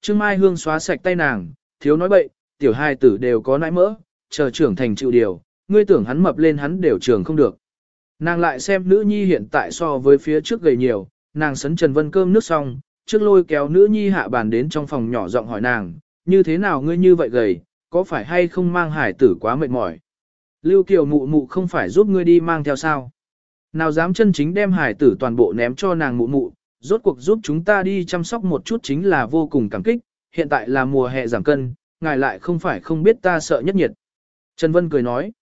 Trương Mai Hương xóa sạch tay nàng, thiếu nói bậy, tiểu hai tử đều có nãi mỡ, chờ trưởng thành chịu điều, ngươi tưởng hắn mập lên hắn đều trưởng không được. Nàng lại xem nữ nhi hiện tại so với phía trước gầy nhiều, nàng sấn Trần Vân cơm nước xong, trước lôi kéo nữ nhi hạ bàn đến trong phòng nhỏ giọng hỏi nàng, như thế nào ngươi như vậy gầy, có phải hay không mang hải tử quá mệt mỏi. Lưu Kiều mụ mụ không phải giúp ngươi đi mang theo sao. Nào dám chân chính đem hải tử toàn bộ ném cho nàng mụ mụ, rốt cuộc giúp chúng ta đi chăm sóc một chút chính là vô cùng cảm kích, hiện tại là mùa hè giảm cân, ngài lại không phải không biết ta sợ nhất nhiệt. Trần Vân cười nói.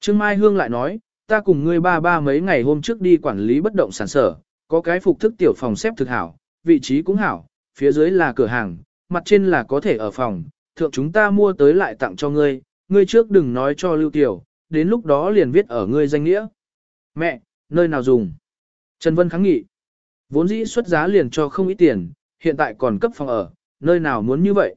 Trương Mai Hương lại nói, ta cùng ngươi ba ba mấy ngày hôm trước đi quản lý bất động sản sở, có cái phục thức tiểu phòng xếp thực hảo, vị trí cũng hảo, phía dưới là cửa hàng, mặt trên là có thể ở phòng, thượng chúng ta mua tới lại tặng cho ngươi, ngươi trước đừng nói cho Lưu Tiểu, đến lúc đó liền viết ở ngươi danh nghĩa. Mẹ, nơi nào dùng? Trần Vân kháng nghị. Vốn dĩ xuất giá liền cho không ít tiền, hiện tại còn cấp phòng ở, nơi nào muốn như vậy?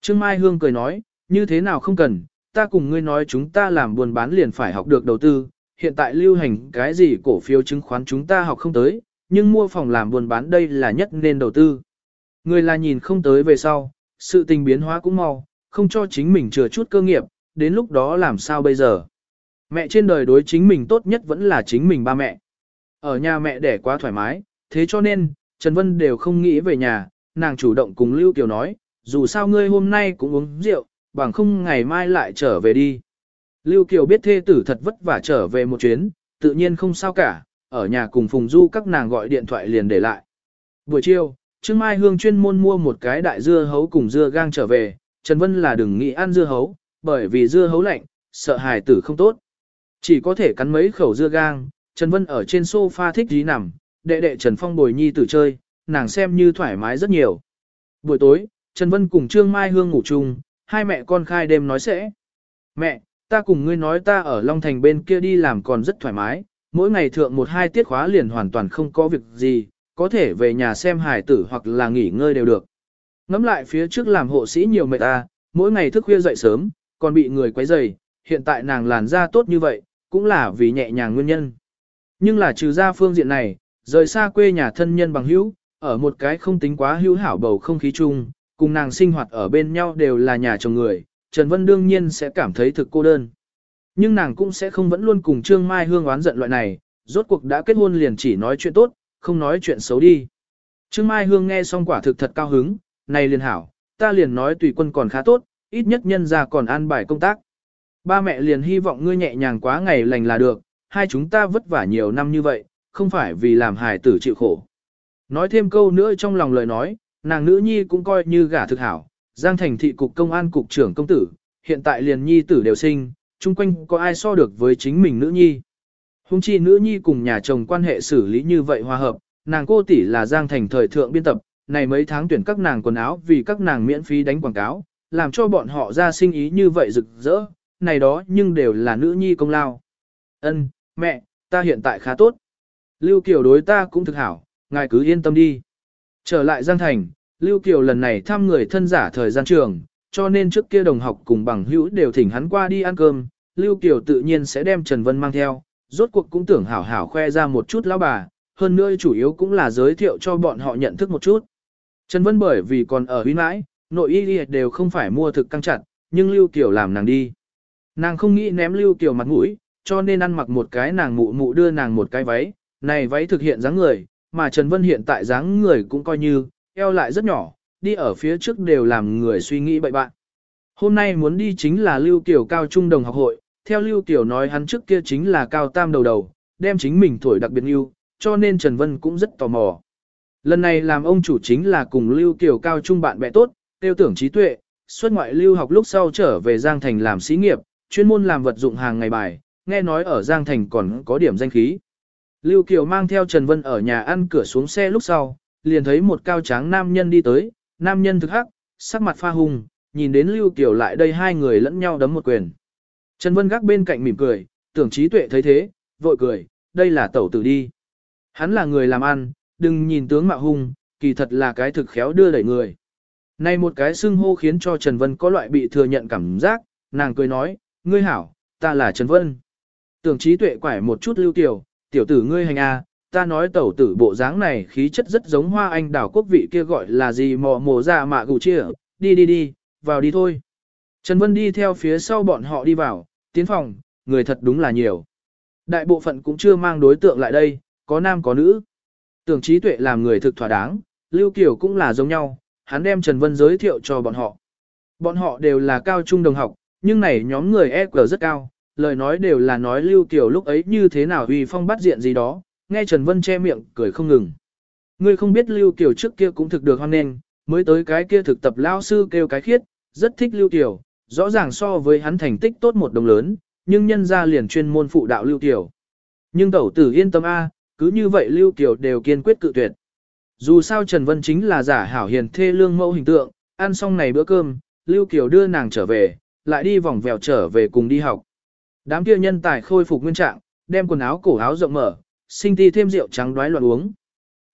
Trương Mai Hương cười nói, như thế nào không cần, ta cùng ngươi nói chúng ta làm buôn bán liền phải học được đầu tư, hiện tại lưu hành cái gì cổ phiếu chứng khoán chúng ta học không tới, nhưng mua phòng làm buôn bán đây là nhất nên đầu tư. Người là nhìn không tới về sau, sự tình biến hóa cũng mau, không cho chính mình chừa chút cơ nghiệp, đến lúc đó làm sao bây giờ. Mẹ trên đời đối chính mình tốt nhất vẫn là chính mình ba mẹ. Ở nhà mẹ đẻ quá thoải mái, thế cho nên, Trần Vân đều không nghĩ về nhà, nàng chủ động cùng Lưu Kiều nói, dù sao ngươi hôm nay cũng uống rượu, bằng không ngày mai lại trở về đi. Lưu Kiều biết thê tử thật vất vả trở về một chuyến, tự nhiên không sao cả, ở nhà cùng Phùng Du các nàng gọi điện thoại liền để lại. Buổi chiều, Trương Mai Hương chuyên môn mua một cái đại dưa hấu cùng dưa gang trở về, Trần Vân là đừng nghĩ ăn dưa hấu, bởi vì dưa hấu lạnh, sợ hài tử không tốt. Chỉ có thể cắn mấy khẩu dưa gang, Trần Vân ở trên sofa thích dí nằm, đệ đệ Trần Phong bồi nhi tử chơi, nàng xem như thoải mái rất nhiều. Buổi tối, Trần Vân cùng Trương Mai Hương ngủ chung, hai mẹ con khai đêm nói sẽ. Mẹ, ta cùng ngươi nói ta ở Long Thành bên kia đi làm còn rất thoải mái, mỗi ngày thượng một hai tiết khóa liền hoàn toàn không có việc gì, có thể về nhà xem hài tử hoặc là nghỉ ngơi đều được. Ngắm lại phía trước làm hộ sĩ nhiều mệt ta, mỗi ngày thức khuya dậy sớm, còn bị người quấy rầy, hiện tại nàng làn da tốt như vậy, cũng là vì nhẹ nhàng nguyên nhân. Nhưng là trừ ra phương diện này, rời xa quê nhà thân nhân bằng hữu, ở một cái không tính quá hữu hảo bầu không khí chung, cùng nàng sinh hoạt ở bên nhau đều là nhà chồng người, Trần Vân đương nhiên sẽ cảm thấy thực cô đơn. Nhưng nàng cũng sẽ không vẫn luôn cùng Trương Mai Hương oán giận loại này, rốt cuộc đã kết hôn liền chỉ nói chuyện tốt, không nói chuyện xấu đi. Trương Mai Hương nghe xong quả thực thật cao hứng, này liền hảo, ta liền nói tùy quân còn khá tốt, ít nhất nhân ra còn an bài công tác. Ba mẹ liền hy vọng ngươi nhẹ nhàng quá ngày lành là được, hai chúng ta vất vả nhiều năm như vậy, không phải vì làm hài tử chịu khổ. Nói thêm câu nữa trong lòng lời nói, nàng nữ nhi cũng coi như gả thực hảo, Giang Thành thị cục công an cục trưởng công tử, hiện tại liền nhi tử đều sinh, chung quanh có ai so được với chính mình nữ nhi. Hùng chi nữ nhi cùng nhà chồng quan hệ xử lý như vậy hòa hợp, nàng cô tỷ là Giang Thành thời thượng biên tập, này mấy tháng tuyển các nàng quần áo vì các nàng miễn phí đánh quảng cáo, làm cho bọn họ ra sinh ý như vậy rực rỡ, này đó nhưng đều là nữ nhi công lao. Ân, mẹ, ta hiện tại khá tốt. Lưu Kiều đối ta cũng thực hảo, ngài cứ yên tâm đi. Trở lại Giang Thành, Lưu Kiều lần này thăm người thân giả thời gian trường, cho nên trước kia đồng học cùng bằng hữu đều thỉnh hắn qua đi ăn cơm, Lưu Kiều tự nhiên sẽ đem Trần Vân mang theo, rốt cuộc cũng tưởng hảo hảo khoe ra một chút lão bà, hơn nữa chủ yếu cũng là giới thiệu cho bọn họ nhận thức một chút. Trần Vân bởi vì còn ở huy mãi, nội y đều không phải mua thực căng chặt, nhưng Lưu Kiều làm nàng đi. Nàng không nghĩ ném Lưu Kiều mặt mũi, cho nên ăn mặc một cái nàng mụ mụ đưa nàng một cái váy, này váy thực hiện dáng người, mà Trần Vân hiện tại dáng người cũng coi như, eo lại rất nhỏ, đi ở phía trước đều làm người suy nghĩ bậy bạn. Hôm nay muốn đi chính là Lưu Kiều cao trung đồng học hội, theo Lưu Kiều nói hắn trước kia chính là cao tam đầu đầu, đem chính mình thổi đặc biệt yêu, cho nên Trần Vân cũng rất tò mò. Lần này làm ông chủ chính là cùng Lưu Kiều cao trung bạn bè tốt, tiêu tưởng trí tuệ, xuất ngoại lưu học lúc sau trở về Giang Thành làm xí nghiệp, chuyên môn làm vật dụng hàng ngày bài, nghe nói ở Giang Thành còn có điểm danh khí. Lưu Kiều mang theo Trần Vân ở nhà ăn cửa xuống xe lúc sau, liền thấy một cao tráng nam nhân đi tới, nam nhân thực hắc, sắc mặt pha hùng, nhìn đến Lưu Kiều lại đây hai người lẫn nhau đấm một quyền. Trần Vân gác bên cạnh mỉm cười, tưởng trí tuệ thấy thế, vội cười, đây là tẩu tử đi. Hắn là người làm ăn, đừng nhìn tướng mạo hung, kỳ thật là cái thực khéo đưa đẩy người. Này một cái xưng hô khiến cho Trần Vân có loại bị thừa nhận cảm giác, nàng cười nói, ngươi hảo, ta là Trần Vân. Tưởng trí tuệ quải một chút lưu Kiều tiểu tử ngươi hành a, ta nói tẩu tử bộ dáng này khí chất rất giống hoa anh đảo quốc vị kia gọi là gì mò mồ ra dạ mạ gù chia, đi đi đi, vào đi thôi. Trần Vân đi theo phía sau bọn họ đi vào, tiến phòng, người thật đúng là nhiều. Đại bộ phận cũng chưa mang đối tượng lại đây, có nam có nữ. Tưởng trí tuệ làm người thực thỏa đáng, Lưu Kiều cũng là giống nhau, hắn đem Trần Vân giới thiệu cho bọn họ. Bọn họ đều là cao trung đồng học, nhưng này nhóm người EQ rất cao, lời nói đều là nói Lưu Kiều lúc ấy như thế nào uy phong bắt diện gì đó, nghe Trần Vân che miệng, cười không ngừng. Ngươi không biết Lưu Kiều trước kia cũng thực được hoan nghênh, mới tới cái kia thực tập lao sư kêu cái khiết, rất thích Lưu Kiều, rõ ràng so với hắn thành tích tốt một đồng lớn, nhưng nhân ra liền chuyên môn phụ đạo Lưu Kiều. Nhưng tẩu tử yên tâm A, cứ như vậy Lưu Kiều đều kiên quyết cự tuyệt. Dù sao Trần Vân chính là giả hảo hiền thê lương mẫu hình tượng, ăn xong này bữa cơm, Lưu Kiều đưa nàng trở về, lại đi vòng vèo trở về cùng đi học. Đám kia nhân tài khôi phục nguyên trạng, đem quần áo cổ áo rộng mở, sinh ti thêm rượu trắng đoái loạn uống.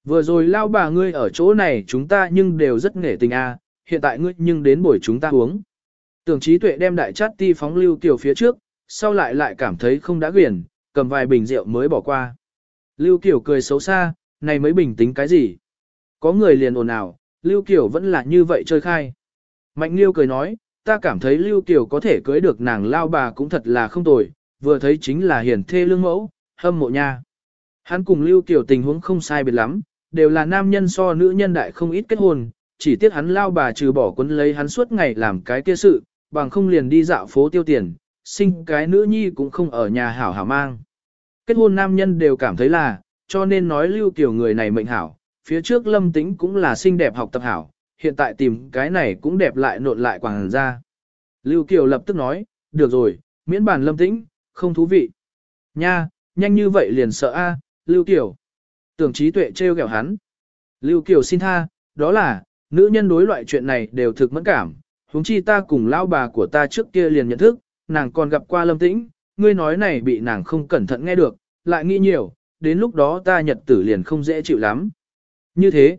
Vừa rồi lao bà ngươi ở chỗ này chúng ta nhưng đều rất nghệ tình a, hiện tại ngươi nhưng đến buổi chúng ta uống. Tưởng trí tuệ đem đại chát ti phóng lưu kiều phía trước, sau lại lại cảm thấy không đã quyển, cầm vài bình rượu mới bỏ qua. Lưu Kiều cười xấu xa, này mới bình tính cái gì? Có người liền ồn ào, Lưu Kiều vẫn là như vậy chơi khai. Mạnh Liêu cười nói, ta cảm thấy Lưu Kiều có thể cưới được nàng lao bà cũng thật là không tồi, vừa thấy chính là hiền thê lương mẫu, hâm mộ nha. Hắn cùng Lưu Kiều tình huống không sai biệt lắm, đều là nam nhân so nữ nhân đại không ít kết hôn, chỉ tiếc hắn lao bà trừ bỏ quấn lấy hắn suốt ngày làm cái kia sự, bằng không liền đi dạo phố tiêu tiền, sinh cái nữ nhi cũng không ở nhà hảo hảo mang. Kết hôn nam nhân đều cảm thấy là, cho nên nói Lưu Kiều người này mệnh hảo, phía trước lâm tính cũng là xinh đẹp học tập hảo, hiện tại tìm cái này cũng đẹp lại nộn lại quảng ra. Lưu Kiều lập tức nói, được rồi, miễn bàn lâm tĩnh, không thú vị. Nha, nhanh như vậy liền sợ a, Lưu Kiều. Tưởng trí tuệ trêu ghẹo hắn. Lưu Kiều xin tha, đó là, nữ nhân đối loại chuyện này đều thực mẫn cảm, Húng chi ta cùng lão bà của ta trước kia liền nhận thức, nàng còn gặp qua lâm tĩnh, ngươi nói này bị nàng không cẩn thận nghe được, lại nghĩ nhiều, đến lúc đó ta nhật tử liền không dễ chịu lắm. Như thế,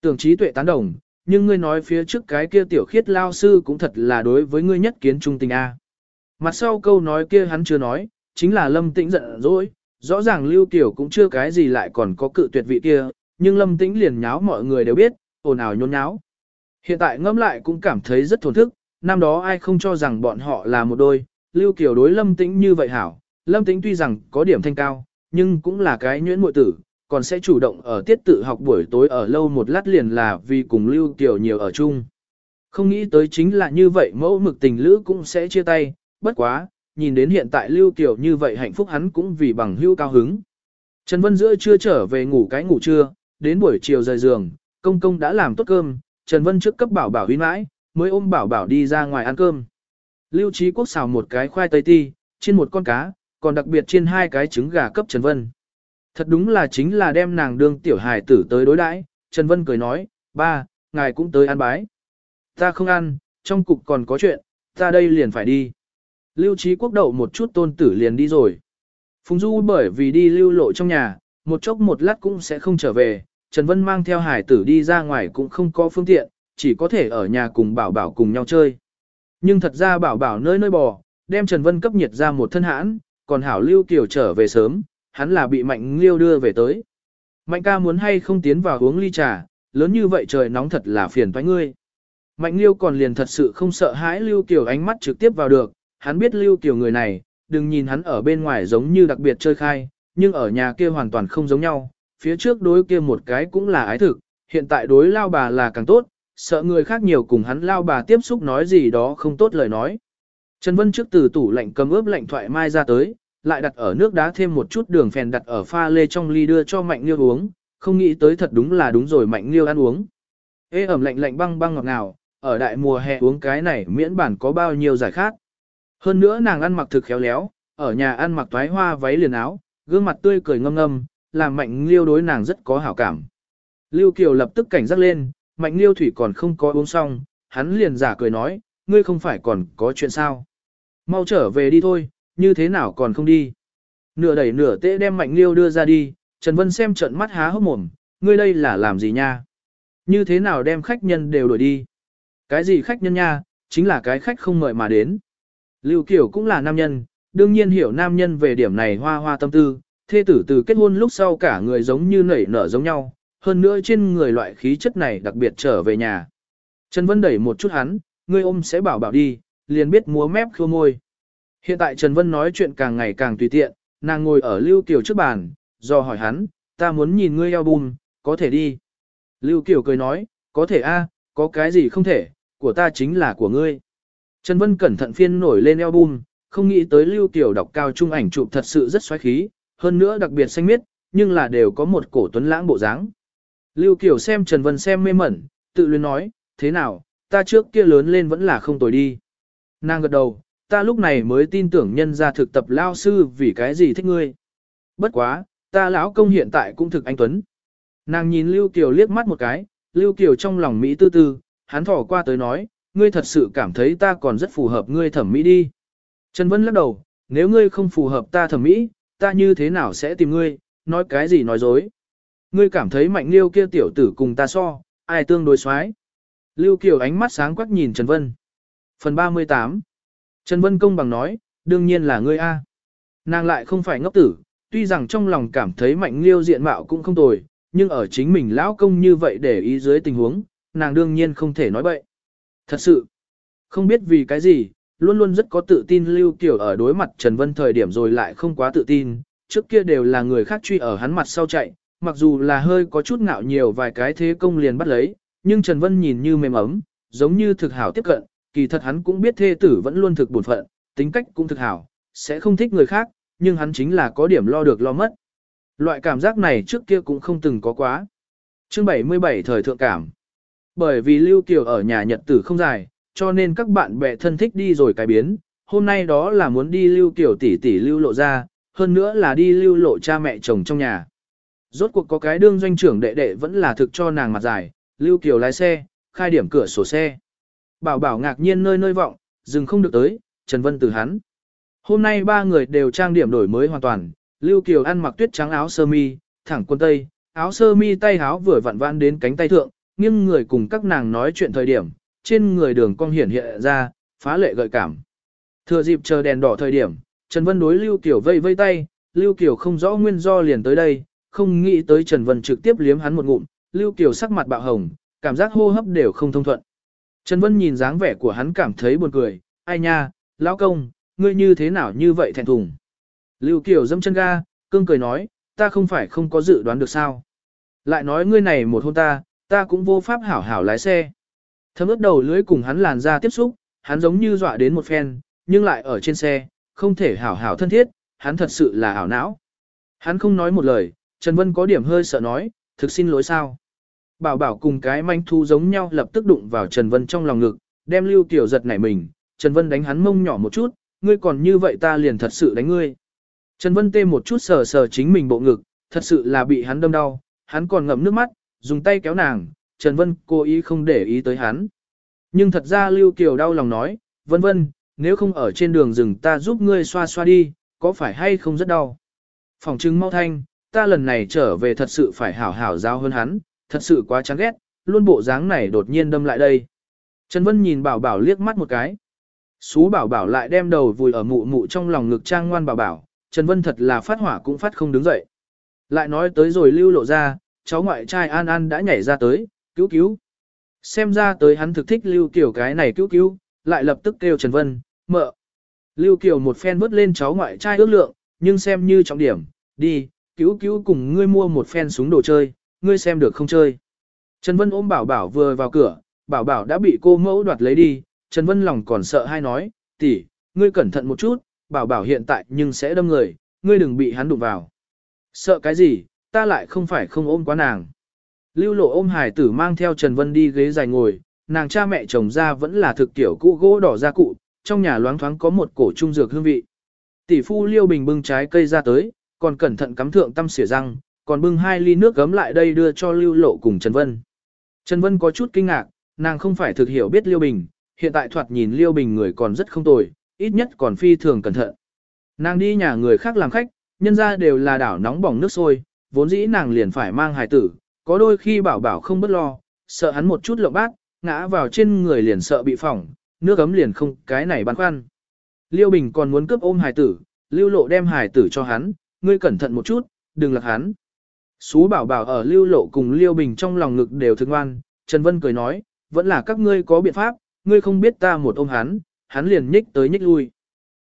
tưởng trí tuệ tán đồng, nhưng ngươi nói phía trước cái kia tiểu khiết lao sư cũng thật là đối với ngươi nhất kiến trung tình A. Mặt sau câu nói kia hắn chưa nói, chính là lâm tĩnh giận dỗi, rõ ràng lưu tiểu cũng chưa cái gì lại còn có cự tuyệt vị kia, nhưng lâm tĩnh liền nháo mọi người đều biết, ồn ào nhôn nháo. Hiện tại ngẫm lại cũng cảm thấy rất thổn thức, năm đó ai không cho rằng bọn họ là một đôi, lưu Kiều đối lâm tĩnh như vậy hảo, lâm tĩnh tuy rằng có điểm thanh cao, nhưng cũng là cái nhuyễn muội tử, còn sẽ chủ động ở tiết tự học buổi tối ở lâu một lát liền là vì cùng Lưu Kiều nhiều ở chung. Không nghĩ tới chính là như vậy mẫu mực tình lữ cũng sẽ chia tay, bất quá, nhìn đến hiện tại Lưu Kiều như vậy hạnh phúc hắn cũng vì bằng hưu cao hứng. Trần Vân giữa chưa trở về ngủ cái ngủ trưa, đến buổi chiều rời giường, công công đã làm tốt cơm, Trần Vân trước cấp bảo bảo huy mãi, mới ôm bảo bảo đi ra ngoài ăn cơm. Lưu Trí Quốc xào một cái khoai tây ti, trên một con cá, còn đặc biệt trên hai cái trứng gà cấp Trần Vân. Thật đúng là chính là đem nàng đương tiểu hài tử tới đối đãi. Trần Vân cười nói, ba, ngài cũng tới ăn bái. Ta không ăn, trong cục còn có chuyện, ta đây liền phải đi. Lưu Trí Quốc đậu một chút tôn tử liền đi rồi. Phùng Du bởi vì đi lưu lộ trong nhà, một chốc một lát cũng sẽ không trở về, Trần Vân mang theo hải tử đi ra ngoài cũng không có phương tiện, chỉ có thể ở nhà cùng bảo bảo cùng nhau chơi. Nhưng thật ra bảo bảo nơi nơi bò, đem Trần Vân cấp nhiệt ra một thân hãn, còn Hảo Lưu Kiều trở về sớm, hắn là bị Mạnh Liêu đưa về tới. Mạnh ca muốn hay không tiến vào uống ly trà, lớn như vậy trời nóng thật là phiền toái ngươi. Mạnh Liêu còn liền thật sự không sợ hãi Lưu Kiều ánh mắt trực tiếp vào được, hắn biết Lưu Kiều người này, đừng nhìn hắn ở bên ngoài giống như đặc biệt chơi khai, nhưng ở nhà kia hoàn toàn không giống nhau, phía trước đối kia một cái cũng là ái thực, hiện tại đối lao bà là càng tốt, sợ người khác nhiều cùng hắn lao bà tiếp xúc nói gì đó không tốt lời nói. Trần Vân trước từ tủ lạnh cầm ướp lạnh thoại mai ra tới, lại đặt ở nước đá thêm một chút đường phèn đặt ở pha lê trong ly đưa cho Mạnh Liêu uống, không nghĩ tới thật đúng là đúng rồi Mạnh Liêu ăn uống. Ê ẩm lạnh lạnh băng băng ngọt ngào, ở đại mùa hè uống cái này miễn bản có bao nhiêu giải khác. Hơn nữa nàng ăn mặc thực khéo léo, ở nhà ăn mặc toái hoa váy liền áo, gương mặt tươi cười ngâm ngâm, làm Mạnh Liêu đối nàng rất có hảo cảm. Lưu Kiều lập tức cảnh giác lên, Mạnh Liêu thủy còn không có uống xong, hắn liền giả cười nói, ngươi không phải còn có chuyện sao. Mau trở về đi thôi, như thế nào còn không đi. Nửa đẩy nửa tễ đem Mạnh Liêu đưa ra đi, Trần Vân xem trận mắt há hốc mồm, ngươi đây là làm gì nha? Như thế nào đem khách nhân đều đuổi đi? Cái gì khách nhân nha, chính là cái khách không mời mà đến. Lưu Kiều cũng là nam nhân, đương nhiên hiểu nam nhân về điểm này hoa hoa tâm tư, thê tử từ kết hôn lúc sau cả người giống như nảy nở giống nhau, hơn nữa trên người loại khí chất này đặc biệt trở về nhà. Trần Vân đẩy một chút hắn, ngươi ôm sẽ bảo bảo đi, liền biết múa mép khô môi. Hiện tại Trần Vân nói chuyện càng ngày càng tùy tiện, nàng ngồi ở Lưu Kiều trước bàn, do hỏi hắn, ta muốn nhìn ngươi album, có thể đi. Lưu Kiều cười nói, có thể a, có cái gì không thể, của ta chính là của ngươi. Trần Vân cẩn thận phiên nổi lên album, không nghĩ tới Lưu Kiều đọc cao trung ảnh chụp thật sự rất xoáy khí, hơn nữa đặc biệt xanh miết, nhưng là đều có một cổ tuấn lãng bộ dáng. Lưu Kiều xem Trần Vân xem mê mẩn, tự luyến nói, thế nào, ta trước kia lớn lên vẫn là không tồi đi. Nàng gật đầu, ta lúc này mới tin tưởng nhân ra thực tập lao sư vì cái gì thích ngươi. Bất quá, ta lão công hiện tại cũng thực anh Tuấn. Nàng nhìn Lưu Kiều liếc mắt một cái, Lưu Kiều trong lòng Mỹ tư tư, hắn thỏ qua tới nói, ngươi thật sự cảm thấy ta còn rất phù hợp ngươi thẩm mỹ đi. Trần Vân lắc đầu, nếu ngươi không phù hợp ta thẩm mỹ, ta như thế nào sẽ tìm ngươi, nói cái gì nói dối. Ngươi cảm thấy mạnh liêu kia tiểu tử cùng ta so, ai tương đối xoái. Lưu Kiều ánh mắt sáng quắc nhìn Trần Vân. Phần 38 Trần Vân công bằng nói, đương nhiên là ngươi A. Nàng lại không phải ngốc tử, tuy rằng trong lòng cảm thấy mạnh liêu diện mạo cũng không tồi, nhưng ở chính mình lão công như vậy để ý dưới tình huống, nàng đương nhiên không thể nói bậy. Thật sự, không biết vì cái gì, luôn luôn rất có tự tin Lưu Kiều ở đối mặt Trần Vân thời điểm rồi lại không quá tự tin, trước kia đều là người khác truy ở hắn mặt sau chạy, mặc dù là hơi có chút ngạo nhiều vài cái thế công liền bắt lấy, nhưng Trần Vân nhìn như mềm ấm, giống như thực hảo tiếp cận, kỳ thật hắn cũng biết thê tử vẫn luôn thực buồn phận, tính cách cũng thực hảo, sẽ không thích người khác, nhưng hắn chính là có điểm lo được lo mất. Loại cảm giác này trước kia cũng không từng có quá. Chương 77 thời thượng cảm. Bởi vì Lưu Kiều ở nhà nhật tử không dài, cho nên các bạn bè thân thích đi rồi cái biến. Hôm nay đó là muốn đi Lưu Kiều tỷ tỷ Lưu lộ ra, hơn nữa là đi Lưu lộ cha mẹ chồng trong nhà. Rốt cuộc có cái đương doanh trưởng đệ đệ vẫn là thực cho nàng mặt dài, Lưu Kiều lái xe, khai điểm cửa sổ xe. Bảo bảo ngạc nhiên nơi nơi vọng, dừng không được tới, Trần Vân từ hắn. Hôm nay ba người đều trang điểm đổi mới hoàn toàn, Lưu Kiều ăn mặc tuyết trắng áo sơ mi, thẳng quân tây, áo sơ mi tay áo vừa vặn vãn đến cánh tay thượng, nhưng người cùng các nàng nói chuyện thời điểm, trên người đường cong hiển hiện ra, phá lệ gợi cảm. Thừa dịp chờ đèn đỏ thời điểm, Trần Vân đối Lưu Kiều vây vây tay, Lưu Kiều không rõ nguyên do liền tới đây, không nghĩ tới Trần Vân trực tiếp liếm hắn một ngụm, Lưu Kiều sắc mặt bạo hồng, cảm giác hô hấp đều không thông thuận. Trần Vân nhìn dáng vẻ của hắn cảm thấy buồn cười, ai nha, lão công, ngươi như thế nào như vậy thẹn thùng. Lưu Kiều dâm chân ga, cương cười nói, ta không phải không có dự đoán được sao. Lại nói ngươi này một hôn ta, ta cũng vô pháp hảo hảo lái xe. Thấm ướt đầu lưới cùng hắn làn ra tiếp xúc, hắn giống như dọa đến một phen, nhưng lại ở trên xe, không thể hảo hảo thân thiết, hắn thật sự là ảo não. Hắn không nói một lời, Trần Vân có điểm hơi sợ nói, thực xin lỗi sao. Bảo bảo cùng cái manh thu giống nhau lập tức đụng vào Trần Vân trong lòng ngực, đem Lưu Tiểu giật nảy mình, Trần Vân đánh hắn mông nhỏ một chút, ngươi còn như vậy ta liền thật sự đánh ngươi. Trần Vân tê một chút sờ sờ chính mình bộ ngực, thật sự là bị hắn đâm đau, hắn còn ngậm nước mắt, dùng tay kéo nàng, Trần Vân cố ý không để ý tới hắn. Nhưng thật ra Lưu Kiều đau lòng nói, vân vân, nếu không ở trên đường rừng ta giúp ngươi xoa xoa đi, có phải hay không rất đau. Phòng chứng mau thanh, ta lần này trở về thật sự phải hảo hảo giao hơn hắn, thật sự quá chán ghét, luôn bộ dáng này đột nhiên đâm lại đây. Trần Vân nhìn bảo bảo liếc mắt một cái. Xú bảo bảo lại đem đầu vùi ở mụ mụ trong lòng ngực trang ngoan bảo bảo, Trần Vân thật là phát hỏa cũng phát không đứng dậy. Lại nói tới rồi lưu lộ ra, cháu ngoại trai An An đã nhảy ra tới, cứu cứu. Xem ra tới hắn thực thích lưu kiểu cái này cứu cứu, lại lập tức kêu Trần Vân, mợ. Lưu Kiều một phen vớt lên cháu ngoại trai ước lượng, nhưng xem như trọng điểm, đi, cứu cứu cùng ngươi mua một phen súng đồ chơi, ngươi xem được không chơi. Trần Vân ôm bảo bảo vừa vào cửa, bảo bảo đã bị cô mẫu đoạt lấy đi, Trần Vân lòng còn sợ hay nói, tỷ, ngươi cẩn thận một chút, bảo bảo hiện tại nhưng sẽ đâm người, ngươi đừng bị hắn đụng vào. Sợ cái gì, ta lại không phải không ôm quá nàng. Lưu lộ ôm hải tử mang theo Trần Vân đi ghế dài ngồi, nàng cha mẹ chồng ra vẫn là thực tiểu cũ gỗ đỏ gia cụ, trong nhà loáng thoáng có một cổ trung dược hương vị. Tỷ phu Liêu Bình bưng trái cây ra tới, còn cẩn thận cắm thượng tâm xỉa răng, còn bưng hai ly nước gấm lại đây đưa cho Lưu Lộ cùng Trần Vân. Trần Vân có chút kinh ngạc, nàng không phải thực hiểu biết Liêu Bình, hiện tại thoạt nhìn Liêu Bình người còn rất không tồi, ít nhất còn phi thường cẩn thận. Nàng đi nhà người khác làm khách, nhân ra đều là đảo nóng bỏng nước sôi, vốn dĩ nàng liền phải mang hài tử, có đôi khi bảo bảo không bất lo, sợ hắn một chút lộng bát, ngã vào trên người liền sợ bị phỏng, nước ấm liền không cái này băn khoăn. Liêu Bình còn muốn cướp ôm hài tử, Lưu Lộ đem hài tử cho hắn, ngươi cẩn thận một chút, đừng lạc hắn. Xú bảo bảo ở lưu lộ cùng liêu bình trong lòng ngực đều thương ngoan, Trần Vân cười nói, vẫn là các ngươi có biện pháp, ngươi không biết ta một ôm hắn, hắn liền nhích tới nhích lui.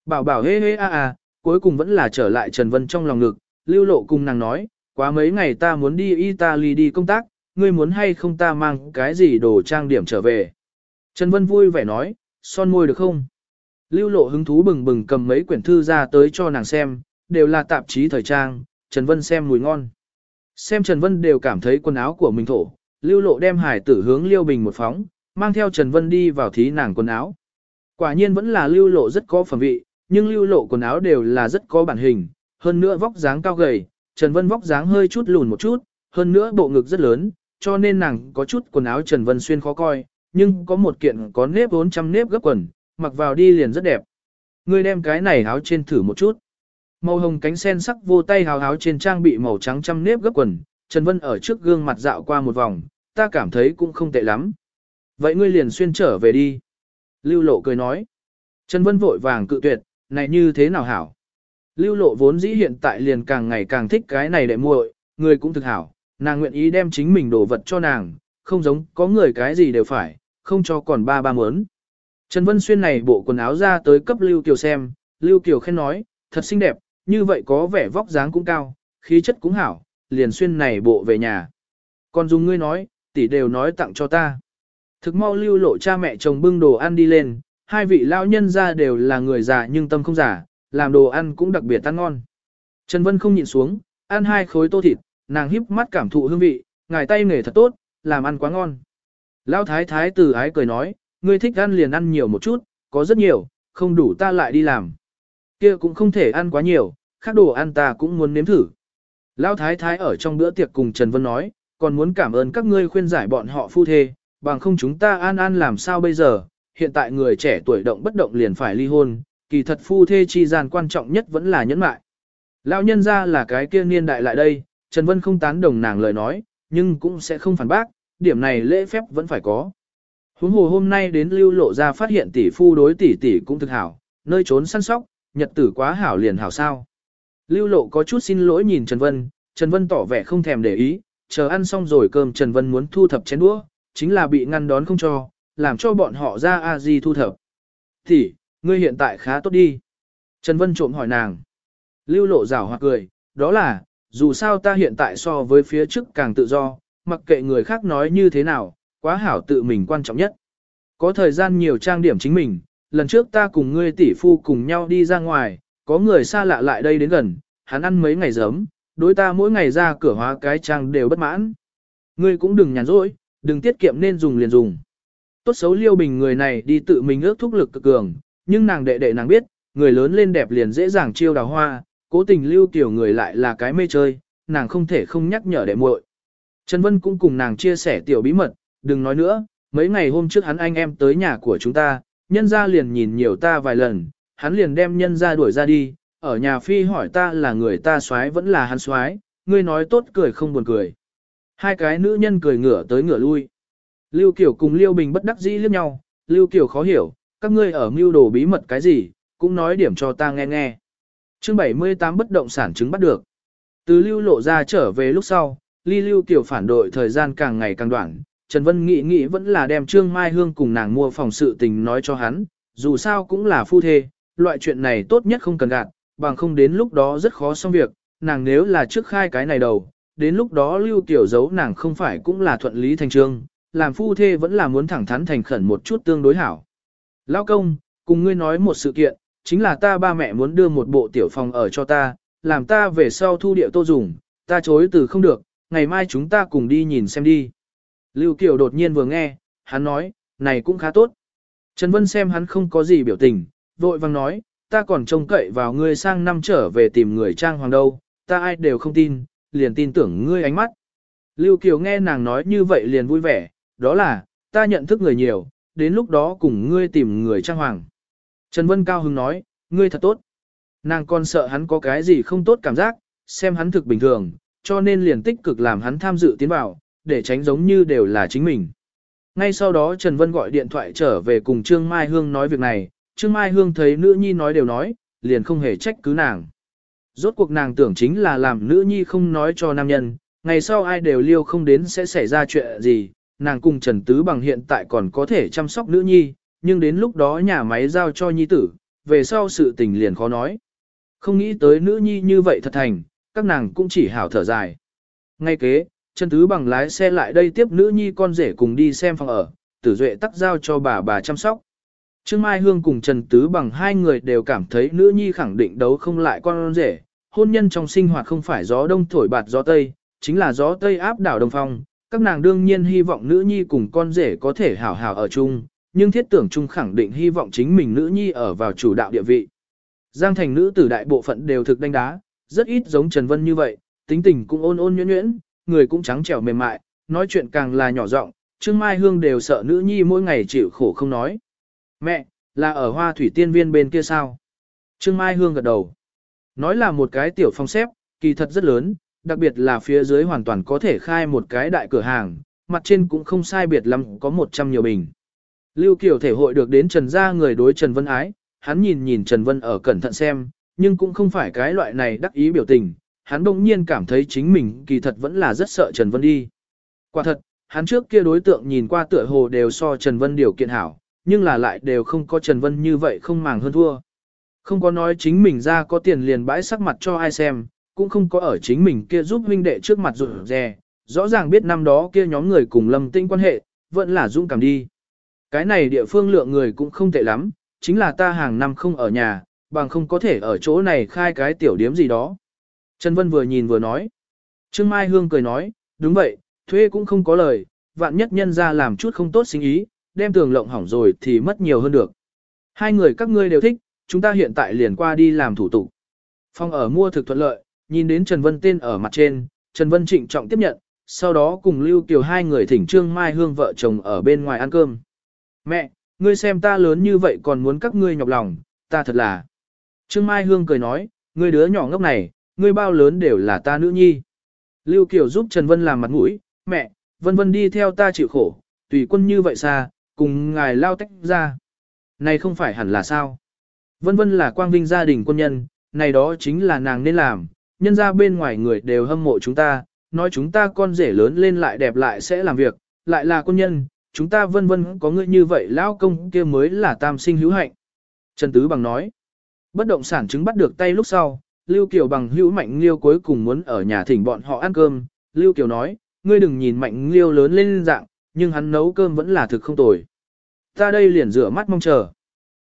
Bảo bảo hê hê a a, cuối cùng vẫn là trở lại Trần Vân trong lòng ngực, lưu lộ cùng nàng nói, quá mấy ngày ta muốn đi Italy đi công tác, ngươi muốn hay không ta mang cái gì đồ trang điểm trở về. Trần Vân vui vẻ nói, son môi được không? Lưu lộ hứng thú bừng bừng cầm mấy quyển thư ra tới cho nàng xem, đều là tạp chí thời trang, Trần Vân xem mùi ngon. Xem Trần Vân đều cảm thấy quần áo của mình thổ, lưu lộ đem hải tử hướng Liêu Bình một phóng, mang theo Trần Vân đi vào thí nàng quần áo. Quả nhiên vẫn là lưu lộ rất có phẩm vị, nhưng lưu lộ quần áo đều là rất có bản hình, hơn nữa vóc dáng cao gầy, Trần Vân vóc dáng hơi chút lùn một chút, hơn nữa bộ ngực rất lớn, cho nên nàng có chút quần áo Trần Vân xuyên khó coi, nhưng có một kiện có nếp 400 nếp gấp quần, mặc vào đi liền rất đẹp. Ngươi đem cái này áo trên thử một chút. Màu hồng cánh sen sắc vô tay hào háo trên trang bị màu trắng trăm nếp gấp quần, Trần Vân ở trước gương mặt dạo qua một vòng, ta cảm thấy cũng không tệ lắm. Vậy ngươi liền xuyên trở về đi. Lưu lộ cười nói. Trần Vân vội vàng cự tuyệt, này như thế nào hảo. Lưu lộ vốn dĩ hiện tại liền càng ngày càng thích cái này đệ muội, người cũng thực hảo, nàng nguyện ý đem chính mình đồ vật cho nàng, không giống có người cái gì đều phải, không cho còn ba ba muốn. Trần Vân Xuyên này bộ quần áo ra tới cấp Lưu Kiều xem, Lưu Kiều khen nói, thật xinh đẹp, như vậy có vẻ vóc dáng cũng cao, khí chất cũng hảo, liền xuyên này bộ về nhà. Còn dùng ngươi nói, tỷ đều nói tặng cho ta. Thực mau lưu lộ cha mẹ chồng bưng đồ ăn đi lên, hai vị lao nhân ra đều là người già nhưng tâm không già, làm đồ ăn cũng đặc biệt ăn ngon. Trần Vân không nhịn xuống, ăn hai khối tô thịt, nàng híp mắt cảm thụ hương vị, ngài tay nghề thật tốt, làm ăn quá ngon. Lão thái thái từ ái cười nói, ngươi thích ăn liền ăn nhiều một chút, có rất nhiều, không đủ ta lại đi làm. Kia cũng không thể ăn quá nhiều, khác đồ ăn ta cũng muốn nếm thử. Lão thái thái ở trong bữa tiệc cùng Trần Vân nói, còn muốn cảm ơn các ngươi khuyên giải bọn họ phu thê, bằng không chúng ta an an làm sao bây giờ, hiện tại người trẻ tuổi động bất động liền phải ly hôn, kỳ thật phu thê chi gian quan trọng nhất vẫn là nhẫn mại. Lão nhân ra là cái kia niên đại lại đây, Trần Vân không tán đồng nàng lời nói, nhưng cũng sẽ không phản bác, điểm này lễ phép vẫn phải có. Huống hồ hôm nay đến lưu lộ ra phát hiện tỷ phu đối tỷ tỷ cũng thực hảo, nơi trốn săn sóc, nhật tử quá hảo liền hảo sao. Lưu lộ có chút xin lỗi nhìn Trần Vân, Trần Vân tỏ vẻ không thèm để ý, chờ ăn xong rồi cơm Trần Vân muốn thu thập chén đũa, chính là bị ngăn đón không cho, làm cho bọn họ ra a di thu thập. Thì, ngươi hiện tại khá tốt đi. Trần Vân trộm hỏi nàng. Lưu lộ rảo hoặc cười, đó là, dù sao ta hiện tại so với phía trước càng tự do, mặc kệ người khác nói như thế nào, quá hảo tự mình quan trọng nhất. Có thời gian nhiều trang điểm chính mình, lần trước ta cùng ngươi tỷ phu cùng nhau đi ra ngoài, có người xa lạ lại đây đến gần, hắn ăn mấy ngày giấm, đối ta mỗi ngày ra cửa hóa cái trang đều bất mãn. Ngươi cũng đừng nhàn rỗi, đừng tiết kiệm nên dùng liền dùng. Tốt xấu liêu bình người này đi tự mình ước thúc lực cực cường, nhưng nàng đệ đệ nàng biết, người lớn lên đẹp liền dễ dàng chiêu đào hoa, cố tình lưu tiểu người lại là cái mê chơi, nàng không thể không nhắc nhở đệ muội. Trần Vân cũng cùng nàng chia sẻ tiểu bí mật, đừng nói nữa, mấy ngày hôm trước hắn anh em tới nhà của chúng ta, nhân ra liền nhìn nhiều ta vài lần, hắn liền đem nhân ra đuổi ra đi, ở nhà phi hỏi ta là người ta xoái vẫn là hắn xoái, ngươi nói tốt cười không buồn cười. Hai cái nữ nhân cười ngửa tới ngửa lui. Lưu Kiều cùng Lưu Bình bất đắc dĩ liếc nhau, Lưu Kiều khó hiểu, các ngươi ở mưu đồ bí mật cái gì, cũng nói điểm cho ta nghe nghe. Chương 78 bất động sản chứng bắt được. Từ Lưu lộ ra trở về lúc sau, Ly Lưu Kiều phản đội thời gian càng ngày càng đoạn, Trần Vân nghĩ nghĩ vẫn là đem Trương Mai Hương cùng nàng mua phòng sự tình nói cho hắn, dù sao cũng là phu thê, loại chuyện này tốt nhất không cần gạt, bằng không đến lúc đó rất khó xong việc, nàng nếu là trước khai cái này đầu, đến lúc đó lưu tiểu giấu nàng không phải cũng là thuận lý thành trương, làm phu thê vẫn là muốn thẳng thắn thành khẩn một chút tương đối hảo. Lão công, cùng ngươi nói một sự kiện, chính là ta ba mẹ muốn đưa một bộ tiểu phòng ở cho ta, làm ta về sau thu địa tô dùng, ta chối từ không được, ngày mai chúng ta cùng đi nhìn xem đi. Lưu Kiều đột nhiên vừa nghe, hắn nói, này cũng khá tốt. Trần Vân xem hắn không có gì biểu tình, vội vang nói, ta còn trông cậy vào ngươi sang năm trở về tìm người trang hoàng đâu, ta ai đều không tin, liền tin tưởng ngươi ánh mắt. Lưu Kiều nghe nàng nói như vậy liền vui vẻ, đó là, ta nhận thức người nhiều, đến lúc đó cùng ngươi tìm người trang hoàng. Trần Vân Cao Hưng nói, ngươi thật tốt. Nàng còn sợ hắn có cái gì không tốt cảm giác, xem hắn thực bình thường, cho nên liền tích cực làm hắn tham dự tiến vào, để tránh giống như đều là chính mình. Ngay sau đó Trần Vân gọi điện thoại trở về cùng Trương Mai Hương nói việc này, Trương Mai Hương thấy nữ nhi nói đều nói, liền không hề trách cứ nàng. Rốt cuộc nàng tưởng chính là làm nữ nhi không nói cho nam nhân, ngày sau ai đều liêu không đến sẽ xảy ra chuyện gì, nàng cùng Trần Tứ Bằng hiện tại còn có thể chăm sóc nữ nhi, nhưng đến lúc đó nhà máy giao cho nhi tử, về sau sự tình liền khó nói. Không nghĩ tới nữ nhi như vậy thật thành, các nàng cũng chỉ hảo thở dài. Ngay kế, Trần Tứ Bằng lái xe lại đây tiếp nữ nhi con rể cùng đi xem phòng ở, tử duệ tắc giao cho bà bà chăm sóc. Trương Mai Hương cùng Trần Tứ Bằng hai người đều cảm thấy nữ nhi khẳng định đấu không lại con rể, hôn nhân trong sinh hoạt không phải gió đông thổi bạt gió tây, chính là gió tây áp đảo đông phong, các nàng đương nhiên hy vọng nữ nhi cùng con rể có thể hảo hảo ở chung, nhưng thiết tưởng chung khẳng định hy vọng chính mình nữ nhi ở vào chủ đạo địa vị. Giang thành nữ tử đại bộ phận đều thực đánh đá, rất ít giống Trần Vân như vậy, tính tình cũng ôn ôn nhuyễn nhuyễn, người cũng trắng trẻo mềm mại, nói chuyện càng là nhỏ giọng, Trương Mai Hương đều sợ nữ nhi mỗi ngày chịu khổ không nói. Mẹ, là ở hoa thủy tiên viên bên kia sao? Trương Mai Hương gật đầu. Nói là một cái tiểu phong xếp, kỳ thật rất lớn, đặc biệt là phía dưới hoàn toàn có thể khai một cái đại cửa hàng, mặt trên cũng không sai biệt lắm có 100 nhiều bình. Lưu Kiều thể hội được đến Trần gia người đối Trần Vân ái, hắn nhìn nhìn Trần Vân ở cẩn thận xem, nhưng cũng không phải cái loại này đắc ý biểu tình, hắn bỗng nhiên cảm thấy chính mình kỳ thật vẫn là rất sợ Trần Vân đi. Quả thật, hắn trước kia đối tượng nhìn qua tựa hồ đều so Trần Vân điều kiện hảo, nhưng là lại đều không có Trần Vân như vậy không màng hơn thua. Không có nói chính mình ra có tiền liền bãi sắc mặt cho ai xem, cũng không có ở chính mình kia giúp huynh đệ trước mặt rụt rè, rõ ràng biết năm đó kia nhóm người cùng lâm tinh quan hệ, vẫn là dũng cảm đi. Cái này địa phương lượng người cũng không tệ lắm, chính là ta hàng năm không ở nhà, bằng không có thể ở chỗ này khai cái tiểu điếm gì đó. Trần Vân vừa nhìn vừa nói. Trương Mai Hương cười nói, đúng vậy, thuê cũng không có lời, vạn nhất nhân ra làm chút không tốt sinh ý, đem tường lộng hỏng rồi thì mất nhiều hơn được. Hai người các ngươi đều thích, chúng ta hiện tại liền qua đi làm thủ tục. Phong ở mua thực thuận lợi, nhìn đến Trần Vân tên ở mặt trên, Trần Vân trịnh trọng tiếp nhận, sau đó cùng Lưu Kiều hai người thỉnh Trương Mai Hương vợ chồng ở bên ngoài ăn cơm. Mẹ, ngươi xem ta lớn như vậy còn muốn các ngươi nhọc lòng, ta thật là. Trương Mai Hương cười nói, ngươi đứa nhỏ ngốc này, ngươi bao lớn đều là ta nữ nhi. Lưu Kiều giúp Trần Vân làm mặt mũi, mẹ, Vân Vân đi theo ta chịu khổ, tùy quân như vậy xa, cùng ngài lao tách ra. Này không phải hẳn là sao? Vân Vân là quang vinh gia đình quân nhân, này đó chính là nàng nên làm, nhân ra bên ngoài người đều hâm mộ chúng ta, nói chúng ta con rể lớn lên lại đẹp lại sẽ làm việc, lại là quân nhân, chúng ta vân vân có người như vậy lao công kia mới là tam sinh hữu hạnh. Trần Tứ Bằng nói, bất động sản chứng bắt được tay lúc sau, Lưu Kiều bằng hữu Mạnh Liêu cuối cùng muốn ở nhà thỉnh bọn họ ăn cơm, Lưu Kiều nói, ngươi đừng nhìn Mạnh Liêu lớn lên dạng, nhưng hắn nấu cơm vẫn là thực không tồi. Ta đây liền rửa mắt mong chờ.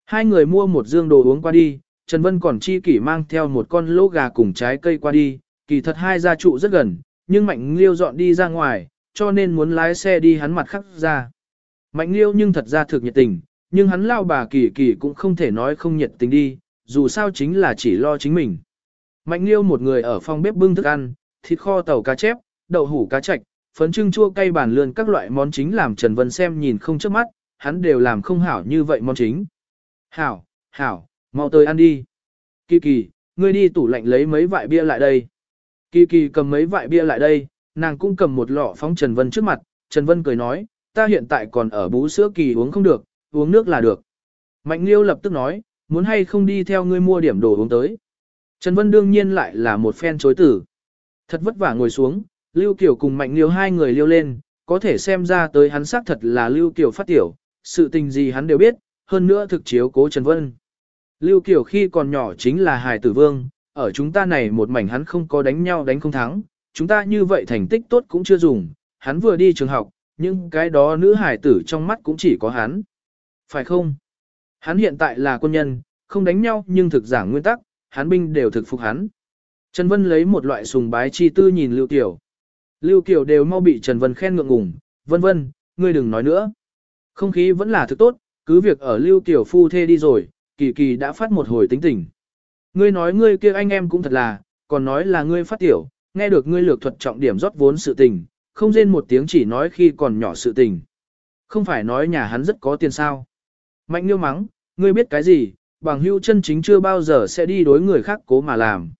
Hai người mua một dương đồ uống qua đi, Trần Vân còn chi kỷ mang theo một con lỗ gà cùng trái cây qua đi, kỳ thật hai gia trụ rất gần, nhưng Mạnh Liêu dọn đi ra ngoài, cho nên muốn lái xe đi hắn mặt khắc ra. Mạnh Liêu nhưng thật ra thực nhiệt tình, nhưng hắn lao bà kỳ kỳ cũng không thể nói không nhiệt tình đi, dù sao chính là chỉ lo chính mình. Mạnh Liêu một người ở phòng bếp bưng thức ăn, thịt kho tàu cá chép, đậu hủ cá chạch, phấn trưng chua cay bàn lươn các loại món chính làm Trần Vân xem nhìn không chớp mắt, hắn đều làm không hảo như vậy món chính. Hảo, hảo, mau tới ăn đi. Kỳ kỳ, ngươi đi tủ lạnh lấy mấy vại bia lại đây. Kỳ kỳ cầm mấy vại bia lại đây, nàng cũng cầm một lọ phóng Trần Vân trước mặt, Trần Vân cười nói, ta hiện tại còn ở bú sữa kỳ uống không được, uống nước là được. Mạnh Liêu lập tức nói, muốn hay không đi theo ngươi mua điểm đồ uống tới. Trần Vân đương nhiên lại là một phen chối tử. Thật vất vả ngồi xuống, Lưu Kiều cùng Mạnh Liêu hai người liêu lên, có thể xem ra tới hắn xác thật là Lưu Kiều phát tiểu, sự tình gì hắn đều biết, hơn nữa thực chiếu cố Trần Vân. Lưu Kiều khi còn nhỏ chính là hài tử vương, ở chúng ta này một mảnh hắn không có đánh nhau đánh không thắng, chúng ta như vậy thành tích tốt cũng chưa dùng, hắn vừa đi trường học, nhưng cái đó nữ hài tử trong mắt cũng chỉ có hắn. Phải không? Hắn hiện tại là quân nhân, không đánh nhau nhưng thực giảng nguyên tắc, hắn binh đều thực phục hắn. Trần Vân lấy một loại sùng bái chi tư nhìn Lưu Kiều. Lưu Kiều đều mau bị Trần Vân khen ngượng ngùng, vân vân, ngươi đừng nói nữa. Không khí vẫn là thực tốt, cứ việc ở Lưu Kiều phu thê đi rồi, kỳ kỳ đã phát một hồi tính tình. Ngươi nói ngươi kia anh em cũng thật là, còn nói là ngươi phát tiểu, nghe được ngươi lược thuật trọng điểm rót vốn sự tình, không rên một tiếng chỉ nói khi còn nhỏ sự tình. Không phải nói nhà hắn rất có tiền sao. Mạnh nghiêu mắng, ngươi biết cái gì, bằng hưu chân chính chưa bao giờ sẽ đi đối người khác cố mà làm.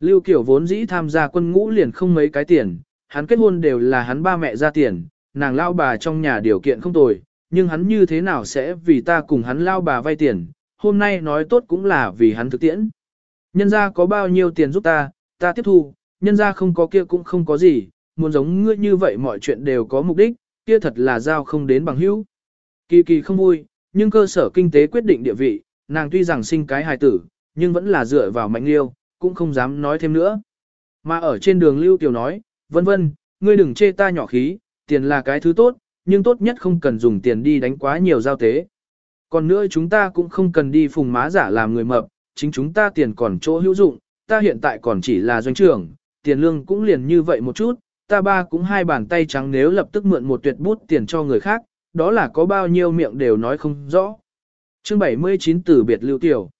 Lưu Kiều vốn dĩ tham gia quân ngũ liền không mấy cái tiền, hắn kết hôn đều là hắn ba mẹ ra tiền, nàng lao bà trong nhà điều kiện không tồi, nhưng hắn như thế nào sẽ vì ta cùng hắn lao bà vay tiền, hôm nay nói tốt cũng là vì hắn thực tiễn. Nhân ra có bao nhiêu tiền giúp ta, ta tiếp thu, nhân ra không có kia cũng không có gì, muốn giống ngươi như vậy mọi chuyện đều có mục đích, kia thật là giao không đến bằng hữu. Kỳ kỳ không vui, nhưng cơ sở kinh tế quyết định địa vị, nàng tuy rằng sinh cái hài tử, nhưng vẫn là dựa vào mạnh liêu, cũng không dám nói thêm nữa. Mà ở trên đường Lưu Kiều nói, vân vân, ngươi đừng chê ta nhỏ khí, tiền là cái thứ tốt, nhưng tốt nhất không cần dùng tiền đi đánh quá nhiều giao tế. Còn nữa chúng ta cũng không cần đi phùng má giả làm người mập, chính chúng ta tiền còn chỗ hữu dụng, ta hiện tại còn chỉ là doanh trưởng, tiền lương cũng liền như vậy một chút, ta ba cũng hai bàn tay trắng nếu lập tức mượn một tuyệt bút tiền cho người khác, đó là có bao nhiêu miệng đều nói không rõ. Chương 79 từ biệt Lưu Kiều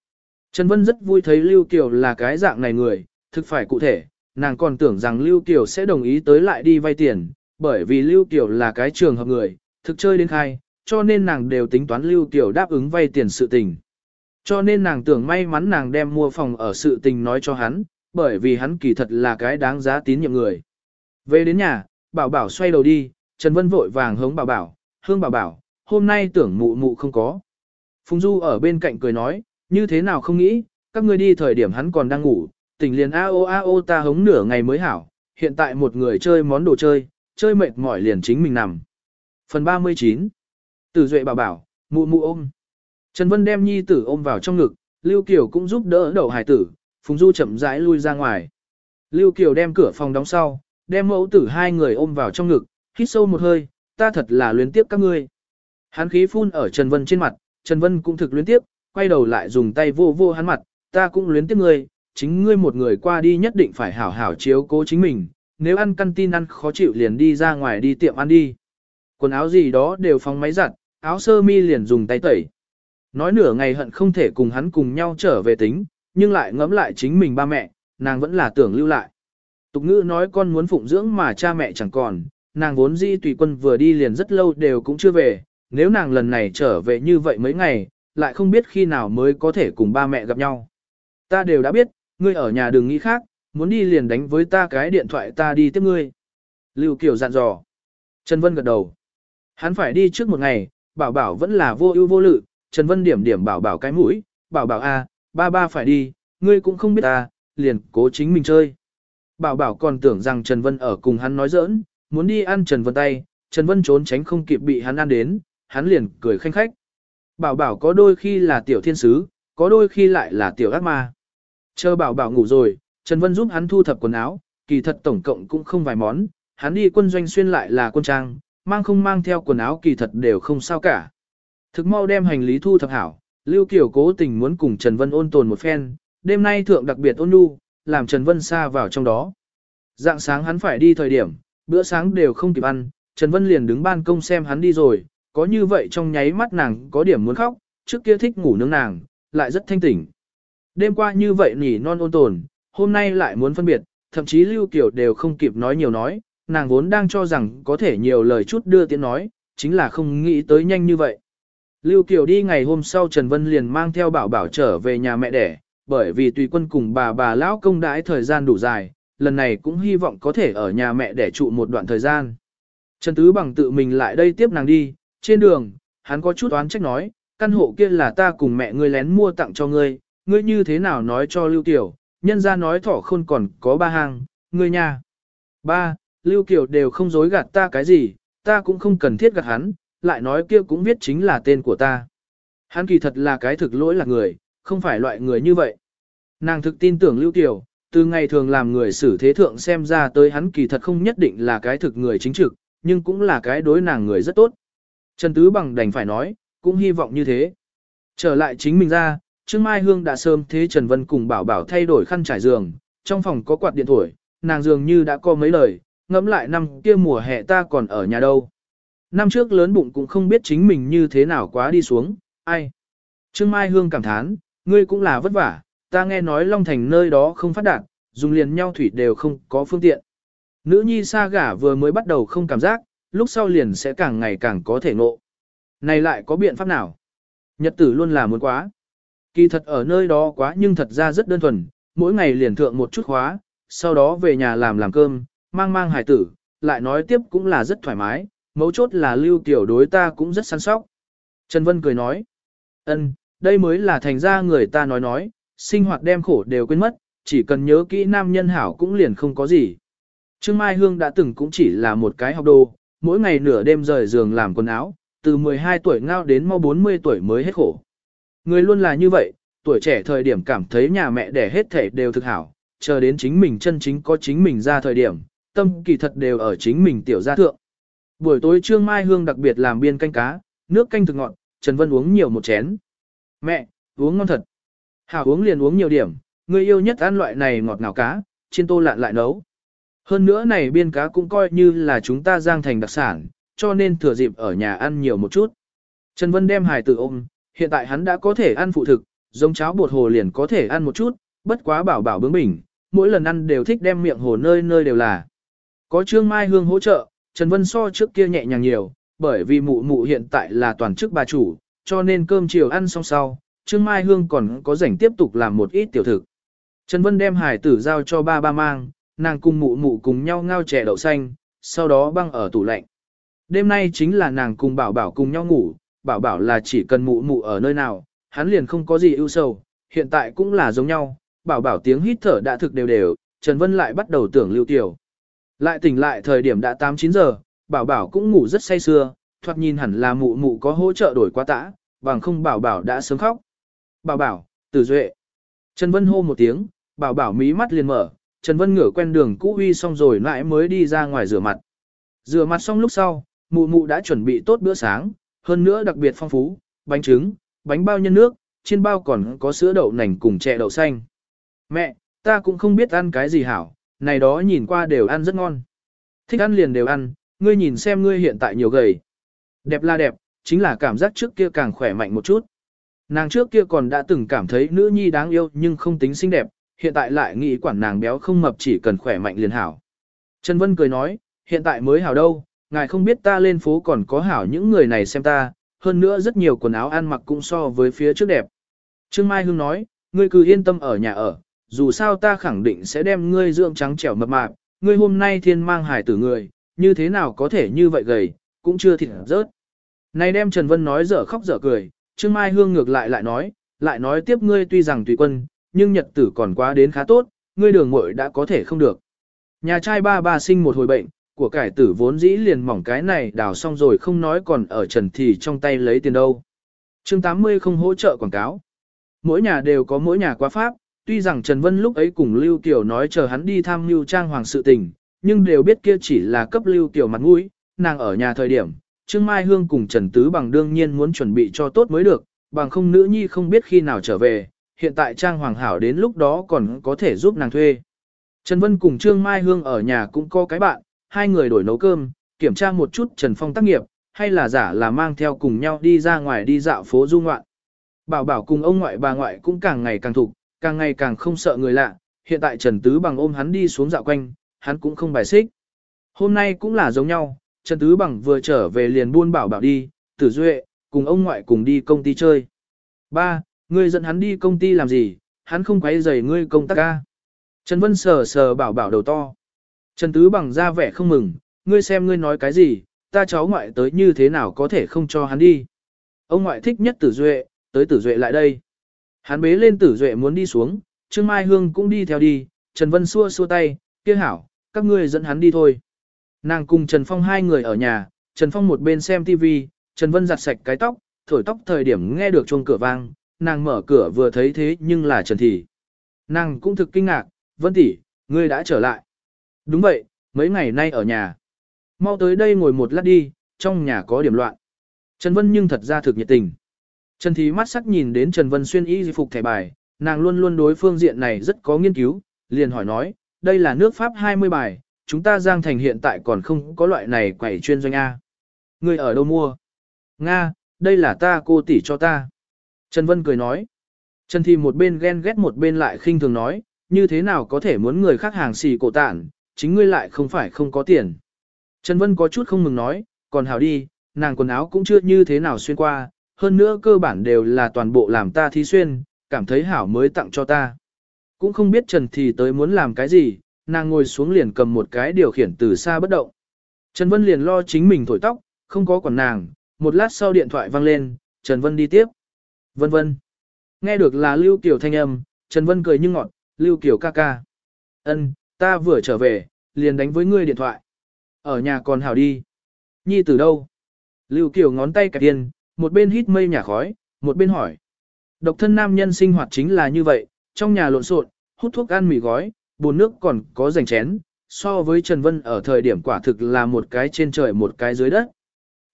Trần Vân rất vui thấy Lưu Kiều là cái dạng này người, thực phải cụ thể, nàng còn tưởng rằng Lưu Kiều sẽ đồng ý tới lại đi vay tiền, bởi vì Lưu Kiều là cái trường hợp người, thực chơi đến khai, cho nên nàng đều tính toán Lưu Kiều đáp ứng vay tiền sự tình. Cho nên nàng tưởng may mắn nàng đem mua phòng ở sự tình nói cho hắn, bởi vì hắn kỳ thật là cái đáng giá tín nhiệm người. Về đến nhà, bảo bảo xoay đầu đi, Trần Vân vội vàng hống bảo bảo, hương bảo bảo, hôm nay tưởng mụ mụ không có. Phùng Du ở bên cạnh cười nói, như thế nào không nghĩ, các ngươi đi thời điểm hắn còn đang ngủ, tỉnh liền a o a o ta hống nửa ngày mới hảo, hiện tại một người chơi món đồ chơi, chơi mệt mỏi liền chính mình nằm. Phần 39 Tử Duệ bảo bảo, mụ mụ ôm. Trần Vân đem nhi tử ôm vào trong ngực, Lưu Kiều cũng giúp đỡ đầu hải tử, Phùng Du chậm rãi lui ra ngoài. Lưu Kiều đem cửa phòng đóng sau, đem mẫu tử hai người ôm vào trong ngực, hít sâu một hơi, ta thật là luyến tiếc các ngươi. Hán khí phun ở Trần Vân trên mặt, Trần Vân cũng thực luyến tiếp, quay đầu lại dùng tay vô vô hắn mặt, ta cũng luyến tiếp ngươi, chính ngươi một người qua đi nhất định phải hảo hảo chiếu cố chính mình, nếu ăn căn tin ăn khó chịu liền đi ra ngoài đi tiệm ăn đi. Quần áo gì đó đều phóng máy giặt, áo sơ mi liền dùng tay tẩy. Nói nửa ngày hận không thể cùng hắn cùng nhau trở về tính, nhưng lại ngẫm lại chính mình ba mẹ, nàng vẫn là tưởng lưu lại. Tục ngữ nói con muốn phụng dưỡng mà cha mẹ chẳng còn, nàng vốn di tùy quân vừa đi liền rất lâu đều cũng chưa về, nếu nàng lần này trở về như vậy mấy ngày, lại không biết khi nào mới có thể cùng ba mẹ gặp nhau. Ta đều đã biết, ngươi ở nhà đừng nghĩ khác, muốn đi liền đánh với ta cái điện thoại ta đi tiếp ngươi. Lưu Kiều dặn dò. Trần Vân gật đầu. Hắn phải đi trước một ngày, bảo bảo vẫn là vô ưu vô lự, Trần Vân điểm điểm bảo bảo cái mũi, bảo bảo a, ba ba phải đi, ngươi cũng không biết ta, liền cố chính mình chơi. Bảo bảo còn tưởng rằng Trần Vân ở cùng hắn nói giỡn, muốn đi ăn Trần Vân tay, Trần Vân trốn tránh không kịp bị hắn ăn đến, hắn liền cười khanh khách. Bảo bảo có đôi khi là tiểu thiên sứ, có đôi khi lại là tiểu ác ma. Chờ bảo bảo ngủ rồi, Trần Vân giúp hắn thu thập quần áo, kỳ thật tổng cộng cũng không vài món, hắn đi quân doanh xuyên lại là quân trang, mang không mang theo quần áo kỳ thật đều không sao cả. Thực mau đem hành lý thu thập hảo, Lưu Kiều cố tình muốn cùng Trần Vân ôn tồn một phen, đêm nay thượng đặc biệt ôn nhu, làm Trần Vân xa vào trong đó. Dạng sáng hắn phải đi thời điểm, bữa sáng đều không kịp ăn, Trần Vân liền đứng ban công xem hắn đi rồi, có như vậy trong nháy mắt nàng có điểm muốn khóc, trước kia thích ngủ nướng nàng, lại rất thanh tỉnh. Đêm qua như vậy nỉ non ôn tồn, hôm nay lại muốn phân biệt, thậm chí Lưu Kiều đều không kịp nói nhiều nói, nàng vốn đang cho rằng có thể nhiều lời chút đưa tiếng nói, chính là không nghĩ tới nhanh như vậy. Lưu Kiều đi ngày hôm sau Trần Vân liền mang theo bảo bảo trở về nhà mẹ đẻ, bởi vì tùy quân cùng bà bà lão công đãi thời gian đủ dài, lần này cũng hy vọng có thể ở nhà mẹ đẻ trụ một đoạn thời gian. Trần Tứ Bằng tự mình lại đây tiếp nàng đi, trên đường, hắn có chút oán trách nói, căn hộ kia là ta cùng mẹ ngươi lén mua tặng cho ngươi, ngươi như thế nào nói cho Lưu Kiều, nhân ra nói thỏ khôn còn có ba hàng, ngươi nha. Ba, Lưu Kiều đều không dối gạt ta cái gì, ta cũng không cần thiết gạt hắn, lại nói kia cũng viết chính là tên của ta. Hắn kỳ thật là cái thực lỗi là người, không phải loại người như vậy. Nàng thực tin tưởng Lưu Kiều, từ ngày thường làm người xử thế thượng xem ra tới hắn kỳ thật không nhất định là cái thực người chính trực, nhưng cũng là cái đối nàng người rất tốt. Trần Tứ Bằng đành phải nói, cũng hy vọng như thế. Trở lại chính mình ra, Trương Mai Hương đã sớm thế Trần Vân cùng bảo bảo thay đổi khăn trải giường, trong phòng có quạt điện thổi, nàng dường như đã có mấy lời, ngẫm lại năm kia mùa hè ta còn ở nhà đâu. Năm trước lớn bụng cũng không biết chính mình như thế nào quá đi xuống, ai. Trương Mai Hương cảm thán, ngươi cũng là vất vả, ta nghe nói Long Thành nơi đó không phát đạt, dùng liền nhau thủy đều không có phương tiện. Nữ nhi xa gả vừa mới bắt đầu không cảm giác, lúc sau liền sẽ càng ngày càng có thể ngộ. Này lại có biện pháp nào? Nhật tử luôn là muốn quá. Kỳ thật ở nơi đó quá nhưng thật ra rất đơn thuần, mỗi ngày liền thượng một chút khóa, sau đó về nhà làm làm cơm, mang mang hải tử, lại nói tiếp cũng là rất thoải mái, mấu chốt là lưu tiểu đối ta cũng rất săn sóc. Trần Vân cười nói, ân, đây mới là thành ra người ta nói nói, sinh hoạt đem khổ đều quên mất, chỉ cần nhớ kỹ nam nhân hảo cũng liền không có gì. Trương Mai Hương đã từng cũng chỉ là một cái học đồ, mỗi ngày nửa đêm rời giường làm quần áo, từ 12 tuổi ngao đến mau 40 tuổi mới hết khổ. Người luôn là như vậy, tuổi trẻ thời điểm cảm thấy nhà mẹ đẻ hết thể đều thực hảo, chờ đến chính mình chân chính có chính mình ra thời điểm, tâm kỳ thật đều ở chính mình tiểu gia thượng. Buổi tối Trương Mai Hương đặc biệt làm biên canh cá, nước canh thực ngọt, Trần Vân uống nhiều một chén. Mẹ, uống ngon thật. Hảo uống liền uống nhiều điểm, người yêu nhất ăn loại này ngọt ngào cá, trên tô lạn lại nấu. Hơn nữa này biên cá cũng coi như là chúng ta giang thành đặc sản, cho nên thừa dịp ở nhà ăn nhiều một chút. Trần Vân đem hài tử ôm, hiện tại hắn đã có thể ăn phụ thực, giống cháo bột hồ liền có thể ăn một chút, bất quá bảo bảo bướng bỉnh, mỗi lần ăn đều thích đem miệng hồ nơi nơi đều là. Có Trương Mai Hương hỗ trợ, Trần Vân so trước kia nhẹ nhàng nhiều, bởi vì mụ mụ hiện tại là toàn chức bà chủ, cho nên cơm chiều ăn xong sau, Trương Mai Hương còn có rảnh tiếp tục làm một ít tiểu thực. Trần Vân đem hải tử giao cho ba ba mang, nàng cùng mụ mụ cùng nhau ngao chè đậu xanh, sau đó băng ở tủ lạnh. Đêm nay chính là nàng cùng bảo bảo cùng nhau ngủ, bảo bảo là chỉ cần mụ mụ ở nơi nào, hắn liền không có gì ưu sầu, hiện tại cũng là giống nhau, bảo bảo tiếng hít thở đã thực đều đều, Trần Vân lại bắt đầu tưởng lưu tiểu. Lại tỉnh lại thời điểm đã 8-9 giờ, bảo bảo cũng ngủ rất say sưa, thoạt nhìn hẳn là mụ mụ có hỗ trợ đổi quá tã, bằng không bảo bảo đã sớm khóc. Bảo bảo, tử duệ. Trần Vân hô một tiếng, bảo bảo mí mắt liền mở, Trần Vân ngửa quen đường cũ uy xong rồi lại mới đi ra ngoài rửa mặt. Rửa mặt xong lúc sau, mụ mụ đã chuẩn bị tốt bữa sáng, hơn nữa đặc biệt phong phú, bánh trứng, bánh bao nhân nước, trên bao còn có sữa đậu nành cùng chè đậu xanh. Mẹ, ta cũng không biết ăn cái gì hảo, này đó nhìn qua đều ăn rất ngon. Thích ăn liền đều ăn, ngươi nhìn xem ngươi hiện tại nhiều gầy. Đẹp là đẹp, chính là cảm giác trước kia càng khỏe mạnh một chút. Nàng trước kia còn đã từng cảm thấy nữ nhi đáng yêu nhưng không tính xinh đẹp, hiện tại lại nghĩ quản nàng béo không mập chỉ cần khỏe mạnh liền hảo. Trần Vân cười nói, hiện tại mới hảo đâu, ngài không biết ta lên phố còn có hảo những người này xem ta, hơn nữa rất nhiều quần áo ăn mặc cũng so với phía trước đẹp. Trương Mai Hương nói, ngươi cứ yên tâm ở nhà ở, dù sao ta khẳng định sẽ đem ngươi dưỡng trắng trẻo mập mạp, ngươi hôm nay thiên mang hải tử người, như thế nào có thể như vậy gầy, cũng chưa thịt rớt. Này đem Trần Vân nói dở khóc dở cười, Trương Mai Hương ngược lại lại nói, lại nói tiếp ngươi tuy rằng tùy quân, nhưng nhật tử còn quá đến khá tốt, ngươi đường muội đã có thể không được. Nhà trai ba ba sinh một hồi bệnh, của cải tử vốn dĩ liền mỏng cái này đào xong rồi không nói còn ở trần thì trong tay lấy tiền đâu. chương 80 không hỗ trợ quảng cáo. Mỗi nhà đều có mỗi nhà quá pháp, tuy rằng Trần Vân lúc ấy cùng Lưu Kiều nói chờ hắn đi tham Lưu Trang Hoàng sự tình, nhưng đều biết kia chỉ là cấp Lưu Kiều mặt mũi, nàng ở nhà thời điểm, Trương Mai Hương cùng Trần Tứ bằng đương nhiên muốn chuẩn bị cho tốt mới được, bằng không nữ nhi không biết khi nào trở về, hiện tại Trang Hoàng Hảo đến lúc đó còn có thể giúp nàng thuê. Trần Vân cùng Trương Mai Hương ở nhà cũng có cái bạn, hai người đổi nấu cơm, kiểm tra một chút Trần Phong tác nghiệp, hay là giả là mang theo cùng nhau đi ra ngoài đi dạo phố du ngoạn. Bảo bảo cùng ông ngoại bà ngoại cũng càng ngày càng thục, càng ngày càng không sợ người lạ, hiện tại Trần Tứ bằng ôm hắn đi xuống dạo quanh, hắn cũng không bài xích. Hôm nay cũng là giống nhau, Trần Tứ bằng vừa trở về liền buôn bảo bảo đi, tử duệ, cùng ông ngoại cùng đi công ty chơi. Ba, ngươi dẫn hắn đi công ty làm gì, hắn không quấy rầy ngươi công tác ca. Trần Vân sờ sờ bảo bảo đầu to. Trần Tứ bằng ra vẻ không mừng, ngươi xem ngươi nói cái gì, ta cháu ngoại tới như thế nào có thể không cho hắn đi. Ông ngoại thích nhất tử duệ, tới tử duệ lại đây. Hắn bế lên tử duệ muốn đi xuống, Trương Mai Hương cũng đi theo đi, Trần Vân xua xua tay, kia hảo, các ngươi dẫn hắn đi thôi. Nàng cùng Trần Phong hai người ở nhà, Trần Phong một bên xem TV, Trần Vân giặt sạch cái tóc, thổi tóc thời điểm nghe được chuông cửa vang, nàng mở cửa vừa thấy thế nhưng là Trần Thị. Nàng cũng thực kinh ngạc, Vân tỷ, ngươi đã trở lại. Đúng vậy, mấy ngày nay ở nhà. Mau tới đây ngồi một lát đi, trong nhà có điểm loạn. Trần Vân nhưng thật ra thực nhiệt tình. Trần Thị mắt sắc nhìn đến Trần Vân xuyên y phục thẻ bài, nàng luôn luôn đối phương diện này rất có nghiên cứu, liền hỏi nói, đây là nước Pháp 20 bài, chúng ta Giang Thành hiện tại còn không có loại này quẩy chuyên doanh A. Người ở đâu mua? Nga, đây là ta cô tỷ cho ta. Trần Vân cười nói. Trần Thi một bên ghen ghét một bên lại khinh thường nói, như thế nào có thể muốn người khác hàng xì cổ tản, chính ngươi lại không phải không có tiền. Trần Vân có chút không mừng nói, còn hảo đi, nàng quần áo cũng chưa như thế nào xuyên qua, hơn nữa cơ bản đều là toàn bộ làm ta thí xuyên, cảm thấy hảo mới tặng cho ta. Cũng không biết Trần Thì tới muốn làm cái gì, nàng ngồi xuống liền cầm một cái điều khiển từ xa bất động. Trần Vân liền lo chính mình thổi tóc, không có quản nàng, một lát sau điện thoại vang lên, Trần Vân đi tiếp. Vân vân. Nghe được là Lưu Kiều thanh âm, Trần Vân cười như ngọt, Lưu Kiều ca ca. Ân, ta vừa trở về, liền đánh với ngươi điện thoại. Ở nhà còn hảo đi. Nhi từ đâu? Lưu Kiều ngón tay kẹp tiền, một bên hít mây nhà khói, một bên hỏi. Độc thân nam nhân sinh hoạt chính là như vậy, trong nhà lộn xộn, hút thuốc ăn mì gói, bồn nước còn có rảnh chén, so với Trần Vân ở thời điểm quả thực là một cái trên trời một cái dưới đất.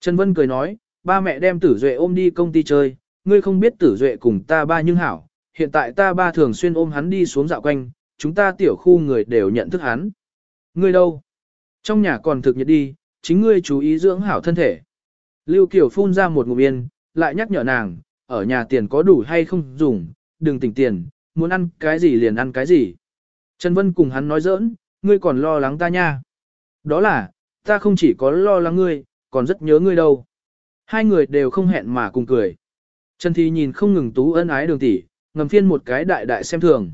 Trần Vân cười nói, ba mẹ đem tử duệ ôm đi công ty chơi, ngươi không biết tử duệ cùng ta ba nhưng hảo, hiện tại ta ba thường xuyên ôm hắn đi xuống dạo quanh, chúng ta tiểu khu người đều nhận thức hắn. Ngươi đâu? Trong nhà còn thực nhiệt đi, chính ngươi chú ý dưỡng hảo thân thể. Lưu Kiều phun ra một ngụm yên, lại nhắc nhở nàng, ở nhà tiền có đủ hay không dùng, đừng tỉnh tiền, muốn ăn cái gì liền ăn cái gì. Trần Vân cùng hắn nói giỡn, ngươi còn lo lắng ta nha. Đó là, ta không chỉ có lo lắng ngươi, còn rất nhớ ngươi đâu. Hai người đều không hẹn mà cùng cười. Trần Thi nhìn không ngừng tú ân ái đường tỷ, ngầm phiên một cái đại đại xem thường.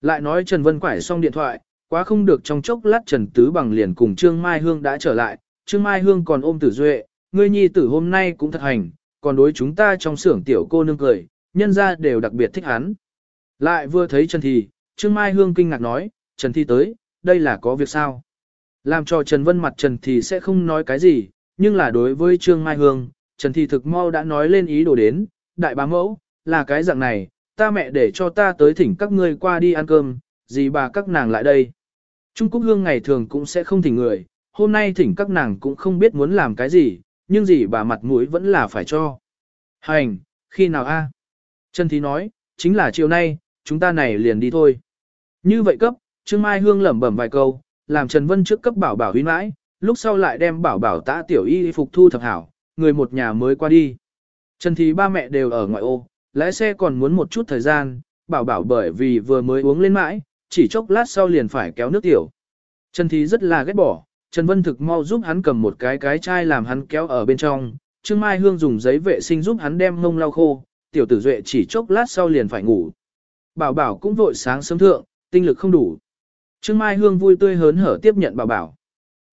Lại nói Trần Vân quải xong điện thoại, quá không được trong chốc lát Trần Tứ Bằng liền cùng Trương Mai Hương đã trở lại, Trương Mai Hương còn ôm tử duệ, ngươi nhi tử hôm nay cũng thật hành, còn đối chúng ta trong xưởng tiểu cô nương cười, nhân ra đều đặc biệt thích hắn. Lại vừa thấy Trần Thi, Trương Mai Hương kinh ngạc nói, Trần Thi tới, đây là có việc sao? Làm cho Trần Vân mặt Trần Thi sẽ không nói cái gì, nhưng là đối với Trương Mai Hương, Trần Thi thực mau đã nói lên ý đồ đến, đại bá mẫu, là cái dạng này, ta mẹ để cho ta tới thỉnh các ngươi qua đi ăn cơm, gì bà các nàng lại đây. Trung Cúc Hương ngày thường cũng sẽ không thỉnh người, hôm nay thỉnh các nàng cũng không biết muốn làm cái gì, nhưng gì bà mặt mũi vẫn là phải cho. Hành, khi nào a? Trần Thí nói, chính là chiều nay, chúng ta này liền đi thôi. Như vậy cấp, Trương Mai Hương lẩm bẩm vài câu, làm Trần Vân trước cấp bảo bảo huy mãi, lúc sau lại đem bảo bảo tã tiểu y phục thu thập hảo, người một nhà mới qua đi. Trần thì ba mẹ đều ở ngoại ô, lái xe còn muốn một chút thời gian, bảo bảo bởi vì vừa mới uống lên mãi, chỉ chốc lát sau liền phải kéo nước tiểu. Trần thì rất là ghét bỏ, Trần Vân thực mau giúp hắn cầm một cái cái chai làm hắn kéo ở bên trong, Trương Mai Hương dùng giấy vệ sinh giúp hắn đem mông lau khô, tiểu tử duệ chỉ chốc lát sau liền phải ngủ. Bảo bảo cũng vội sáng sớm thượng, tinh lực không đủ. Trương Mai Hương vui tươi hớn hở tiếp nhận bảo bảo.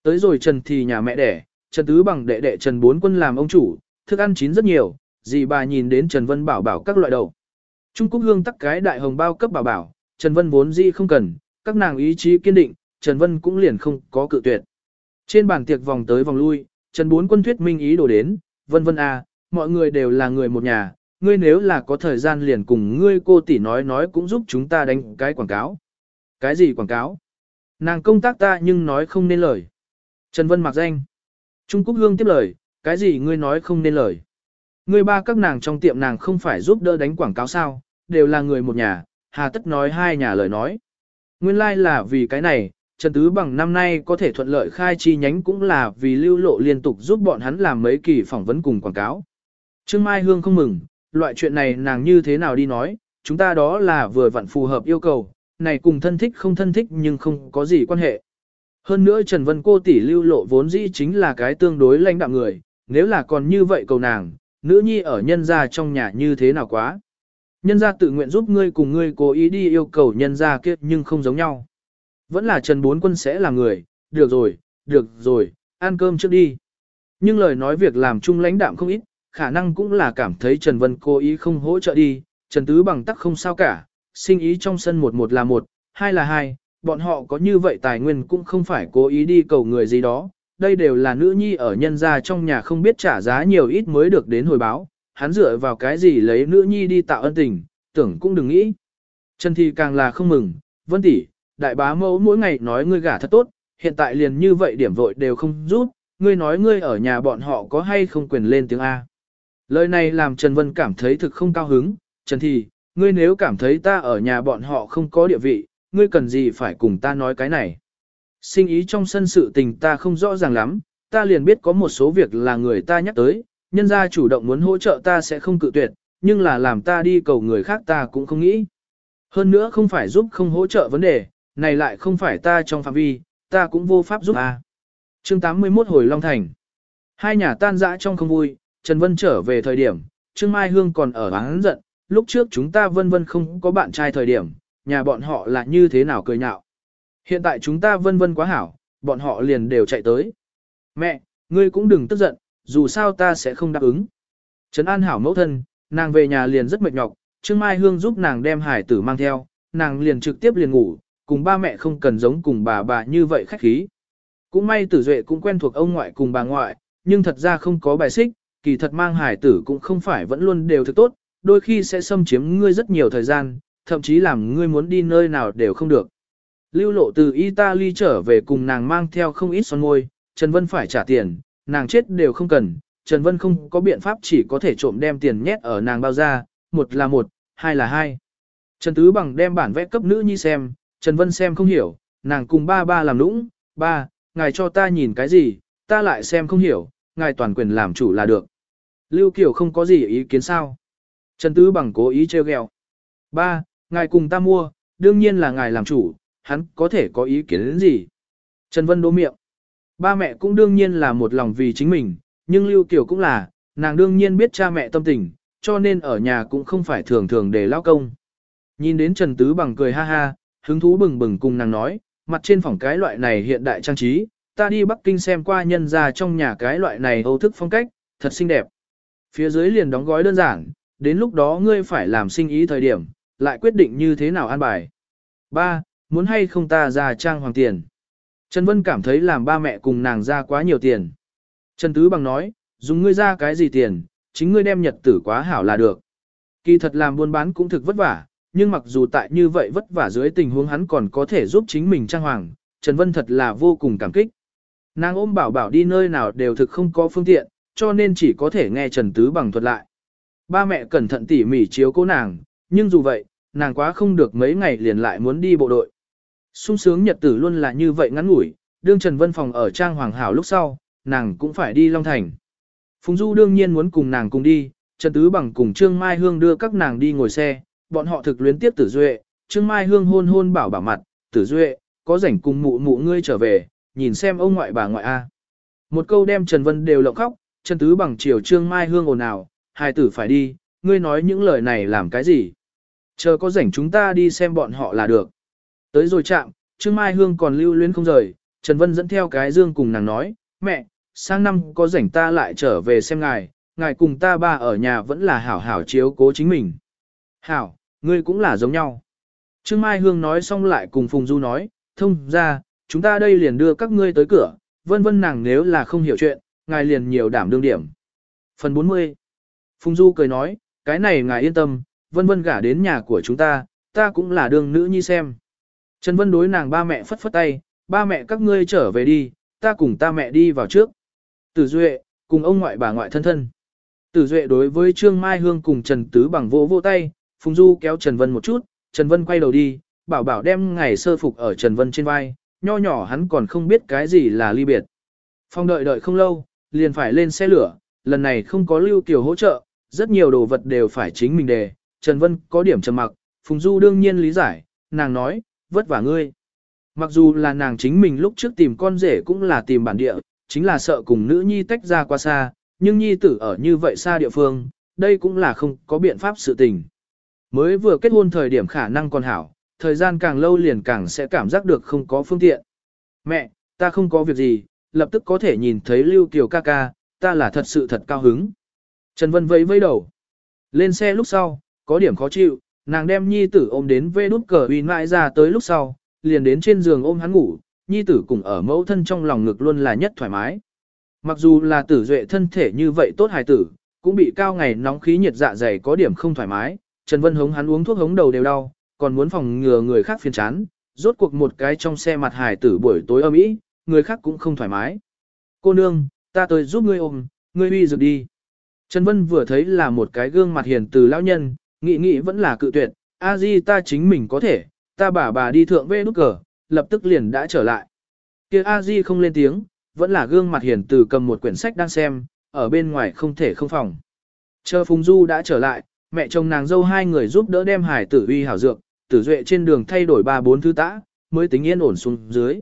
Tới rồi Trần thì nhà mẹ đẻ, Trần Tứ bằng đệ đệ Trần Bốn Quân làm ông chủ, thức ăn chín rất nhiều, dì bà nhìn đến Trần Vân bảo bảo các loại đầu. Trung Cúc Hương tắc cái đại hồng bao cấp bảo bảo, Trần Vân vốn dĩ không cần, các nàng ý chí kiên định, Trần Vân cũng liền không có cự tuyệt. Trên bàn tiệc vòng tới vòng lui, Trần Bốn Quân thuyết minh ý đồ đến, Vân Vân à, mọi người đều là người một nhà, ngươi nếu là có thời gian liền cùng ngươi cô tỷ nói nói cũng giúp chúng ta đánh cái quảng cáo. Cái gì quảng cáo? Nàng công tác ta nhưng nói không nên lời. Trần Vân mặc danh. Trung Cúc Hương tiếp lời, cái gì ngươi nói không nên lời. Ngươi ba các nàng trong tiệm nàng không phải giúp đỡ đánh quảng cáo sao, đều là người một nhà, hà tất nói hai nhà lời nói. Nguyên lai like là vì cái này, Trần Tứ bằng năm nay có thể thuận lợi khai chi nhánh cũng là vì lưu lộ liên tục giúp bọn hắn làm mấy kỳ phỏng vấn cùng quảng cáo. Trương Mai Hương không mừng, loại chuyện này nàng như thế nào đi nói, chúng ta đó là vừa vặn phù hợp yêu cầu, này cùng thân thích không thân thích nhưng không có gì quan hệ. Hơn nữa Trần Vân cô tỷ lưu lộ vốn dĩ chính là cái tương đối lãnh đạm người, nếu là còn như vậy cầu nàng, nữ nhi ở nhân gia trong nhà như thế nào quá. Nhân gia tự nguyện giúp ngươi cùng ngươi cố ý đi yêu cầu nhân gia kia nhưng không giống nhau. Vẫn là Trần Bốn Quân sẽ là người, được rồi, được rồi, ăn cơm trước đi. Nhưng lời nói việc làm chung lãnh đạm không ít, khả năng cũng là cảm thấy Trần Vân cố ý không hỗ trợ đi, Trần Tứ bằng tắc không sao cả, sinh ý trong sân một một là một, hai là hai, bọn họ có như vậy tài nguyên cũng không phải cố ý đi cầu người gì đó, đây đều là nữ nhi ở nhân gia trong nhà không biết trả giá nhiều ít mới được đến hồi báo, hắn dựa vào cái gì lấy nữ nhi đi tạo ân tình, tưởng cũng đừng nghĩ. Trần thị càng là không mừng, Vân tỷ, đại bá mẫu mỗi ngày nói ngươi gả thật tốt, hiện tại liền như vậy điểm vội đều không rút, ngươi nói ngươi ở nhà bọn họ có hay không quyền lên tiếng A. Lời này làm Trần Vân cảm thấy thực không cao hứng, Trần thị ngươi nếu cảm thấy ta ở nhà bọn họ không có địa vị, ngươi cần gì phải cùng ta nói cái này. Sinh ý trong sân sự tình ta không rõ ràng lắm, ta liền biết có một số việc là người ta nhắc tới, nhân gia chủ động muốn hỗ trợ ta sẽ không cự tuyệt, nhưng là làm ta đi cầu người khác ta cũng không nghĩ. Hơn nữa không phải giúp không hỗ trợ vấn đề, này lại không phải ta trong phạm vi, ta cũng vô pháp giúp à. Chương 81 hồi Long Thành. Hai nhà tan dã trong không vui, Trần Vân trở về thời điểm, Trương Mai Hương còn ở án giận, lúc trước chúng ta vân vân không có bạn trai thời điểm, nhà bọn họ là như thế nào cười nhạo. Hiện tại chúng ta vân vân quá hảo, bọn họ liền đều chạy tới. Mẹ, ngươi cũng đừng tức giận, dù sao ta sẽ không đáp ứng. Trấn An hảo mẫu thân, nàng về nhà liền rất mệt nhọc, Trương Mai Hương giúp nàng đem hải tử mang theo, nàng liền trực tiếp liền ngủ, cùng ba mẹ không cần giống cùng bà bà như vậy khách khí. Cũng may tử duệ cũng quen thuộc ông ngoại cùng bà ngoại, nhưng thật ra không có bài xích, kỳ thật mang hải tử cũng không phải vẫn luôn đều thực tốt, đôi khi sẽ xâm chiếm ngươi rất nhiều thời gian, thậm chí làm ngươi muốn đi nơi nào đều không được. Lưu lộ từ Italy trở về cùng nàng mang theo không ít son môi, Trần Vân phải trả tiền, nàng chết đều không cần, Trần Vân không có biện pháp chỉ có thể trộm đem tiền nhét ở nàng bao ra, một là một, hai là hai. Trần Tứ Bằng đem bản vẽ cấp nữ nhi xem, Trần Vân xem không hiểu, nàng cùng ba ba làm nũng, ba, ngài cho ta nhìn cái gì, ta lại xem không hiểu, ngài toàn quyền làm chủ là được. Lưu Kiều không có gì ý kiến sao. Trần Tứ Bằng cố ý trêu ghẹo. Ba, ngài cùng ta mua, đương nhiên là ngài làm chủ, hắn có thể có ý kiến đến gì. Trần Vân đố miệng. Ba mẹ cũng đương nhiên là một lòng vì chính mình, nhưng Lưu Kiều cũng là, nàng đương nhiên biết cha mẹ tâm tình, cho nên ở nhà cũng không phải thường thường để lao công. Nhìn đến Trần Tứ Bằng cười ha ha, hứng thú bừng bừng cùng nàng nói, mặt trên phòng cái loại này hiện đại trang trí, ta đi Bắc Kinh xem qua nhân ra trong nhà cái loại này âu thức phong cách, thật xinh đẹp. Phía dưới liền đóng gói đơn giản, đến lúc đó ngươi phải làm sinh ý thời điểm, lại quyết định như thế nào an bài. Ba, muốn hay không ta ra trang hoàng tiền. Trần Vân cảm thấy làm ba mẹ cùng nàng ra quá nhiều tiền. Trần Tứ Bằng nói, dùng ngươi ra cái gì tiền, chính ngươi đem nhật tử quá hảo là được. Kỳ thật làm buôn bán cũng thực vất vả, nhưng mặc dù tại như vậy vất vả dưới tình huống hắn còn có thể giúp chính mình trang hoàng, Trần Vân thật là vô cùng cảm kích. Nàng ôm bảo bảo đi nơi nào đều thực không có phương tiện, cho nên chỉ có thể nghe Trần Tứ bằng thuật lại. Ba mẹ cẩn thận tỉ mỉ chiếu cố nàng, nhưng dù vậy, nàng quá không được mấy ngày liền lại muốn đi bộ đội sung sướng nhật tử luôn là như vậy ngắn ngủi, đương Trần Vân Phòng ở Trang Hoàng Hảo lúc sau, nàng cũng phải đi Long Thành. Phùng Du đương nhiên muốn cùng nàng cùng đi, Trần Tứ Bằng cùng Trương Mai Hương đưa các nàng đi ngồi xe, bọn họ thực luyến tiếp Tử Duệ, Trương Mai Hương hôn hôn bảo bảo mặt, Tử Duệ, có rảnh cùng mụ mụ ngươi trở về, nhìn xem ông ngoại bà ngoại A. Một câu đem Trần Vân đều lộng khóc, Trần Tứ Bằng chiều Trương Mai Hương ồn ào, hai tử phải đi, ngươi nói những lời này làm cái gì? Chờ có rảnh chúng ta đi xem bọn họ là được. Tới rồi chạm, Trương Mai Hương còn lưu luyến không rời, Trần Vân dẫn theo cái dương cùng nàng nói, mẹ, sang năm có rảnh ta lại trở về xem ngài, ngài cùng ta ba ở nhà vẫn là hảo hảo chiếu cố chính mình. Hảo, ngươi cũng là giống nhau. Trương Mai Hương nói xong lại cùng Phùng Du nói, thông ra, chúng ta đây liền đưa các ngươi tới cửa, vân vân nàng nếu là không hiểu chuyện, ngài liền nhiều đảm đương điểm. Phần 40 Phùng Du cười nói, cái này ngài yên tâm, vân vân gả đến nhà của chúng ta, ta cũng là đương nữ nhi xem. Trần Vân đối nàng ba mẹ phất phất tay, ba mẹ các ngươi trở về đi, ta cùng ta mẹ đi vào trước. Tử Duệ, cùng ông ngoại bà ngoại thân thân. Tử Duệ đối với Trương Mai Hương cùng Trần Tứ bằng vô vô tay, Phùng Du kéo Trần Vân một chút, Trần Vân quay đầu đi, bảo bảo đem ngày sơ phục ở Trần Vân trên vai, nho nhỏ hắn còn không biết cái gì là ly biệt. Phong đợi đợi không lâu, liền phải lên xe lửa, lần này không có Lưu Kiều hỗ trợ, rất nhiều đồ vật đều phải chính mình đề, Trần Vân có điểm trầm mặc, Phùng Du đương nhiên lý giải, nàng nói, vất vả ngươi. Mặc dù là nàng chính mình lúc trước tìm con rể cũng là tìm bản địa, chính là sợ cùng nữ nhi tách ra qua xa, nhưng nhi tử ở như vậy xa địa phương, đây cũng là không có biện pháp sự tình. Mới vừa kết hôn thời điểm khả năng còn hảo, thời gian càng lâu liền càng sẽ cảm giác được không có phương tiện. Mẹ, ta không có việc gì, lập tức có thể nhìn thấy Lưu Kiều ca ca, ta là thật sự thật cao hứng. Trần Vân vẫy vẫy đầu. Lên xe lúc sau, có điểm khó chịu, nàng đem nhi tử ôm đến vê đút cờ uy mãi ra tới lúc sau, liền đến trên giường ôm hắn ngủ, nhi tử cùng ở mẫu thân trong lòng ngực luôn là nhất thoải mái. Mặc dù là tử duệ thân thể như vậy tốt hài tử, cũng bị cao ngày nóng khí nhiệt dạ dày có điểm không thoải mái, Trần Vân hống hắn uống thuốc hống đầu đều đau, còn muốn phòng ngừa người khác phiền chán, rốt cuộc một cái trong xe mặt hài tử buổi tối âm ý, người khác cũng không thoải mái. Cô nương, ta tới giúp ngươi ôm, ngươi uy dược đi. Trần Vân vừa thấy là một cái gương mặt hiền từ lão nhân, nghĩ nghĩ vẫn là cự tuyệt, a di ta chính mình có thể, ta bà bà đi thượng vê nút cờ, lập tức liền đã trở lại. Kia a di không lên tiếng, vẫn là gương mặt hiền từ cầm một quyển sách đang xem, ở bên ngoài không thể không phòng. Chờ Phùng Du đã trở lại, mẹ chồng nàng dâu hai người giúp đỡ đem hải tử uy hảo dược, tử duệ trên đường thay đổi ba bốn thứ tã, mới tính yên ổn xuống dưới.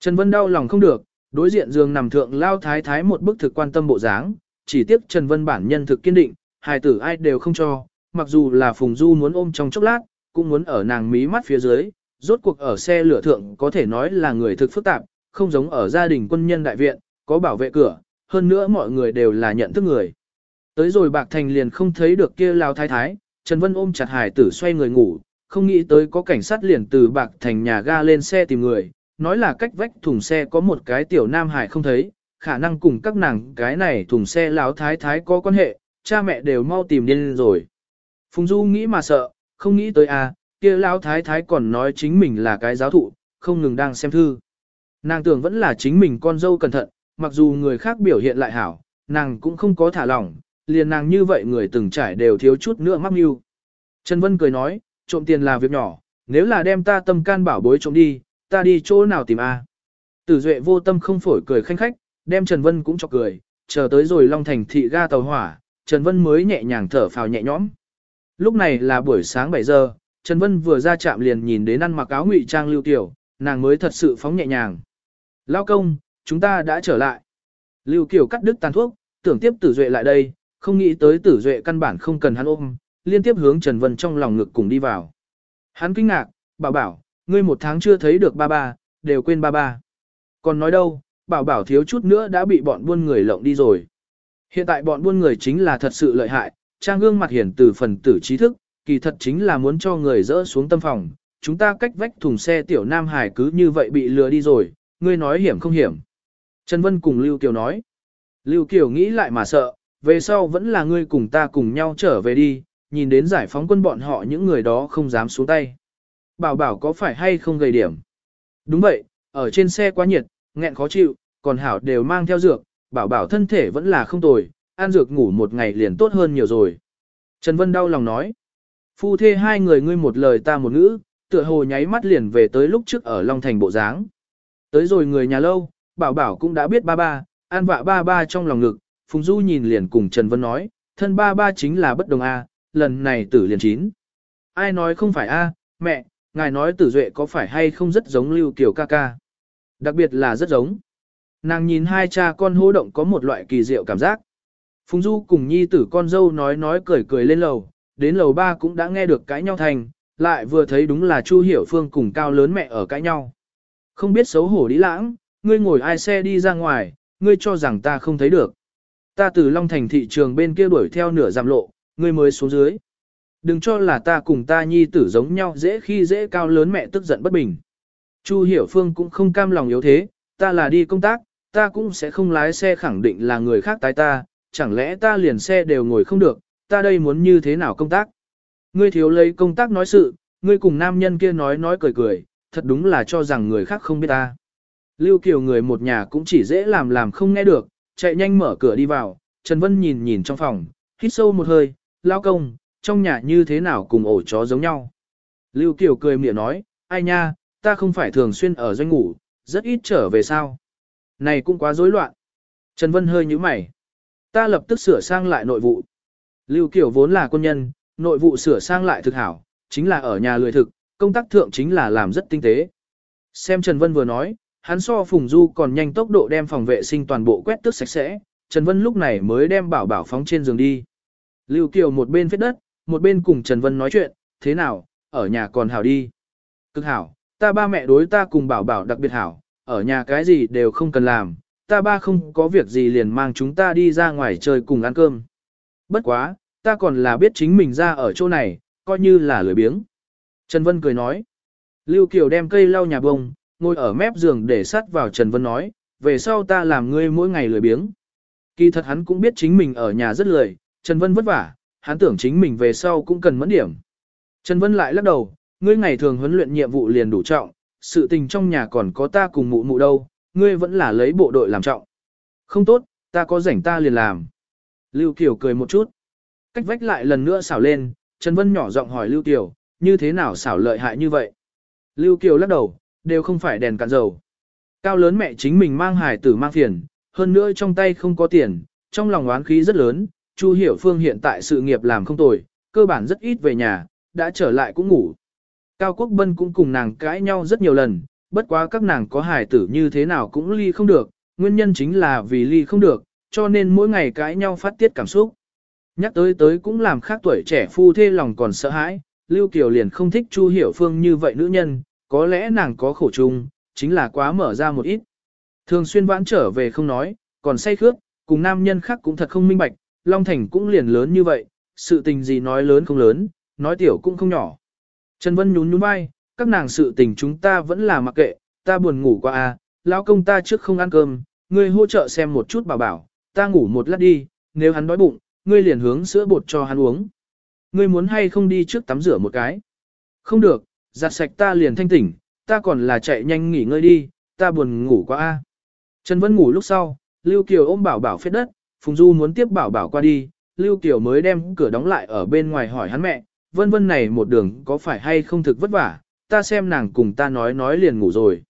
Trần Vân đau lòng không được, đối diện giường nằm thượng lao thái thái một bức thực quan tâm bộ dáng, chỉ tiếc Trần Vân bản nhân thực kiên định, hài tử ai đều không cho, mặc dù là Phùng Du muốn ôm trong chốc lát, cũng muốn ở nàng mí mắt phía dưới, rốt cuộc ở xe lửa thượng có thể nói là người thực phức tạp, không giống ở gia đình quân nhân đại viện, có bảo vệ cửa, hơn nữa mọi người đều là nhận thức người. Tới rồi Bạc Thành liền không thấy được kia lao thái thái, Trần Vân ôm chặt Hải tử xoay người ngủ, không nghĩ tới có cảnh sát liền từ bạc thành nhà ga lên xe tìm người, nói là cách vách thùng xe có một cái tiểu nam hải không thấy, khả năng cùng các nàng cái này thùng xe láo thái thái có quan hệ, cha mẹ đều mau tìm điên rồi. Phùng Du nghĩ mà sợ, không nghĩ tới à, kia lão thái thái còn nói chính mình là cái giáo thụ, không ngừng đang xem thư. Nàng tưởng vẫn là chính mình con dâu cẩn thận, mặc dù người khác biểu hiện lại hảo, nàng cũng không có thả lỏng, liền nàng như vậy người từng trải đều thiếu chút nữa mắc mưu. Trần Vân cười nói, trộm tiền là việc nhỏ, nếu là đem ta tâm can bảo bối trộm đi, ta đi chỗ nào tìm a? Tử Duệ vô tâm không phổi cười khanh khách, đem Trần Vân cũng cho cười, chờ tới rồi Long Thành thị ga tàu hỏa, Trần Vân mới nhẹ nhàng thở phào nhẹ nhõm. Lúc này là buổi sáng 7 giờ, Trần Vân vừa ra trạm liền nhìn đến ăn mặc áo ngụy trang lưu tiểu, nàng mới thật sự phóng nhẹ nhàng. Lao công, chúng ta đã trở lại. Lưu Kiều cắt đứt tàn thuốc, tưởng tiếp Tử Duệ lại đây, không nghĩ tới Tử Duệ căn bản không cần hắn ôm, liên tiếp hướng Trần Vân trong lòng ngực cùng đi vào. Hắn kinh ngạc, bảo bảo, ngươi một tháng chưa thấy được ba ba, đều quên ba ba. Còn nói đâu, bảo bảo thiếu chút nữa đã bị bọn buôn người lộng đi rồi. Hiện tại bọn buôn người chính là thật sự lợi hại, trang gương mặt hiển từ phần tử trí thức, kỳ thật chính là muốn cho người dỡ xuống tâm phòng. Chúng ta cách vách thùng xe tiểu Nam Hải cứ như vậy bị lừa đi rồi, ngươi nói hiểm không hiểm. Trần Vân cùng Lưu Kiều nói. Lưu Kiều nghĩ lại mà sợ, về sau vẫn là ngươi cùng ta cùng nhau trở về đi, nhìn đến giải phóng quân bọn họ những người đó không dám xuống tay. Bảo bảo có phải hay không gây điểm? Đúng vậy, ở trên xe quá nhiệt, nghẹn khó chịu, còn hảo đều mang theo dược, bảo bảo thân thể vẫn là không tồi, ăn dược ngủ một ngày liền tốt hơn nhiều rồi. Trần Vân đau lòng nói. Phu thê hai người ngươi một lời ta một ngữ, tựa hồ nháy mắt liền về tới lúc trước ở Long Thành bộ dáng. Tới rồi người nhà lâu, bảo bảo cũng đã biết ba ba, an vạ ba ba trong lòng ngực, Phùng Du nhìn liền cùng Trần Vân nói, thân ba ba chính là bất đồng A, lần này tử liền chín. Ai nói không phải A, mẹ, ngài nói tử duệ có phải hay không rất giống lưu kiểu ca ca. Đặc biệt là rất giống. Nàng nhìn hai cha con hô động có một loại kỳ diệu cảm giác. Phùng Du cùng nhi tử con dâu nói nói cười cười lên lầu, đến lầu ba cũng đã nghe được cãi nhau thành, lại vừa thấy đúng là Chu Hiểu Phương cùng cao lớn mẹ ở cãi nhau. Không biết xấu hổ đi lãng, ngươi ngồi ai xe đi ra ngoài, ngươi cho rằng ta không thấy được. Ta từ Long Thành thị trường bên kia đuổi theo nửa giảm lộ, ngươi mới xuống dưới. Đừng cho là ta cùng ta nhi tử giống nhau dễ khi dễ cao lớn mẹ tức giận bất bình. Chu Hiểu Phương cũng không cam lòng yếu thế, ta là đi công tác, ta cũng sẽ không lái xe khẳng định là người khác tái ta, chẳng lẽ ta liền xe đều ngồi không được, ta đây muốn như thế nào công tác. Ngươi thiếu lấy công tác nói sự, ngươi cùng nam nhân kia nói nói cười cười, thật đúng là cho rằng người khác không biết ta. Lưu Kiều người một nhà cũng chỉ dễ làm làm không nghe được, chạy nhanh mở cửa đi vào, Trần Vân nhìn nhìn trong phòng, hít sâu một hơi, lao công, trong nhà như thế nào cùng ổ chó giống nhau. Lưu Kiều cười miệng nói, ai nha, ta không phải thường xuyên ở doanh ngủ, rất ít trở về sao. Này cũng quá rối loạn. Trần Vân hơi nhíu mày. Ta lập tức sửa sang lại nội vụ. Lưu Kiều vốn là quân nhân, nội vụ sửa sang lại thực hảo, chính là ở nhà lười thực, công tác thượng chính là làm rất tinh tế. Xem Trần Vân vừa nói, hắn so Phùng Du còn nhanh tốc độ đem phòng vệ sinh toàn bộ quét tước sạch sẽ, Trần Vân lúc này mới đem bảo bảo phóng trên giường đi. Lưu Kiều một bên phết đất, một bên cùng Trần Vân nói chuyện, thế nào, ở nhà còn hảo đi. Cực hảo, ta ba mẹ đối ta cùng bảo bảo đặc biệt hảo, ở nhà cái gì đều không cần làm, ta ba không có việc gì liền mang chúng ta đi ra ngoài chơi cùng ăn cơm. Bất quá, ta còn là biết chính mình ra ở chỗ này, coi như là lười biếng. Trần Vân cười nói. Lưu Kiều đem cây lau nhà bông, ngồi ở mép giường để sát vào Trần Vân nói, về sau ta làm ngươi mỗi ngày lười biếng. Kỳ thật hắn cũng biết chính mình ở nhà rất lười, Trần Vân vất vả, hắn tưởng chính mình về sau cũng cần mẫn điểm. Trần Vân lại lắc đầu, ngươi ngày thường huấn luyện nhiệm vụ liền đủ trọng, sự tình trong nhà còn có ta cùng mụ mụ đâu, ngươi vẫn là lấy bộ đội làm trọng. Không tốt, ta có rảnh ta liền làm. Lưu Kiều cười một chút. Cách vách lại lần nữa xảo lên, Trần Vân nhỏ giọng hỏi Lưu Kiều, như thế nào xảo lợi hại như vậy? Lưu Kiều lắc đầu, đều không phải đèn cạn dầu. Cao lớn mẹ chính mình mang hài tử mang phiền, hơn nữa trong tay không có tiền, trong lòng oán khí rất lớn, Chu Hiểu Phương hiện tại sự nghiệp làm không tồi, cơ bản rất ít về nhà, đã trở lại cũng ngủ. Cao Quốc Bân cũng cùng nàng cãi nhau rất nhiều lần, bất quá các nàng có hài tử như thế nào cũng ly không được, nguyên nhân chính là vì ly không được, cho nên mỗi ngày cãi nhau phát tiết cảm xúc. Nhắc tới tới cũng làm khác tuổi trẻ phu thê lòng còn sợ hãi, Lưu Kiều liền không thích Chu Hiểu Phương như vậy nữ nhân, có lẽ nàng có khổ chung, chính là quá mở ra một ít. Thường xuyên vãn trở về không nói, còn say khước, cùng nam nhân khác cũng thật không minh bạch, Long Thành cũng liền lớn như vậy, sự tình gì nói lớn không lớn, nói tiểu cũng không nhỏ. Trần Vân nhún nhún vai, các nàng sự tình chúng ta vẫn là mặc kệ, ta buồn ngủ qua à, lão công ta trước không ăn cơm, ngươi hỗ trợ xem một chút bảo bảo, ta ngủ một lát đi, nếu hắn đói bụng, ngươi liền hướng sữa bột cho hắn uống. Ngươi muốn hay không đi trước tắm rửa một cái? Không được, giặt sạch ta liền thanh tỉnh, ta còn là chạy nhanh nghỉ ngơi đi, ta buồn ngủ quá a. Trần Vân ngủ lúc sau, Lưu Kiều ôm bảo bảo phết đất, Phùng Du muốn tiếp bảo bảo qua đi, Lưu Kiều mới đem cửa đóng lại ở bên ngoài hỏi hắn mẹ, vân vân này một đường có phải hay không thực vất vả, ta xem nàng cùng ta nói nói liền ngủ rồi.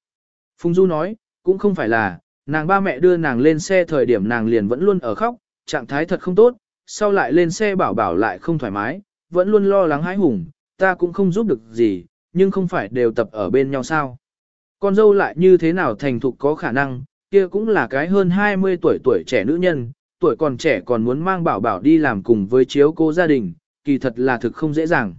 Phùng Du nói, cũng không phải là, nàng ba mẹ đưa nàng lên xe thời điểm nàng liền vẫn luôn ở khóc, trạng thái thật không tốt, sau lại lên xe bảo bảo lại không thoải mái, vẫn luôn lo lắng hãi hùng, ta cũng không giúp được gì, nhưng không phải đều tập ở bên nhau sao. Con dâu lại như thế nào thành thục có khả năng, kia cũng là cái hơn 20 tuổi tuổi trẻ nữ nhân, tuổi còn trẻ còn muốn mang bảo bảo đi làm cùng với chiếu cô gia đình, kỳ thật là thực không dễ dàng.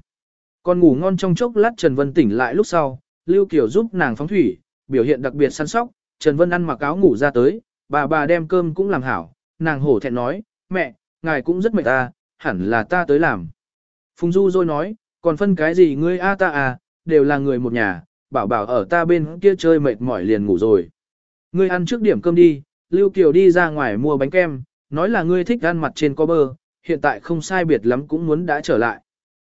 Còn ngủ ngon trong chốc lát Trần Vân tỉnh lại lúc sau, Lưu Kiều giúp nàng phóng thủy, biểu hiện đặc biệt săn sóc, Trần Vân ăn mặc áo ngủ ra tới, bà bà đem cơm cũng làm hảo, nàng hổ thẹn nói, mẹ, ngài cũng rất mệt ta, hẳn là ta tới làm. Phùng Du rồi nói, còn phân cái gì ngươi a ta à, đều là người một nhà, bảo bảo ở ta bên kia chơi mệt mỏi liền ngủ rồi. Ngươi ăn trước điểm cơm đi, Lưu Kiều đi ra ngoài mua bánh kem, nói là ngươi thích ăn mặt trên có bơ, hiện tại không sai biệt lắm cũng muốn đã trở lại.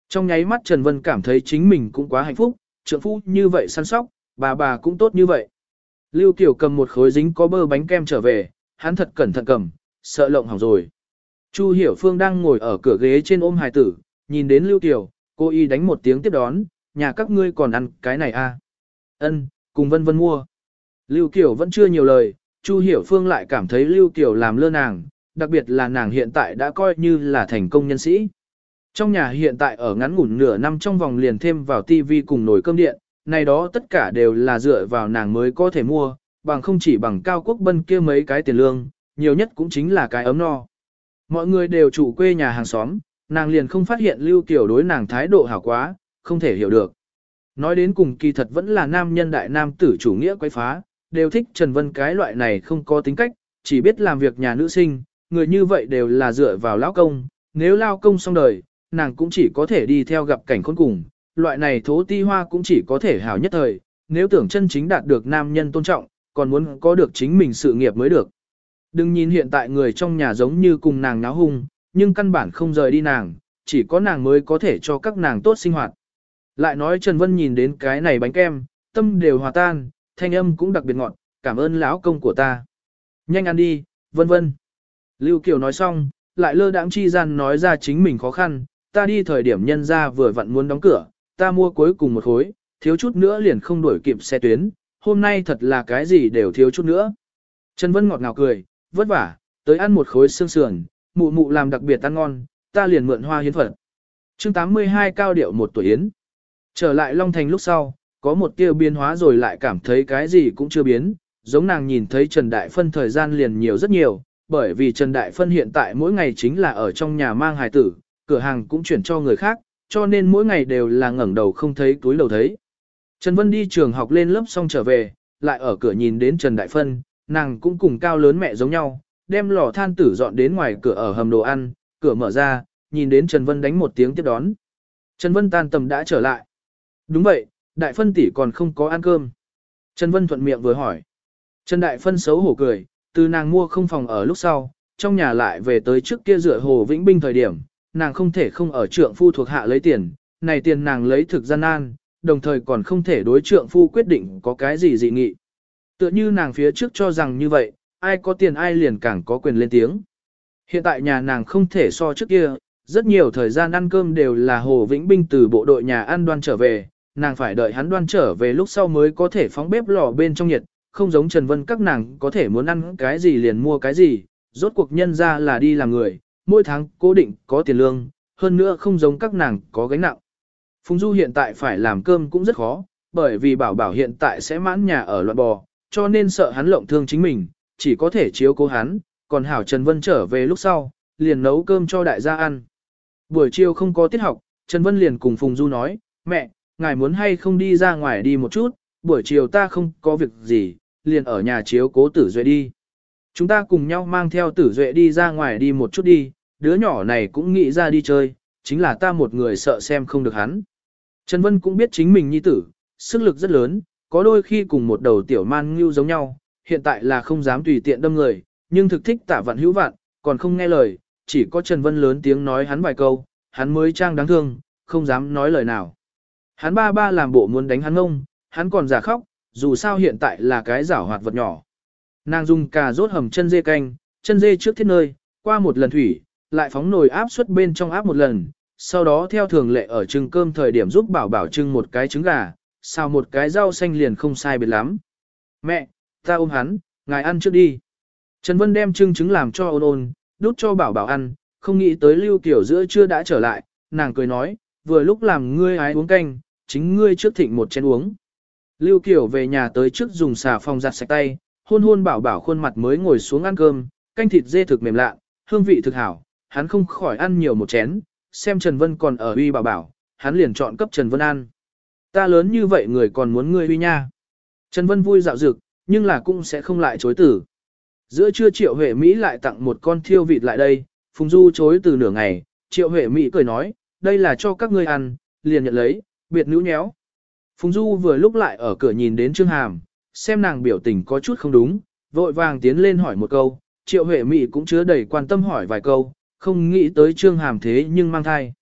Trong nháy mắt Trần Vân cảm thấy chính mình cũng quá hạnh phúc, trượng phu như vậy săn sóc, bà bà cũng tốt như vậy. Lưu Kiều cầm một khối dính có bơ bánh kem trở về, hắn thật cẩn thận cầm, sợ lộng hỏng rồi. Chu Hiểu Phương đang ngồi ở cửa ghế trên ôm hài tử, nhìn đến Lưu Kiều, cô y đánh một tiếng tiếp đón, nhà các ngươi còn ăn cái này à? Ân, cùng Vân Vân mua. Lưu Kiều vẫn chưa nhiều lời, Chu Hiểu Phương lại cảm thấy Lưu Kiều làm lơ nàng, đặc biệt là nàng hiện tại đã coi như là thành công nhân sĩ. Trong nhà hiện tại ở ngắn ngủn nửa năm trong vòng liền thêm vào tivi cùng nồi cơm điện, này đó tất cả đều là dựa vào nàng mới có thể mua, bằng không chỉ bằng cao quốc bân kia mấy cái tiền lương, nhiều nhất cũng chính là cái ấm no. Mọi người đều chủ quê nhà hàng xóm, nàng liền không phát hiện Lưu Kiều đối nàng thái độ hảo quá, không thể hiểu được. Nói đến cùng kỳ thật vẫn là nam nhân đại nam tử chủ nghĩa quấy phá, đều thích Trần Vân cái loại này không có tính cách, chỉ biết làm việc nhà nữ sinh, người như vậy đều là dựa vào lão công, nếu lao công xong đời, nàng cũng chỉ có thể đi theo gặp cảnh khốn cùng, loại này thố ti hoa cũng chỉ có thể hảo nhất thời, nếu tưởng chân chính đạt được nam nhân tôn trọng, còn muốn có được chính mình sự nghiệp mới được. Đừng nhìn hiện tại người trong nhà giống như cùng nàng náo hung, nhưng căn bản không rời đi nàng, chỉ có nàng mới có thể cho các nàng tốt sinh hoạt. Lại nói Trần Vân nhìn đến cái này bánh kem, tâm đều hòa tan, thanh âm cũng đặc biệt ngọt, cảm ơn lão công của ta. Nhanh ăn đi, vân vân. Lưu Kiều nói xong, lại lơ đãng chi gian nói ra chính mình khó khăn, ta đi thời điểm nhân ra vừa vặn muốn đóng cửa, ta mua cuối cùng một khối, thiếu chút nữa liền không đuổi kịp xe tuyến, hôm nay thật là cái gì đều thiếu chút nữa. Trần Vân ngọt ngào cười, vất vả, tới ăn một khối xương sườn, mụ mụ làm đặc biệt ăn ngon, ta liền mượn hoa hiến phật. chương 82 cao điệu một tuổi yến. Trở lại Long Thành lúc sau, có một tiêu biến hóa rồi lại cảm thấy cái gì cũng chưa biến, giống nàng nhìn thấy Trần Đại Phân thời gian liền nhiều rất nhiều, bởi vì Trần Đại Phân hiện tại mỗi ngày chính là ở trong nhà mang hài tử, cửa hàng cũng chuyển cho người khác, cho nên mỗi ngày đều là ngẩng đầu không thấy túi đầu thấy. Trần Vân đi trường học lên lớp xong trở về, lại ở cửa nhìn đến Trần Đại Phân, nàng cũng cùng cao lớn mẹ giống nhau, đem lò than tử dọn đến ngoài cửa ở hầm đồ ăn, cửa mở ra, nhìn đến Trần Vân đánh một tiếng tiếp đón. Trần Vân tan tầm đã trở lại. Đúng vậy, Đại Phân tỷ còn không có ăn cơm. Trần Vân thuận miệng vừa hỏi. Trần Đại Phân xấu hổ cười, từ nàng mua không phòng ở lúc sau, trong nhà lại về tới trước kia rửa hồ vĩnh binh thời điểm, nàng không thể không ở trượng phu thuộc hạ lấy tiền, này tiền nàng lấy thực gian nan, đồng thời còn không thể đối trượng phu quyết định có cái gì dị nghị. Tựa như nàng phía trước cho rằng như vậy, ai có tiền ai liền càng có quyền lên tiếng. Hiện tại nhà nàng không thể so trước kia, rất nhiều thời gian ăn cơm đều là Hồ Vĩnh Binh từ bộ đội nhà ăn đoan trở về, nàng phải đợi hắn đoan trở về lúc sau mới có thể phóng bếp lò bên trong nhiệt, không giống Trần Vân các nàng có thể muốn ăn cái gì liền mua cái gì, rốt cuộc nhân ra là đi làm người, mỗi tháng cố định có tiền lương, hơn nữa không giống các nàng có gánh nặng. Phùng Du hiện tại phải làm cơm cũng rất khó, bởi vì bảo bảo hiện tại sẽ mãn nhà ở loạn bò, cho nên sợ hắn lộng thương chính mình, chỉ có thể chiếu cố hắn, còn Hảo Trần Vân trở về lúc sau, liền nấu cơm cho đại gia ăn. Buổi chiều không có tiết học, Trần Vân liền cùng Phùng Du nói, mẹ, ngài muốn hay không đi ra ngoài đi một chút, buổi chiều ta không có việc gì, liền ở nhà chiếu cố tử duệ đi. Chúng ta cùng nhau mang theo tử duệ đi ra ngoài đi một chút đi, đứa nhỏ này cũng nghĩ ra đi chơi, chính là ta một người sợ xem không được hắn. Trần Vân cũng biết chính mình nhi tử, sức lực rất lớn, có đôi khi cùng một đầu tiểu man ngưu giống nhau, hiện tại là không dám tùy tiện đâm người, nhưng thực thích tả vạn hữu vạn, còn không nghe lời, chỉ có Trần Vân lớn tiếng nói hắn vài câu, hắn mới trang đáng thương, không dám nói lời nào. Hắn ba ba làm bộ muốn đánh hắn ông, hắn còn giả khóc, dù sao hiện tại là cái giảo hoạt vật nhỏ. Nàng dùng cà rốt hầm chân dê canh, chân dê trước thiết nơi, qua một lần thủy, lại phóng nồi áp suất bên trong áp một lần, sau đó theo thường lệ ở trưng cơm thời điểm giúp bảo bảo trưng một cái trứng gà, xào một cái rau xanh liền không sai biệt lắm. Mẹ, ta ôm hắn, ngài ăn trước đi. Trần Vân đem trưng trứng làm cho ôn ôn, đút cho bảo bảo ăn, không nghĩ tới lưu kiểu giữa chưa đã trở lại, nàng cười nói, vừa lúc làm ngươi ái uống canh, chính ngươi trước thịnh một chén uống. Lưu kiểu về nhà tới trước dùng xà phòng giặt sạch tay, hôn hôn bảo bảo khuôn mặt mới ngồi xuống ăn cơm, canh thịt dê thực mềm lạ, hương vị thực hảo, hắn không khỏi ăn nhiều một chén, xem Trần Vân còn ở uy bảo bảo, hắn liền chọn cấp Trần Vân ăn. Ta lớn như vậy người còn muốn ngươi uy nha. Trần Vân vui dạo dực, nhưng là cũng sẽ không lại chối tử. Giữa trưa Triệu Huệ Mỹ lại tặng một con thiêu vịt lại đây, Phùng Du chối từ nửa ngày, Triệu Huệ Mỹ cười nói, đây là cho các ngươi ăn, liền nhận lấy, biệt nữ nhéo. Phùng Du vừa lúc lại ở cửa nhìn đến Trương Hàm, xem nàng biểu tình có chút không đúng, vội vàng tiến lên hỏi một câu, Triệu Huệ Mỹ cũng chứa đầy quan tâm hỏi vài câu, không nghĩ tới Trương Hàm thế nhưng mang thai.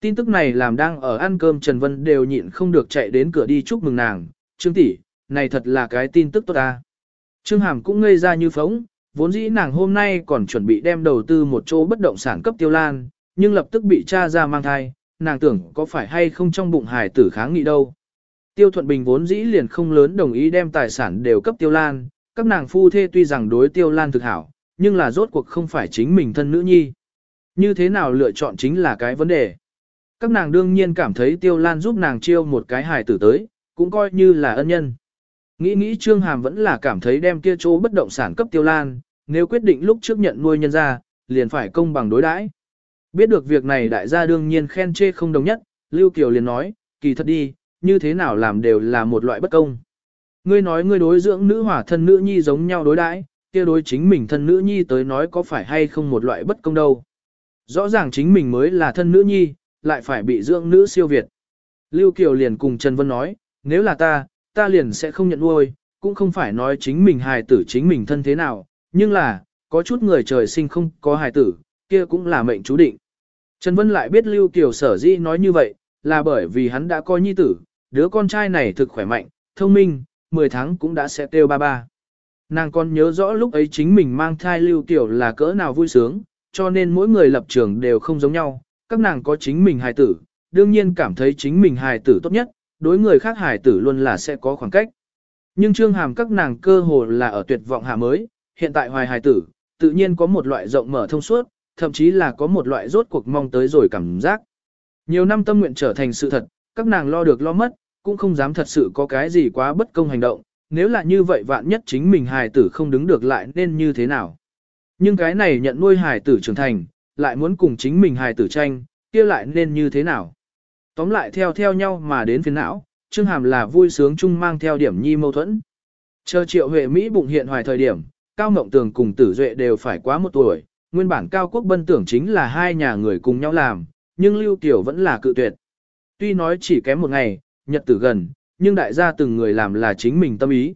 Tin tức này làm đang ở ăn cơm Trần Vân đều nhịn không được chạy đến cửa đi chúc mừng nàng, Trương tỷ, này thật là cái tin tức tốt ta. Trương Hàm cũng ngây ra như phóng, vốn dĩ nàng hôm nay còn chuẩn bị đem đầu tư một chỗ bất động sản cấp tiêu lan, nhưng lập tức bị cha ra mang thai, nàng tưởng có phải hay không trong bụng hài tử kháng nghị đâu. Tiêu Thuận Bình vốn dĩ liền không lớn đồng ý đem tài sản đều cấp tiêu lan, các nàng phu thê tuy rằng đối tiêu lan thực hảo, nhưng là rốt cuộc không phải chính mình thân nữ nhi. Như thế nào lựa chọn chính là cái vấn đề. Các nàng đương nhiên cảm thấy tiêu lan giúp nàng chiêu một cái hài tử tới, cũng coi như là ân nhân. Nghĩ nghĩ Trương Hàm vẫn là cảm thấy đem kia chỗ bất động sản cấp tiêu lan, nếu quyết định lúc trước nhận nuôi nhân ra, liền phải công bằng đối đãi. Biết được việc này đại gia đương nhiên khen chê không đồng nhất, Lưu Kiều liền nói, kỳ thật đi, như thế nào làm đều là một loại bất công. Ngươi nói ngươi đối dưỡng nữ hỏa thân nữ nhi giống nhau đối đãi, kia đối chính mình thân nữ nhi tới nói có phải hay không một loại bất công đâu. Rõ ràng chính mình mới là thân nữ nhi, lại phải bị dưỡng nữ siêu việt. Lưu Kiều liền cùng Trần Vân nói, nếu là ta, ta liền sẽ không nhận nuôi, cũng không phải nói chính mình hài tử chính mình thân thế nào, nhưng là, có chút người trời sinh không có hài tử, kia cũng là mệnh chú định. Trần Vân lại biết Lưu Kiều sở dĩ nói như vậy, là bởi vì hắn đã coi nhi tử, đứa con trai này thực khỏe mạnh, thông minh, 10 tháng cũng đã sẽ kêu ba ba. Nàng còn nhớ rõ lúc ấy chính mình mang thai Lưu Kiều là cỡ nào vui sướng, cho nên mỗi người lập trường đều không giống nhau, các nàng có chính mình hài tử, đương nhiên cảm thấy chính mình hài tử tốt nhất, đối người khác hài tử luôn là sẽ có khoảng cách. Nhưng trương hàm các nàng cơ hồ là ở tuyệt vọng hạ mới, hiện tại hoài hài tử, tự nhiên có một loại rộng mở thông suốt, thậm chí là có một loại rốt cuộc mong tới rồi cảm giác. Nhiều năm tâm nguyện trở thành sự thật, các nàng lo được lo mất, cũng không dám thật sự có cái gì quá bất công hành động, nếu là như vậy vạn nhất chính mình hài tử không đứng được lại nên như thế nào. Nhưng cái này nhận nuôi hài tử trưởng thành, lại muốn cùng chính mình hài tử tranh, kia lại nên như thế nào. Tóm lại theo theo nhau mà đến phiền não, Trương Hàm là vui sướng chung mang theo điểm nhi mâu thuẫn. Chờ triệu huệ Mỹ bụng hiện hoài thời điểm, Cao Mộng Tường cùng Tử Duệ đều phải quá một tuổi, nguyên bản Cao Quốc Bân tưởng chính là hai nhà người cùng nhau làm, nhưng Lưu Tiểu vẫn là cự tuyệt. Tuy nói chỉ kém một ngày, nhật tử gần, nhưng đại gia từng người làm là chính mình tâm ý.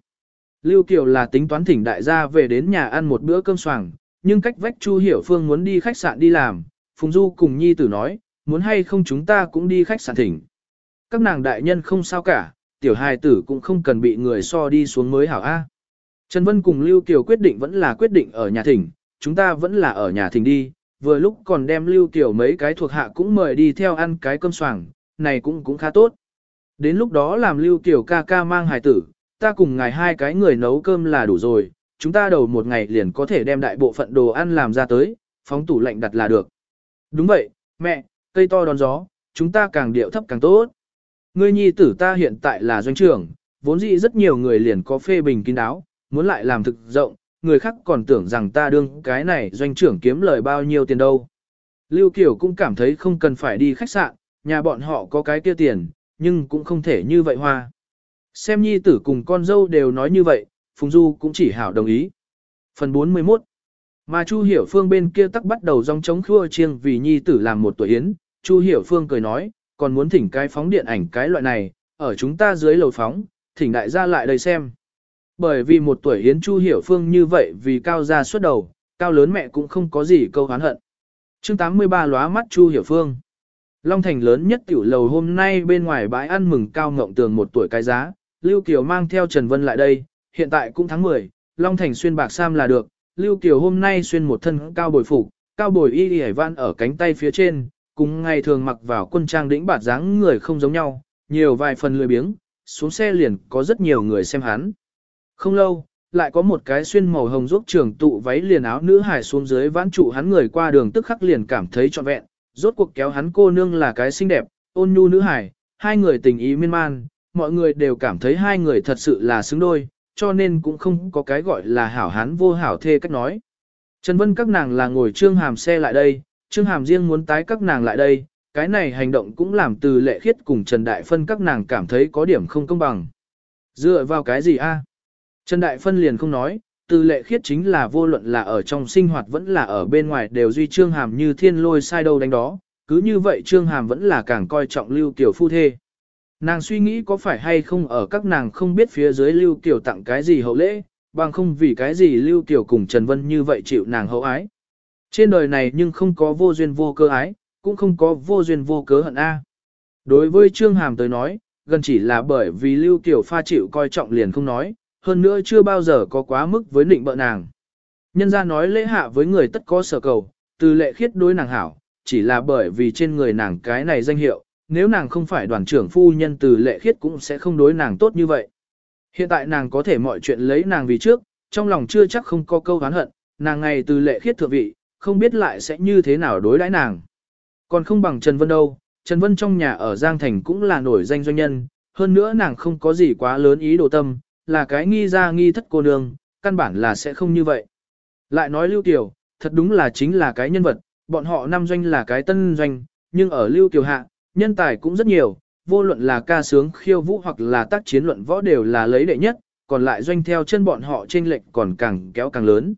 Lưu Kiều là tính toán thỉnh đại gia về đến nhà ăn một bữa cơm soảng, nhưng cách vách Chu Hiểu Phương muốn đi khách sạn đi làm, Phùng Du cùng Nhi tử nói, muốn hay không chúng ta cũng đi khách sạn thỉnh. Các nàng đại nhân không sao cả, tiểu hài tử cũng không cần bị người so đi xuống mới hảo A. Trần Vân cùng Lưu Kiều quyết định vẫn là quyết định ở nhà thỉnh, chúng ta vẫn là ở nhà thỉnh đi, vừa lúc còn đem Lưu Kiều mấy cái thuộc hạ cũng mời đi theo ăn cái cơm soảng, này cũng cũng khá tốt. Đến lúc đó làm Lưu Kiều ca ca mang hài tử, ta cùng ngài hai cái người nấu cơm là đủ rồi, chúng ta đầu một ngày liền có thể đem đại bộ phận đồ ăn làm ra tới, phóng tủ lạnh đặt là được. Đúng vậy, mẹ, cây to đón gió, chúng ta càng điệu thấp càng tốt. Ngươi nhi tử ta hiện tại là doanh trưởng, vốn dĩ rất nhiều người liền có phê bình kín đáo, muốn lại làm thực rộng, người khác còn tưởng rằng ta đương cái này doanh trưởng kiếm lời bao nhiêu tiền đâu. Lưu Kiều cũng cảm thấy không cần phải đi khách sạn, nhà bọn họ có cái kia tiền, nhưng cũng không thể như vậy hoa. Xem nhi tử cùng con dâu đều nói như vậy, Phùng Du cũng chỉ hảo đồng ý. Phần 41 Mà Chu Hiểu Phương bên kia tắc bắt đầu dòng chống khua chiêng vì nhi tử làm một tuổi yến, Chu Hiểu Phương cười nói, còn muốn thỉnh cái phóng điện ảnh cái loại này, ở chúng ta dưới lầu phóng, thỉnh đại gia lại đây xem. Bởi vì một tuổi hiến Chu Hiểu Phương như vậy vì cao gia suốt đầu, cao lớn mẹ cũng không có gì câu hán hận. chương 83 lóa mắt Chu Hiểu Phương. Long Thành lớn nhất tiểu lầu hôm nay bên ngoài bãi ăn mừng cao ngộng tường một tuổi cái giá, Lưu Kiều mang theo Trần Vân lại đây, hiện tại cũng tháng 10, Long Thành xuyên bạc sam là được, Lưu Kiều hôm nay xuyên một thân cao bồi phục, cao bồi y y văn ở cánh tay phía trên, cùng ngày thường mặc vào quân trang đĩnh bạt dáng người không giống nhau, nhiều vài phần lười biếng, xuống xe liền có rất nhiều người xem hắn. Không lâu, lại có một cái xuyên màu hồng giúp trường tụ váy liền áo nữ hải xuống dưới vãn trụ hắn người qua đường tức khắc liền cảm thấy trọn vẹn, rốt cuộc kéo hắn cô nương là cái xinh đẹp, ôn nhu nữ hải, hai người tình ý miên man, mọi người đều cảm thấy hai người thật sự là xứng đôi, cho nên cũng không có cái gọi là hảo hán vô hảo thê cách nói. Trần Vân các nàng là ngồi trương hàm xe lại đây, trương hàm riêng muốn tái các nàng lại đây, cái này hành động cũng làm từ lệ khiết cùng Trần Đại Phân các nàng cảm thấy có điểm không công bằng. Dựa vào cái gì a? Trần Đại Phân liền không nói, từ lệ khiết chính là vô luận là ở trong sinh hoạt vẫn là ở bên ngoài đều duy trương hàm như thiên lôi sai đâu đánh đó, cứ như vậy trương hàm vẫn là càng coi trọng lưu kiểu phu thê. Nàng suy nghĩ có phải hay không ở các nàng không biết phía dưới lưu Kiều tặng cái gì hậu lễ, bằng không vì cái gì lưu Kiều cùng Trần Vân như vậy chịu nàng hậu ái. Trên đời này nhưng không có vô duyên vô cơ ái, cũng không có vô duyên vô cớ hận A. Đối với Trương Hàm tới nói, gần chỉ là bởi vì Lưu Kiều pha chịu coi trọng liền không nói, hơn nữa chưa bao giờ có quá mức với định bợ nàng. Nhân ra nói lễ hạ với người tất có sở cầu, từ lệ khiết đối nàng hảo, chỉ là bởi vì trên người nàng cái này danh hiệu, nếu nàng không phải đoàn trưởng phu nhân từ lệ khiết cũng sẽ không đối nàng tốt như vậy. Hiện tại nàng có thể mọi chuyện lấy nàng vì trước, trong lòng chưa chắc không có câu hán hận, nàng ngày từ lệ khiết thượng vị, không biết lại sẽ như thế nào đối đãi nàng. Còn không bằng Trần Vân đâu, Trần Vân trong nhà ở Giang Thành cũng là nổi danh doanh nhân, hơn nữa nàng không có gì quá lớn ý đồ tâm, là cái nghi ra nghi thất cô nương, căn bản là sẽ không như vậy. Lại nói Lưu Kiều, thật đúng là chính là cái nhân vật, bọn họ năm doanh là cái tân doanh, nhưng ở Lưu Kiều hạ, nhân tài cũng rất nhiều, vô luận là ca sướng khiêu vũ hoặc là tác chiến luận võ đều là lấy đệ nhất, còn lại doanh theo chân bọn họ trên lệnh còn càng kéo càng lớn.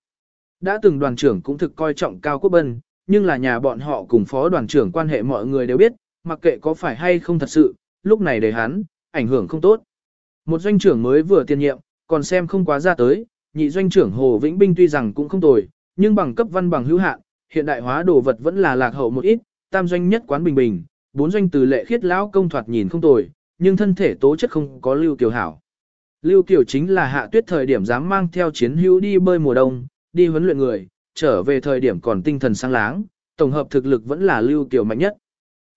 Đã từng đoàn trưởng cũng thực coi trọng Cao Quốc Bân, nhưng là nhà bọn họ cùng phó đoàn trưởng quan hệ mọi người đều biết, mặc kệ có phải hay không thật sự, lúc này để hắn, ảnh hưởng không tốt. Một doanh trưởng mới vừa tiền nhiệm, còn xem không quá ra tới, nhị doanh trưởng Hồ Vĩnh Binh tuy rằng cũng không tồi, nhưng bằng cấp văn bằng hữu hạn, hiện đại hóa đồ vật vẫn là lạc hậu một ít, tam doanh nhất quán bình bình, bốn doanh từ lệ khiết lão công thoạt nhìn không tồi, nhưng thân thể tố chất không có Lưu Kiều hảo. Lưu Kiều chính là hạ tuyết thời điểm dám mang theo chiến hữu đi bơi mùa đông, đi huấn luyện người, trở về thời điểm còn tinh thần sáng láng, tổng hợp thực lực vẫn là Lưu Kiều mạnh nhất.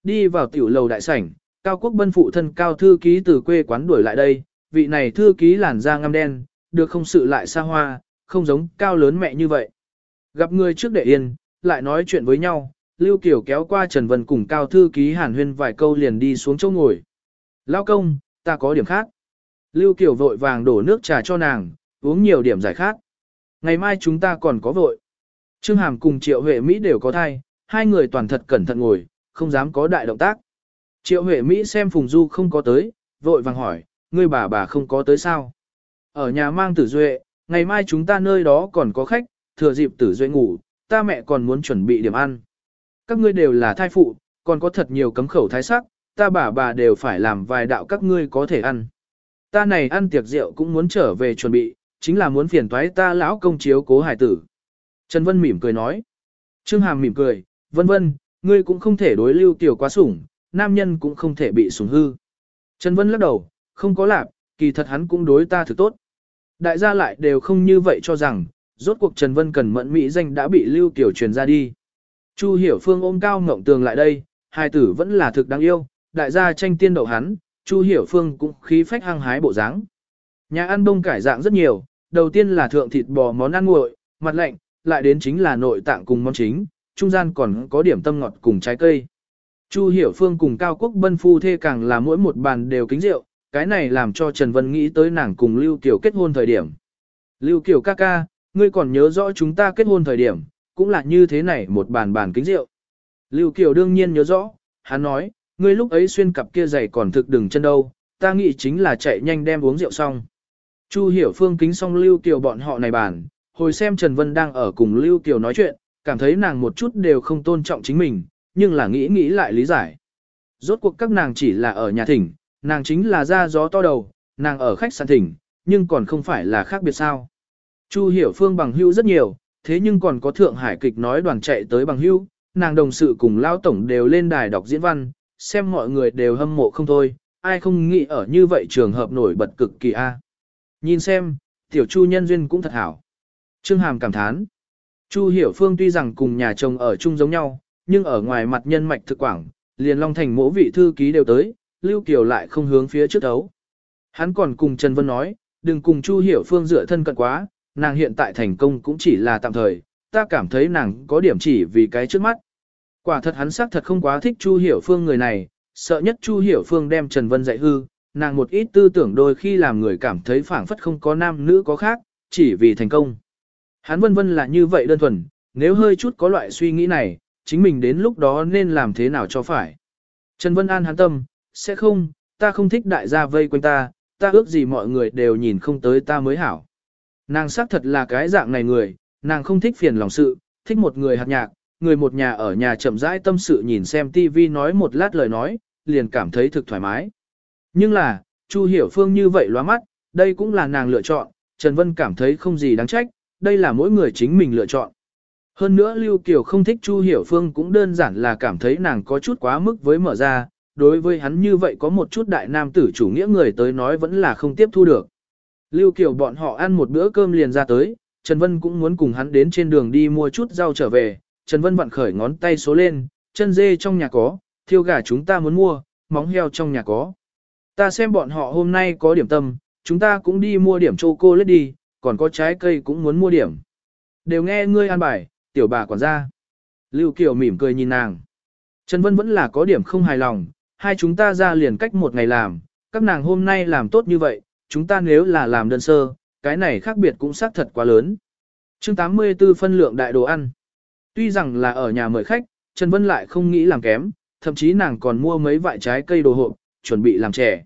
Đi vào tiểu lầu đại sảnh, Cao Quốc Bân phụ thân Cao Thư Ký từ quê quán đuổi lại đây, vị này Thư Ký làn da ngăm đen, được không sự lại xa hoa, không giống Cao lớn mẹ như vậy. Gặp người trước để yên, lại nói chuyện với nhau, Lưu Kiều kéo qua Trần Vân cùng Cao Thư Ký hàn huyên vài câu liền đi xuống chỗ ngồi. Lao công, ta có điểm khác. Lưu Kiều vội vàng đổ nước trà cho nàng, uống nhiều điểm giải khác. Ngày mai chúng ta còn có vội. Trương Hàm cùng Triệu Huệ Mỹ đều có thai, hai người toàn thật cẩn thận ngồi, không dám có đại động tác. Triệu Huệ Mỹ xem Phùng Du không có tới, vội vàng hỏi, ngươi bà bà không có tới sao? Ở nhà mang tử duệ, ngày mai chúng ta nơi đó còn có khách, thừa dịp tử duệ ngủ, ta mẹ còn muốn chuẩn bị điểm ăn. Các ngươi đều là thai phụ, còn có thật nhiều cấm khẩu thái sắc, ta bà bà đều phải làm vài đạo các ngươi có thể ăn. Ta này ăn tiệc rượu cũng muốn trở về chuẩn bị, chính là muốn phiền toái ta lão công chiếu cố hải tử. Trần Vân mỉm cười nói. Trương Hàm mỉm cười, vân vân, ngươi cũng không thể đối lưu tiểu quá sủng, nam nhân cũng không thể bị sủng hư. Trần Vân lắc đầu, không có lạc, kỳ thật hắn cũng đối ta thực tốt. Đại gia lại đều không như vậy cho rằng, rốt cuộc Trần Vân cần mẫn mỹ danh đã bị lưu tiểu truyền ra đi. Chu Hiểu Phương ôm cao ngộng tường lại đây, hai tử vẫn là thực đáng yêu, đại gia tranh tiên đậu hắn, Chu Hiểu Phương cũng khí phách hăng hái bộ dáng. Nhà ăn đông cải dạng rất nhiều, đầu tiên là thượng thịt bò món ăn nguội, mặt lạnh, lại đến chính là nội tạng cùng món chính, trung gian còn có điểm tâm ngọt cùng trái cây. Chu Hiểu Phương cùng Cao Quốc Bân phu thê càng là mỗi một bàn đều kính rượu, cái này làm cho Trần Vân nghĩ tới nàng cùng Lưu Kiều kết hôn thời điểm. Lưu Kiều ca ca, ngươi còn nhớ rõ chúng ta kết hôn thời điểm, cũng là như thế này một bàn bàn kính rượu. Lưu Kiều đương nhiên nhớ rõ, hắn nói, ngươi lúc ấy xuyên cặp kia giày còn thực đừng chân đâu, ta nghĩ chính là chạy nhanh đem uống rượu xong. Chu Hiểu Phương kính xong Lưu Kiều bọn họ này bàn, hồi xem Trần Vân đang ở cùng Lưu Kiều nói chuyện, cảm thấy nàng một chút đều không tôn trọng chính mình, nhưng là nghĩ nghĩ lại lý giải. Rốt cuộc các nàng chỉ là ở nhà thỉnh, nàng chính là ra gió to đầu, nàng ở khách sạn thỉnh, nhưng còn không phải là khác biệt sao. Chu hiểu phương bằng hữu rất nhiều, thế nhưng còn có thượng hải kịch nói đoàn chạy tới bằng hữu, nàng đồng sự cùng lao tổng đều lên đài đọc diễn văn, xem mọi người đều hâm mộ không thôi, ai không nghĩ ở như vậy trường hợp nổi bật cực kỳ a. Nhìn xem, tiểu chu nhân duyên cũng thật hảo. Trương Hàm cảm thán. Chu Hiểu Phương tuy rằng cùng nhà chồng ở chung giống nhau, nhưng ở ngoài mặt nhân mạch thực quảng, liền Long Thành mỗi vị thư ký đều tới, Lưu Kiều lại không hướng phía trước đấu. Hắn còn cùng Trần Vân nói, đừng cùng Chu Hiểu Phương dựa thân cận quá, nàng hiện tại thành công cũng chỉ là tạm thời, ta cảm thấy nàng có điểm chỉ vì cái trước mắt. Quả thật hắn xác thật không quá thích Chu Hiểu Phương người này, sợ nhất Chu Hiểu Phương đem Trần Vân dạy hư, nàng một ít tư tưởng đôi khi làm người cảm thấy phảng phất không có nam nữ có khác, chỉ vì thành công. Hắn vân vân là như vậy đơn thuần, nếu hơi chút có loại suy nghĩ này, chính mình đến lúc đó nên làm thế nào cho phải. Trần Vân An hắn tâm, sẽ không, ta không thích đại gia vây quanh ta, ta ước gì mọi người đều nhìn không tới ta mới hảo. Nàng xác thật là cái dạng này người, nàng không thích phiền lòng sự, thích một người hạt nhạc, người một nhà ở nhà chậm rãi tâm sự nhìn xem TV nói một lát lời nói, liền cảm thấy thực thoải mái. Nhưng là, Chu Hiểu Phương như vậy loa mắt, đây cũng là nàng lựa chọn, Trần Vân cảm thấy không gì đáng trách, đây là mỗi người chính mình lựa chọn. Hơn nữa Lưu Kiều không thích Chu Hiểu Phương cũng đơn giản là cảm thấy nàng có chút quá mức với mở ra, đối với hắn như vậy có một chút đại nam tử chủ nghĩa người tới nói vẫn là không tiếp thu được. Lưu Kiều bọn họ ăn một bữa cơm liền ra tới, Trần Vân cũng muốn cùng hắn đến trên đường đi mua chút rau trở về, Trần Vân vặn khởi ngón tay số lên, chân dê trong nhà có, thiêu gà chúng ta muốn mua, móng heo trong nhà có. Ta xem bọn họ hôm nay có điểm tâm, chúng ta cũng đi mua điểm chocolate đi, còn có trái cây cũng muốn mua điểm. Đều nghe ngươi an bài, tiểu bà quản gia. Lưu Kiều mỉm cười nhìn nàng. Trần Vân vẫn là có điểm không hài lòng, hai chúng ta ra liền cách một ngày làm, các nàng hôm nay làm tốt như vậy, chúng ta nếu là làm đơn sơ, cái này khác biệt cũng xác thật quá lớn. chương 84 phân lượng đại đồ ăn. Tuy rằng là ở nhà mời khách, Trần Vân lại không nghĩ làm kém, thậm chí nàng còn mua mấy vại trái cây đồ hộp, chuẩn bị làm trẻ.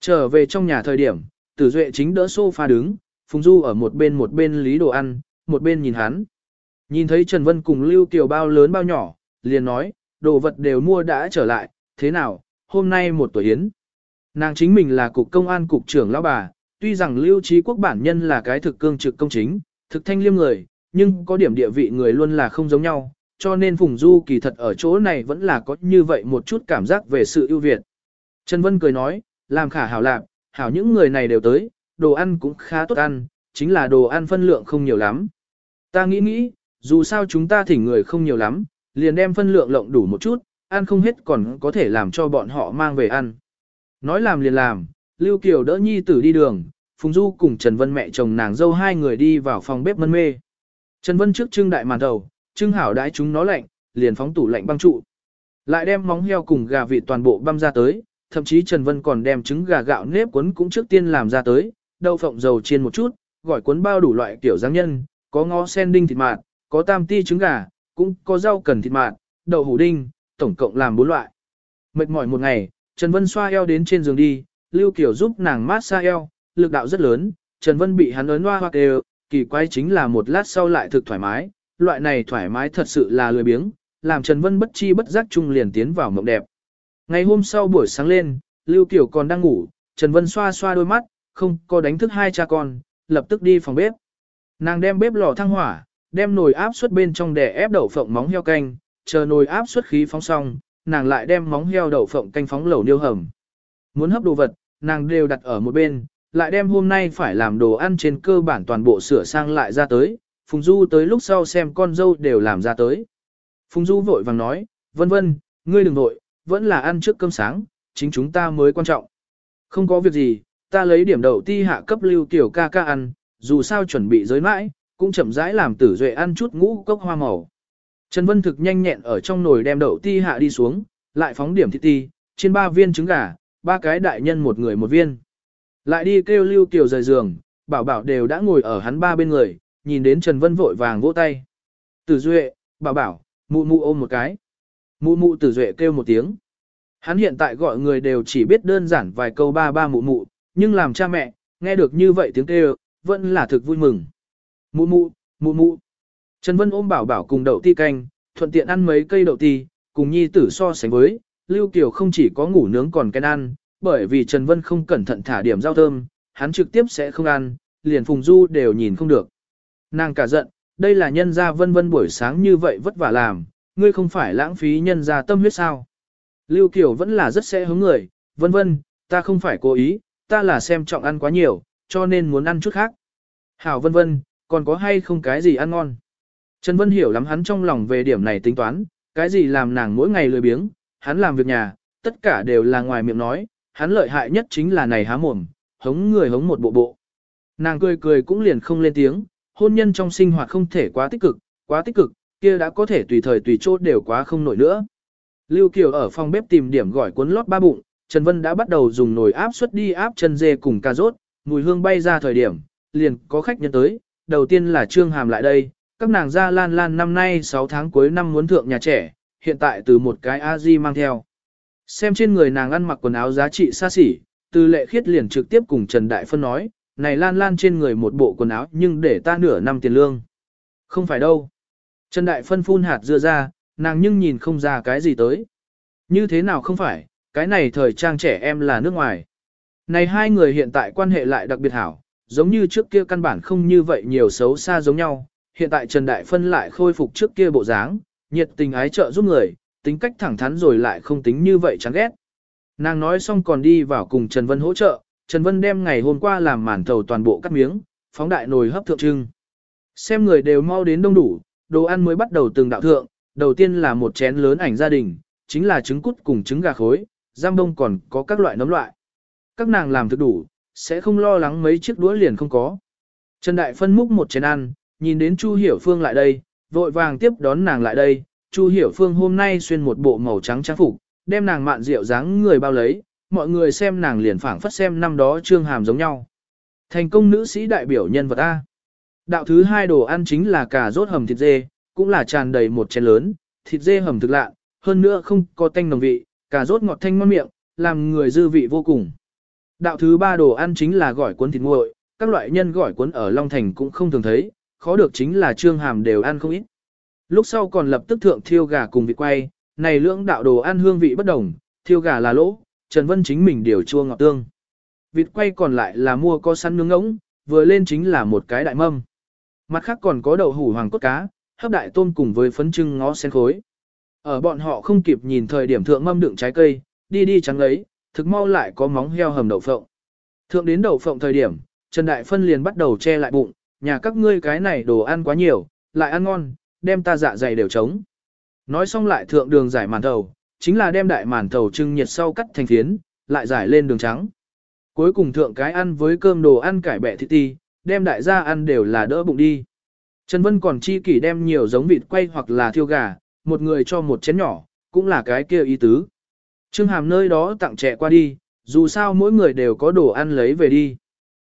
Trở về trong nhà thời điểm, Tử Duệ chính đỡ sofa đứng, Phùng Du ở một bên một bên lý đồ ăn, một bên nhìn hắn. Nhìn thấy Trần Vân cùng Lưu Kiều bao lớn bao nhỏ, liền nói, đồ vật đều mua đã trở lại, thế nào, hôm nay một tuổi yến. Nàng chính mình là cục công an cục trưởng lão bà, tuy rằng Lưu Trí Quốc bản nhân là cái thực cương trực công chính, thực thanh liêm người, nhưng có điểm địa vị người luôn là không giống nhau, cho nên Phùng Du kỳ thật ở chỗ này vẫn là có như vậy một chút cảm giác về sự ưu việt. Trần Vân cười nói, làm khả hảo lạc, hảo những người này đều tới, đồ ăn cũng khá tốt ăn, chính là đồ ăn phân lượng không nhiều lắm. Ta nghĩ nghĩ, dù sao chúng ta thỉnh người không nhiều lắm, liền đem phân lượng lộng đủ một chút, ăn không hết còn có thể làm cho bọn họ mang về ăn. Nói làm liền làm, Lưu Kiều đỡ nhi tử đi đường, Phùng Du cùng Trần Vân mẹ chồng nàng dâu hai người đi vào phòng bếp mân mê. Trần Vân trước trưng đại màn đầu, trưng hảo đãi chúng nó lạnh, liền phóng tủ lạnh băng trụ. Lại đem móng heo cùng gà vịt toàn bộ băm ra tới, thậm chí Trần Vân còn đem trứng gà gạo nếp cuốn cũng trước tiên làm ra tới, đậu phộng dầu chiên một chút, gọi cuốn bao đủ loại kiểu giang nhân, có ngó sen đinh thịt mạt, có tam ti trứng gà, cũng có rau cần thịt mạt, đậu hủ đinh, tổng cộng làm bốn loại. Mệt mỏi một ngày, Trần Vân xoa eo đến trên giường đi, Lưu Kiều giúp nàng mát xa eo, lực đạo rất lớn, Trần Vân bị hắn ấn hoa hoặc đều, kỳ quái chính là một lát sau lại thực thoải mái, loại này thoải mái thật sự là lười biếng, làm Trần Vân bất chi bất giác chung liền tiến vào mộng đẹp. Ngày hôm sau buổi sáng lên, Lưu Kiều còn đang ngủ, Trần Vân xoa xoa đôi mắt, không có đánh thức hai cha con, lập tức đi phòng bếp. Nàng đem bếp lò thăng hỏa, đem nồi áp suất bên trong để ép đậu phộng móng heo canh, chờ nồi áp suất khí phóng xong, nàng lại đem móng heo đậu phộng canh phóng lẩu niêu hầm. Muốn hấp đồ vật, nàng đều đặt ở một bên, lại đem hôm nay phải làm đồ ăn trên cơ bản toàn bộ sửa sang lại ra tới, Phùng Du tới lúc sau xem con dâu đều làm ra tới. Phùng Du vội vàng nói, vân vân, ngươi đừng vội, vẫn là ăn trước cơm sáng, chính chúng ta mới quan trọng. Không có việc gì, ta lấy điểm đầu ti hạ cấp lưu tiểu ca ca ăn, dù sao chuẩn bị giới mãi, cũng chậm rãi làm tử duệ ăn chút ngũ cốc hoa màu. Trần Vân thực nhanh nhẹn ở trong nồi đem đậu ti hạ đi xuống, lại phóng điểm thịt ti, trên ba viên trứng gà, ba cái đại nhân một người một viên. Lại đi kêu Lưu Kiều rời giường, bảo bảo đều đã ngồi ở hắn ba bên người, nhìn đến Trần Vân vội vàng vỗ tay. Tử Duệ, bảo bảo, mụ mụ ôm một cái. Mụ mụ Tử Duệ kêu một tiếng. Hắn hiện tại gọi người đều chỉ biết đơn giản vài câu ba ba mụ mụ, nhưng làm cha mẹ, nghe được như vậy tiếng kêu, vẫn là thực vui mừng. Mụ mụ, mụ mụ. Trần Vân ôm bảo bảo cùng đậu ti canh, thuận tiện ăn mấy cây đậu ti, cùng nhi tử so sánh với, Lưu Kiều không chỉ có ngủ nướng còn cái ăn, bởi vì Trần Vân không cẩn thận thả điểm rau thơm, hắn trực tiếp sẽ không ăn, liền Phùng Du đều nhìn không được. Nàng cả giận, đây là nhân gia vân vân buổi sáng như vậy vất vả làm, ngươi không phải lãng phí nhân gia tâm huyết sao. Lưu Kiều vẫn là rất sẽ hứng người, vân vân, ta không phải cố ý, ta là xem trọng ăn quá nhiều, cho nên muốn ăn chút khác. Hảo vân vân, còn có hay không cái gì ăn ngon. Trần Vân hiểu lắm hắn trong lòng về điểm này tính toán, cái gì làm nàng mỗi ngày lười biếng, hắn làm việc nhà, tất cả đều là ngoài miệng nói, hắn lợi hại nhất chính là này há mồm, hống người hống một bộ bộ. Nàng cười cười cũng liền không lên tiếng, hôn nhân trong sinh hoạt không thể quá tích cực, quá tích cực, kia đã có thể tùy thời tùy chốt đều quá không nổi nữa. Lưu Kiều ở phòng bếp tìm điểm gỏi cuốn lót ba bụng, Trần Vân đã bắt đầu dùng nồi áp suất đi áp chân dê cùng cà rốt, mùi hương bay ra thời điểm, liền có khách nhân tới, đầu tiên là Trương Hàm lại đây, các nàng ra lan lan năm nay 6 tháng cuối năm muốn thượng nhà trẻ, hiện tại từ một cái a-di mang theo. Xem trên người nàng ăn mặc quần áo giá trị xa xỉ, từ lệ khiết liền trực tiếp cùng Trần Đại Phân nói, này lan lan trên người một bộ quần áo nhưng để ta nửa năm tiền lương. Không phải đâu. Trần Đại Phân phun hạt dưa ra, nàng nhưng nhìn không ra cái gì tới. Như thế nào không phải, cái này thời trang trẻ em là nước ngoài. Này hai người hiện tại quan hệ lại đặc biệt hảo, giống như trước kia căn bản không như vậy nhiều xấu xa giống nhau. Hiện tại Trần Đại Phân lại khôi phục trước kia bộ dáng, nhiệt tình ái trợ giúp người, tính cách thẳng thắn rồi lại không tính như vậy chán ghét. Nàng nói xong còn đi vào cùng Trần Vân hỗ trợ, Trần Vân đem ngày hôm qua làm màn thầu toàn bộ cắt miếng, phóng đại nồi hấp thượng trưng. Xem người đều mau đến đông đủ, đồ ăn mới bắt đầu từng đạo thượng, đầu tiên là một chén lớn ảnh gia đình, chính là trứng cút cùng trứng gà khối, giam đông còn có các loại nấm loại. Các nàng làm thực đủ, sẽ không lo lắng mấy chiếc đũa liền không có. Trần Đại phân múc một chén ăn, nhìn đến Chu Hiểu Phương lại đây, vội vàng tiếp đón nàng lại đây. Chu Hiểu Phương hôm nay xuyên một bộ màu trắng trang phục, đem nàng mạn rượu dáng người bao lấy, mọi người xem nàng liền phảng phất xem năm đó trương hàm giống nhau. Thành công nữ sĩ đại biểu nhân vật A. Đạo thứ hai đồ ăn chính là cà rốt hầm thịt dê, cũng là tràn đầy một chén lớn, thịt dê hầm thực lạ, hơn nữa không có tanh nồng vị, cà rốt ngọt thanh ngon miệng, làm người dư vị vô cùng. Đạo thứ ba đồ ăn chính là gỏi cuốn thịt nguội, các loại nhân gỏi cuốn ở Long Thành cũng không thường thấy, khó được chính là trương hàm đều ăn không ít. Lúc sau còn lập tức thượng thiêu gà cùng vịt quay, này lưỡng đạo đồ ăn hương vị bất đồng, thiêu gà là lỗ, Trần Vân chính mình điều chua ngọt tương. Vịt quay còn lại là mua có săn nướng ngỗng, vừa lên chính là một cái đại mâm. Mặt khác còn có đậu hủ hoàng cốt cá, hấp đại tôm cùng với phấn trưng ngó sen khối. Ở bọn họ không kịp nhìn thời điểm thượng mâm đựng trái cây, đi đi trắng lấy, thực mau lại có móng heo hầm đậu phộng. Thượng đến đậu phộng thời điểm, Trần Đại Phân liền bắt đầu che lại bụng, nhà các ngươi cái này đồ ăn quá nhiều, lại ăn ngon, đem ta dạ dày đều trống. Nói xong lại thượng đường giải màn thầu, chính là đem đại màn thầu trưng nhiệt sau cắt thành phiến, lại giải lên đường trắng. Cuối cùng thượng cái ăn với cơm đồ ăn cải bẹ thịt ti, đem đại gia ăn đều là đỡ bụng đi. Trần Vân còn chi kỷ đem nhiều giống vịt quay hoặc là thiêu gà, một người cho một chén nhỏ, cũng là cái kia ý tứ. Trương Hàm nơi đó tặng trẻ qua đi, dù sao mỗi người đều có đồ ăn lấy về đi.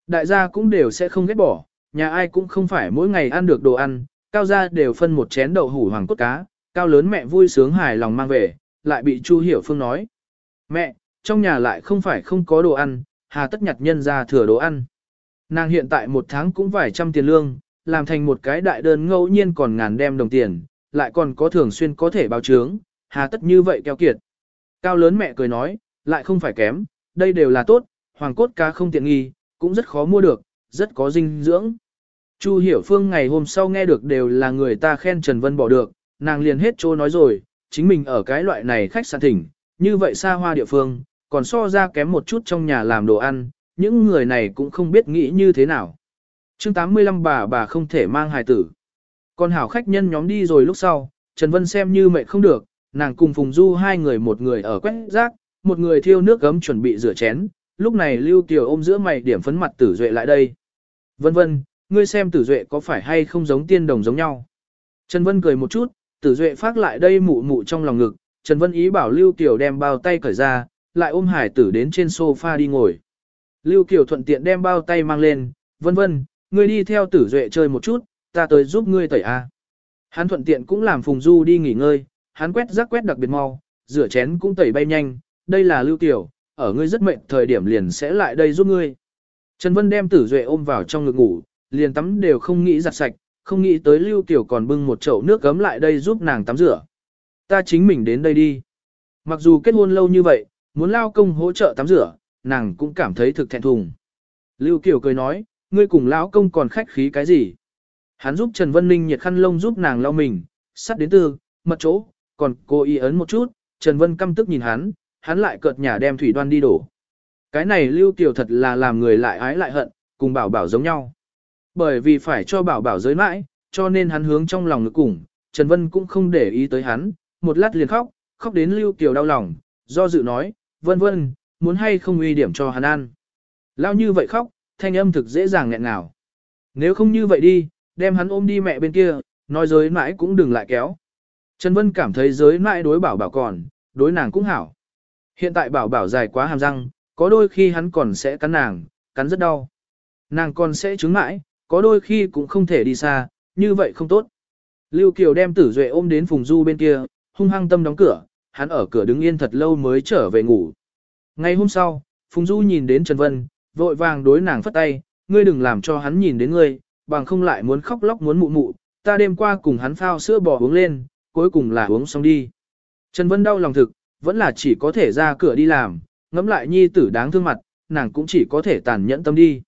Đại gia cũng đều sẽ không ghét bỏ, nhà ai cũng không phải mỗi ngày ăn được đồ ăn, cao gia đều phân một chén đậu hủ hoàng cốt cá, cao lớn mẹ vui sướng hài lòng mang về, lại bị Chu Hiểu Phương nói. Mẹ, trong nhà lại không phải không có đồ ăn, hà tất nhặt nhân ra thừa đồ ăn. Nàng hiện tại một tháng cũng vài trăm tiền lương, làm thành một cái đại đơn ngẫu nhiên còn ngàn đem đồng tiền, lại còn có thường xuyên có thể báo trướng, hà tất như vậy keo kiệt. Cao lớn mẹ cười nói, lại không phải kém, đây đều là tốt, hoàng cốt cá không tiện nghi, cũng rất khó mua được, rất có dinh dưỡng. Chu Hiểu Phương ngày hôm sau nghe được đều là người ta khen Trần Vân bỏ được, nàng liền hết trô nói rồi, chính mình ở cái loại này khách sạn thỉnh, như vậy xa hoa địa phương, còn so ra kém một chút trong nhà làm đồ ăn, những người này cũng không biết nghĩ như thế nào. chương 85 bà bà không thể mang hài tử. Còn hảo khách nhân nhóm đi rồi lúc sau, Trần Vân xem như mệt không được, nàng cùng Phùng Du hai người một người ở quét rác, một người thiêu nước gấm chuẩn bị rửa chén, lúc này Lưu Kiều ôm giữa mày điểm phấn mặt tử duệ lại đây. Vân vân, ngươi xem tử duệ có phải hay không giống tiên đồng giống nhau. Trần Vân cười một chút, tử duệ phát lại đây mụ mụ trong lòng ngực, Trần Vân ý bảo Lưu Kiều đem bao tay cởi ra, lại ôm hải tử đến trên sofa đi ngồi. Lưu Kiều thuận tiện đem bao tay mang lên, vân vân, ngươi đi theo tử duệ chơi một chút, ta tới giúp ngươi tẩy a. Hắn thuận tiện cũng làm Phùng Du đi nghỉ ngơi, hắn quét rác quét đặc biệt mau, rửa chén cũng tẩy bay nhanh, đây là Lưu Kiều, ở ngươi rất mệnh thời điểm liền sẽ lại đây giúp ngươi. Trần Vân đem tử duệ ôm vào trong ngực ngủ, liền tắm đều không nghĩ giặt sạch, không nghĩ tới Lưu Kiều còn bưng một chậu nước gấm lại đây giúp nàng tắm rửa. Ta chính mình đến đây đi. Mặc dù kết hôn lâu như vậy, muốn lao công hỗ trợ tắm rửa, nàng cũng cảm thấy thực thẹn thùng. Lưu Kiều cười nói, ngươi cùng lão công còn khách khí cái gì? Hắn giúp Trần Vân Ninh nhiệt khăn lông giúp nàng lau mình, sắt đến từ, mật chỗ, còn cô y ấn một chút, Trần Vân căm tức nhìn hắn, hắn lại cợt nhả đem thủy đoan đi đổ. Cái này Lưu Kiều thật là làm người lại ái lại hận, cùng bảo bảo giống nhau. Bởi vì phải cho bảo bảo giới mãi, cho nên hắn hướng trong lòng ngực cùng, Trần Vân cũng không để ý tới hắn, một lát liền khóc, khóc đến Lưu Kiều đau lòng, do dự nói, vân vân, muốn hay không uy điểm cho hắn ăn. Lao như vậy khóc, thanh âm thực dễ dàng nghẹn ngào. Nếu không như vậy đi, đem hắn ôm đi mẹ bên kia, nói giới mãi cũng đừng lại kéo. Trần Vân cảm thấy giới mãi đối bảo bảo còn, đối nàng cũng hảo. Hiện tại bảo bảo dài quá hàm răng, có đôi khi hắn còn sẽ cắn nàng, cắn rất đau. Nàng còn sẽ trứng mãi, có đôi khi cũng không thể đi xa, như vậy không tốt. Lưu Kiều đem tử duệ ôm đến Phùng Du bên kia, hung hăng tâm đóng cửa, hắn ở cửa đứng yên thật lâu mới trở về ngủ. Ngày hôm sau, Phùng Du nhìn đến Trần Vân, vội vàng đối nàng phất tay, ngươi đừng làm cho hắn nhìn đến ngươi, bằng không lại muốn khóc lóc muốn mụ mụ, ta đêm qua cùng hắn phao sữa bò uống lên, cuối cùng là uống xong đi. Trần Vân đau lòng thực, vẫn là chỉ có thể ra cửa đi làm, ngẫm lại nhi tử đáng thương mặt, nàng cũng chỉ có thể tàn nhẫn tâm đi.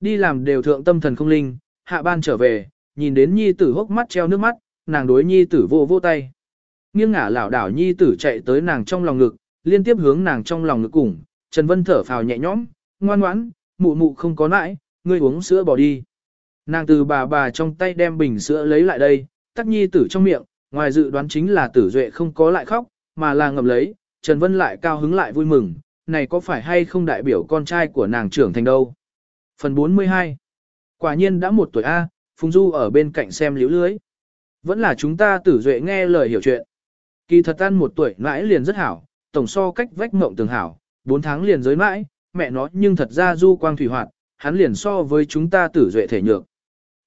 Đi làm đều thượng tâm thần không linh, hạ ban trở về, nhìn đến nhi tử hốc mắt treo nước mắt, nàng đối nhi tử vô vô tay. Nghiêng ngả lảo đảo nhi tử chạy tới nàng trong lòng ngực, liên tiếp hướng nàng trong lòng ngực cùng, Trần Vân thở phào nhẹ nhõm, ngoan ngoãn, mụ mụ không có nãi, ngươi uống sữa bỏ đi. Nàng từ bà bà trong tay đem bình sữa lấy lại đây, tắc nhi tử trong miệng, ngoài dự đoán chính là tử duệ không có lại khóc, mà là ngậm lấy, Trần Vân lại cao hứng lại vui mừng, này có phải hay không đại biểu con trai của nàng trưởng thành đâu. Phần 42 Quả nhiên đã một tuổi A, Phùng Du ở bên cạnh xem liễu lưới. Vẫn là chúng ta tử duệ nghe lời hiểu chuyện. Kỳ thật ăn một tuổi mãi liền rất hảo, tổng so cách vách mộng tường hảo, 4 tháng liền giới mãi, mẹ nó nhưng thật ra du quang thủy hoạt, hắn liền so với chúng ta tử duệ thể nhược.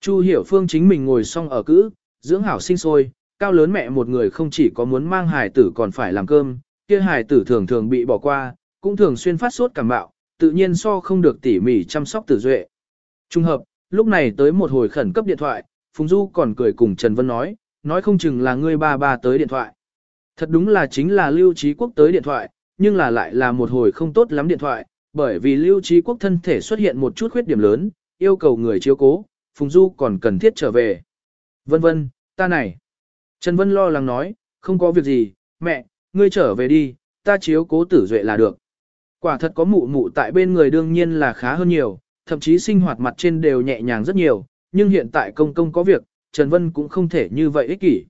Chu hiểu phương chính mình ngồi xong ở cữ, dưỡng hảo sinh sôi, cao lớn mẹ một người không chỉ có muốn mang hài tử còn phải làm cơm, kia hài tử thường thường bị bỏ qua, cũng thường xuyên phát sốt cảm bạo, tự nhiên so không được tỉ mỉ chăm sóc tử duệ. Trung hợp, lúc này tới một hồi khẩn cấp điện thoại, Phùng Du còn cười cùng Trần Vân nói, nói không chừng là ngươi ba ba tới điện thoại. Thật đúng là chính là Lưu Trí Quốc tới điện thoại, nhưng là lại là một hồi không tốt lắm điện thoại, bởi vì Lưu Trí Quốc thân thể xuất hiện một chút khuyết điểm lớn, yêu cầu người chiếu cố, Phùng Du còn cần thiết trở về. Vân vân, ta này. Trần Vân lo lắng nói, không có việc gì, mẹ, ngươi trở về đi, ta chiếu cố tử duệ là được. Quả thật có mụ mụ tại bên người đương nhiên là khá hơn nhiều, thậm chí sinh hoạt mặt trên đều nhẹ nhàng rất nhiều, nhưng hiện tại công công có việc, Trần Vân cũng không thể như vậy ích kỷ.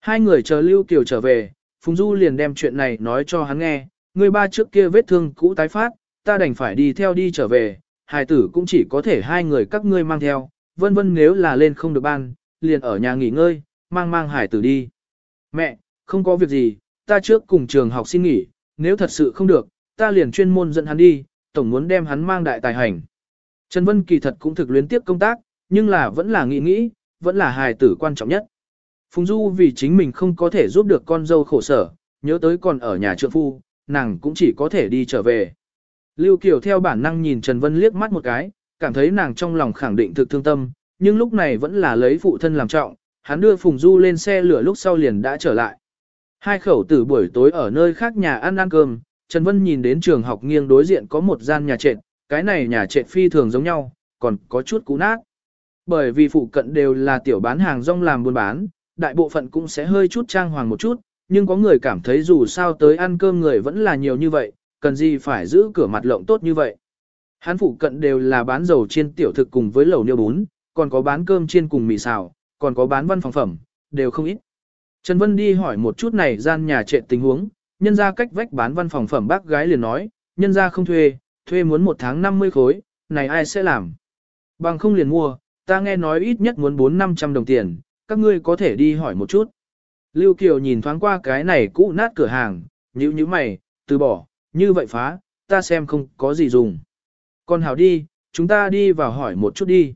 Hai người chờ Lưu Kiều trở về, Phùng Du liền đem chuyện này nói cho hắn nghe, người ba trước kia vết thương cũ tái phát, ta đành phải đi theo đi trở về, hài tử cũng chỉ có thể hai người các ngươi mang theo, vân vân nếu là lên không được ban, liền ở nhà nghỉ ngơi, mang mang hài tử đi. Mẹ, không có việc gì, ta trước cùng trường học xin nghỉ, nếu thật sự không được, ta liền chuyên môn dẫn hắn đi, tổng muốn đem hắn mang đại tài hành. Trần Vân kỳ thật cũng thực luyến tiếp công tác, nhưng là vẫn là nghĩ nghĩ, vẫn là hài tử quan trọng nhất. Phùng Du vì chính mình không có thể giúp được con dâu khổ sở, nhớ tới còn ở nhà trượng phu, nàng cũng chỉ có thể đi trở về. Lưu Kiều theo bản năng nhìn Trần Vân liếc mắt một cái, cảm thấy nàng trong lòng khẳng định thực thương tâm, nhưng lúc này vẫn là lấy phụ thân làm trọng, hắn đưa Phùng Du lên xe lửa lúc sau liền đã trở lại. Hai khẩu tử buổi tối ở nơi khác nhà ăn ăn cơm, Trần Vân nhìn đến trường học nghiêng đối diện có một gian nhà trệt, cái này nhà trệt phi thường giống nhau, còn có chút cũ nát. Bởi vì phụ cận đều là tiểu bán hàng rong làm buôn bán, đại bộ phận cũng sẽ hơi chút trang hoàng một chút, nhưng có người cảm thấy dù sao tới ăn cơm người vẫn là nhiều như vậy, cần gì phải giữ cửa mặt lộng tốt như vậy. Hán phụ cận đều là bán dầu chiên tiểu thực cùng với lẩu niêu bún, còn có bán cơm chiên cùng mì xào, còn có bán văn phòng phẩm, đều không ít. Trần Vân đi hỏi một chút này gian nhà trệ tình huống, nhân ra cách vách bán văn phòng phẩm bác gái liền nói, nhân ra không thuê, thuê muốn một tháng 50 khối, này ai sẽ làm. Bằng không liền mua, ta nghe nói ít nhất muốn 4-500 đồng tiền, các ngươi có thể đi hỏi một chút. Lưu Kiều nhìn thoáng qua cái này cũ nát cửa hàng, nhíu nhíu mày, từ bỏ, như vậy phá, ta xem không có gì dùng. Còn hảo đi, chúng ta đi vào hỏi một chút đi.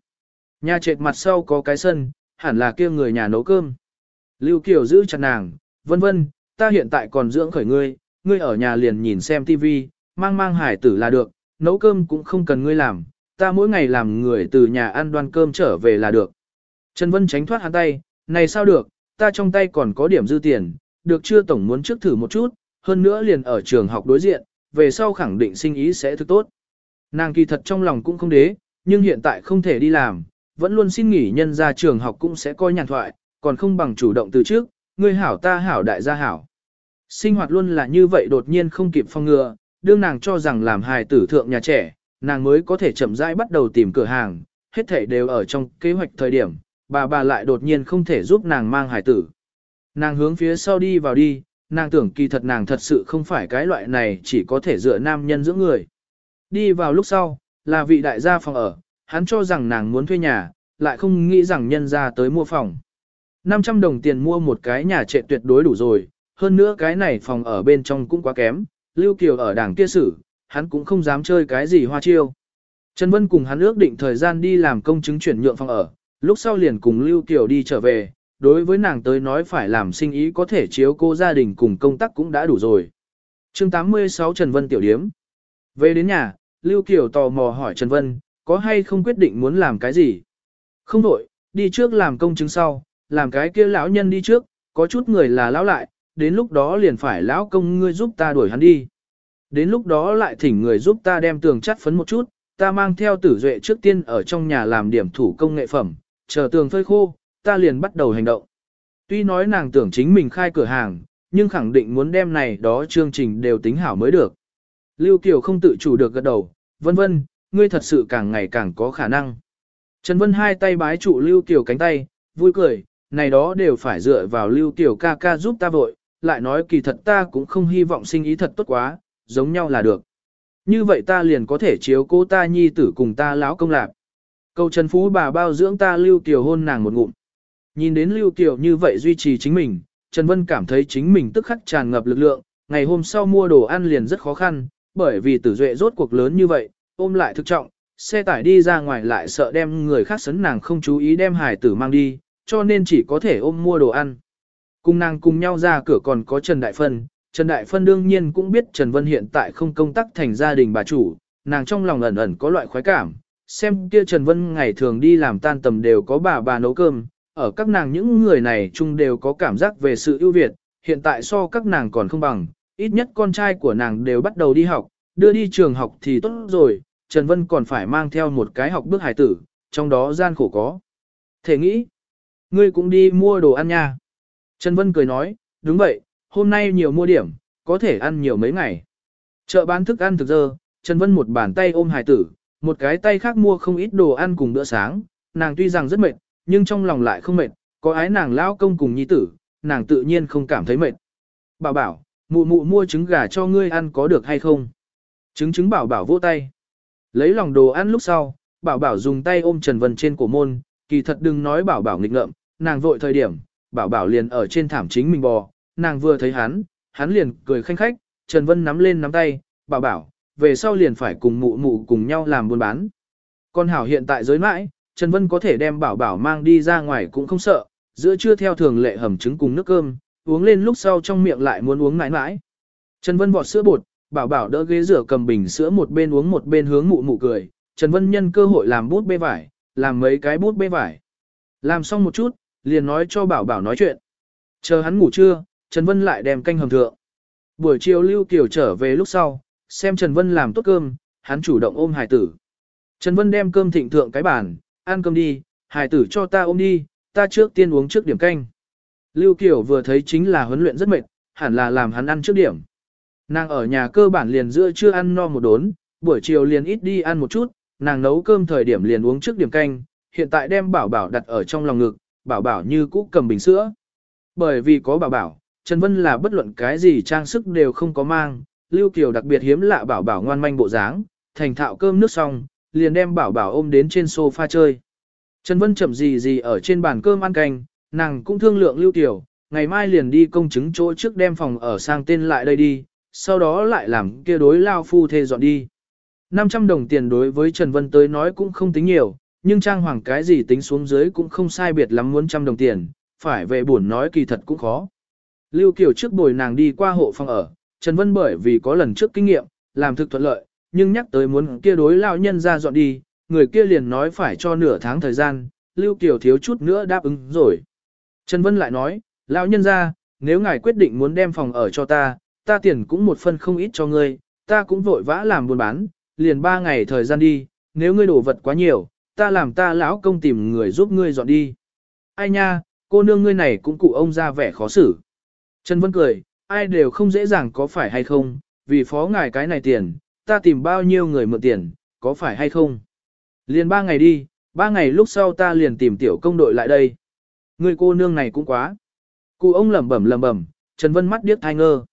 Nhà trệt mặt sau có cái sân, hẳn là kia người nhà nấu cơm. Lưu Kiều giữ chặt nàng, vân vân, ta hiện tại còn dưỡng khởi ngươi, ngươi ở nhà liền nhìn xem tivi, mang mang hải tử là được, nấu cơm cũng không cần ngươi làm, ta mỗi ngày làm người từ nhà ăn đoan cơm trở về là được. Trần Vân tránh thoát hắn tay, này sao được, ta trong tay còn có điểm dư tiền, được chưa tổng muốn trước thử một chút, hơn nữa liền ở trường học đối diện, về sau khẳng định sinh ý sẽ thức tốt. Nàng kỳ thật trong lòng cũng không đế, nhưng hiện tại không thể đi làm, vẫn luôn xin nghỉ nhân ra trường học cũng sẽ coi nhàn thoại, còn không bằng chủ động từ trước, ngươi hảo ta hảo đại gia hảo. Sinh hoạt luôn là như vậy đột nhiên không kịp phong ngừa, đương nàng cho rằng làm hài tử thượng nhà trẻ, nàng mới có thể chậm rãi bắt đầu tìm cửa hàng, hết thảy đều ở trong kế hoạch thời điểm, bà bà lại đột nhiên không thể giúp nàng mang hài tử. Nàng hướng phía sau đi vào đi, nàng tưởng kỳ thật nàng thật sự không phải cái loại này chỉ có thể dựa nam nhân dưỡng người. Đi vào lúc sau, là vị đại gia phòng ở, hắn cho rằng nàng muốn thuê nhà, lại không nghĩ rằng nhân ra tới mua phòng. 500 đồng tiền mua một cái nhà trệ tuyệt đối đủ rồi, hơn nữa cái này phòng ở bên trong cũng quá kém, Lưu Kiều ở đảng kia xử, hắn cũng không dám chơi cái gì hoa chiêu. Trần Vân cùng hắn ước định thời gian đi làm công chứng chuyển nhượng phòng ở, lúc sau liền cùng Lưu Kiều đi trở về, đối với nàng tới nói phải làm sinh ý có thể chiếu cô gia đình cùng công tác cũng đã đủ rồi. chương 86 Trần Vân tiểu điếm. Về đến nhà, Lưu Kiều tò mò hỏi Trần Vân, có hay không quyết định muốn làm cái gì? Không đổi, đi trước làm công chứng sau, làm cái kia lão nhân đi trước, có chút người là lão lại, đến lúc đó liền phải lão công ngươi giúp ta đuổi hắn đi. Đến lúc đó lại thỉnh người giúp ta đem tường chắt phấn một chút, ta mang theo tử duệ trước tiên ở trong nhà làm điểm thủ công nghệ phẩm, chờ tường phơi khô, ta liền bắt đầu hành động. Tuy nói nàng tưởng chính mình khai cửa hàng, nhưng khẳng định muốn đem này đó chương trình đều tính hảo mới được. Lưu Kiều không tự chủ được gật đầu, vân vân, ngươi thật sự càng ngày càng có khả năng. Trần Vân hai tay bái trụ Lưu Kiều cánh tay, vui cười, này đó đều phải dựa vào Lưu tiểu ca ca giúp ta vội, lại nói kỳ thật ta cũng không hy vọng sinh ý thật tốt quá, giống nhau là được. Như vậy ta liền có thể chiếu cố ta nhi tử cùng ta lão công lạc. Câu Trần Phú bà bao dưỡng ta Lưu tiểu hôn nàng một ngụm. Nhìn đến Lưu tiểu như vậy duy trì chính mình, Trần Vân cảm thấy chính mình tức khắc tràn ngập lực lượng, ngày hôm sau mua đồ ăn liền rất khó khăn, bởi vì tử duệ rốt cuộc lớn như vậy, ôm lại thực trọng, xe tải đi ra ngoài lại sợ đem người khác sấn nàng không chú ý đem hải tử mang đi, cho nên chỉ có thể ôm mua đồ ăn. Cùng nàng cùng nhau ra cửa còn có Trần Đại Phân, Trần Đại Phân đương nhiên cũng biết Trần Vân hiện tại không công tác thành gia đình bà chủ, nàng trong lòng ẩn ẩn có loại khoái cảm, xem kia Trần Vân ngày thường đi làm tan tầm đều có bà bà nấu cơm, ở các nàng những người này chung đều có cảm giác về sự ưu việt, hiện tại so các nàng còn không bằng, ít nhất con trai của nàng đều bắt đầu đi học, đưa đi trường học thì tốt rồi, Trần Vân còn phải mang theo một cái học bước hải tử, trong đó gian khổ có. Thể nghĩ, ngươi cũng đi mua đồ ăn nha. Trần Vân cười nói, đúng vậy, hôm nay nhiều mua điểm, có thể ăn nhiều mấy ngày. Chợ bán thức ăn thực dơ, Trần Vân một bàn tay ôm hải tử, một cái tay khác mua không ít đồ ăn cùng bữa sáng, nàng tuy rằng rất mệt, nhưng trong lòng lại không mệt, có ái nàng lao công cùng nhi tử, nàng tự nhiên không cảm thấy mệt. Bảo bảo, mụ mụ mua trứng gà cho ngươi ăn có được hay không? Trứng trứng bảo bảo vỗ tay. Lấy lòng đồ ăn lúc sau, bảo bảo dùng tay ôm Trần Vân trên cổ môn, kỳ thật đừng nói bảo bảo nghịch ngợm, nàng vội thời điểm, bảo bảo liền ở trên thảm chính mình bò, nàng vừa thấy hắn, hắn liền cười khanh khách, Trần Vân nắm lên nắm tay, bảo bảo, về sau liền phải cùng mụ mụ cùng nhau làm buôn bán. Con hảo hiện tại giới mãi, Trần Vân có thể đem bảo bảo mang đi ra ngoài cũng không sợ, giữa trưa theo thường lệ hầm trứng cùng nước cơm, uống lên lúc sau trong miệng lại muốn uống mãi mãi. Trần Vân vọt sữa bột, bảo bảo đỡ ghế rửa cầm bình sữa một bên uống một bên hướng mụ mụ cười, Trần Vân nhân cơ hội làm bút bê vải, làm mấy cái bút bê vải. Làm xong một chút, liền nói cho bảo bảo nói chuyện. Chờ hắn ngủ trưa, Trần Vân lại đem canh hầm thượng. Buổi chiều Lưu Kiều trở về lúc sau, xem Trần Vân làm tốt cơm, hắn chủ động ôm hài tử. Trần Vân đem cơm thịnh thượng cái bàn, ăn cơm đi, hài tử cho ta ôm đi, ta trước tiên uống trước điểm canh. Lưu Kiều vừa thấy chính là huấn luyện rất mệt, hẳn là làm hắn ăn trước điểm. Nàng ở nhà cơ bản liền giữa chưa ăn no một đốn, buổi chiều liền ít đi ăn một chút, nàng nấu cơm thời điểm liền uống trước điểm canh, hiện tại đem bảo bảo đặt ở trong lòng ngực, bảo bảo như cũ cầm bình sữa. Bởi vì có bảo bảo, Trần Vân là bất luận cái gì trang sức đều không có mang, Lưu Kiều đặc biệt hiếm lạ bảo bảo ngoan manh bộ dáng, thành thạo cơm nước xong, liền đem bảo bảo ôm đến trên sofa chơi. Trần Vân chậm gì gì ở trên bàn cơm ăn canh, nàng cũng thương lượng Lưu Kiều, ngày mai liền đi công chứng chỗ trước đem phòng ở sang tên lại đây đi, sau đó lại làm kia đối lao phu thê dọn đi. 500 đồng tiền đối với Trần Vân tới nói cũng không tính nhiều, nhưng trang hoàng cái gì tính xuống dưới cũng không sai biệt lắm muốn trăm đồng tiền, phải về buồn nói kỳ thật cũng khó. Lưu Kiều trước bồi nàng đi qua hộ phòng ở, Trần Vân bởi vì có lần trước kinh nghiệm, làm thực thuận lợi, nhưng nhắc tới muốn kia đối lão nhân ra dọn đi, người kia liền nói phải cho nửa tháng thời gian, Lưu Kiều thiếu chút nữa đáp ứng rồi. Trần Vân lại nói, lão nhân ra, nếu ngài quyết định muốn đem phòng ở cho ta, ta tiền cũng một phân không ít cho ngươi, ta cũng vội vã làm buôn bán, liền ba ngày thời gian đi, nếu ngươi đổ vật quá nhiều, ta làm ta lão công tìm người giúp ngươi dọn đi. Ai nha, cô nương ngươi này cũng cụ ông ra vẻ khó xử. Trần Vân cười, ai đều không dễ dàng có phải hay không, vì phó ngài cái này tiền, ta tìm bao nhiêu người mượn tiền, có phải hay không. Liền ba ngày đi, ba ngày lúc sau ta liền tìm tiểu công đội lại đây. Người cô nương này cũng quá. Cụ ông lẩm bẩm lẩm bẩm, Trần Vân mắt điếc thai ngơ.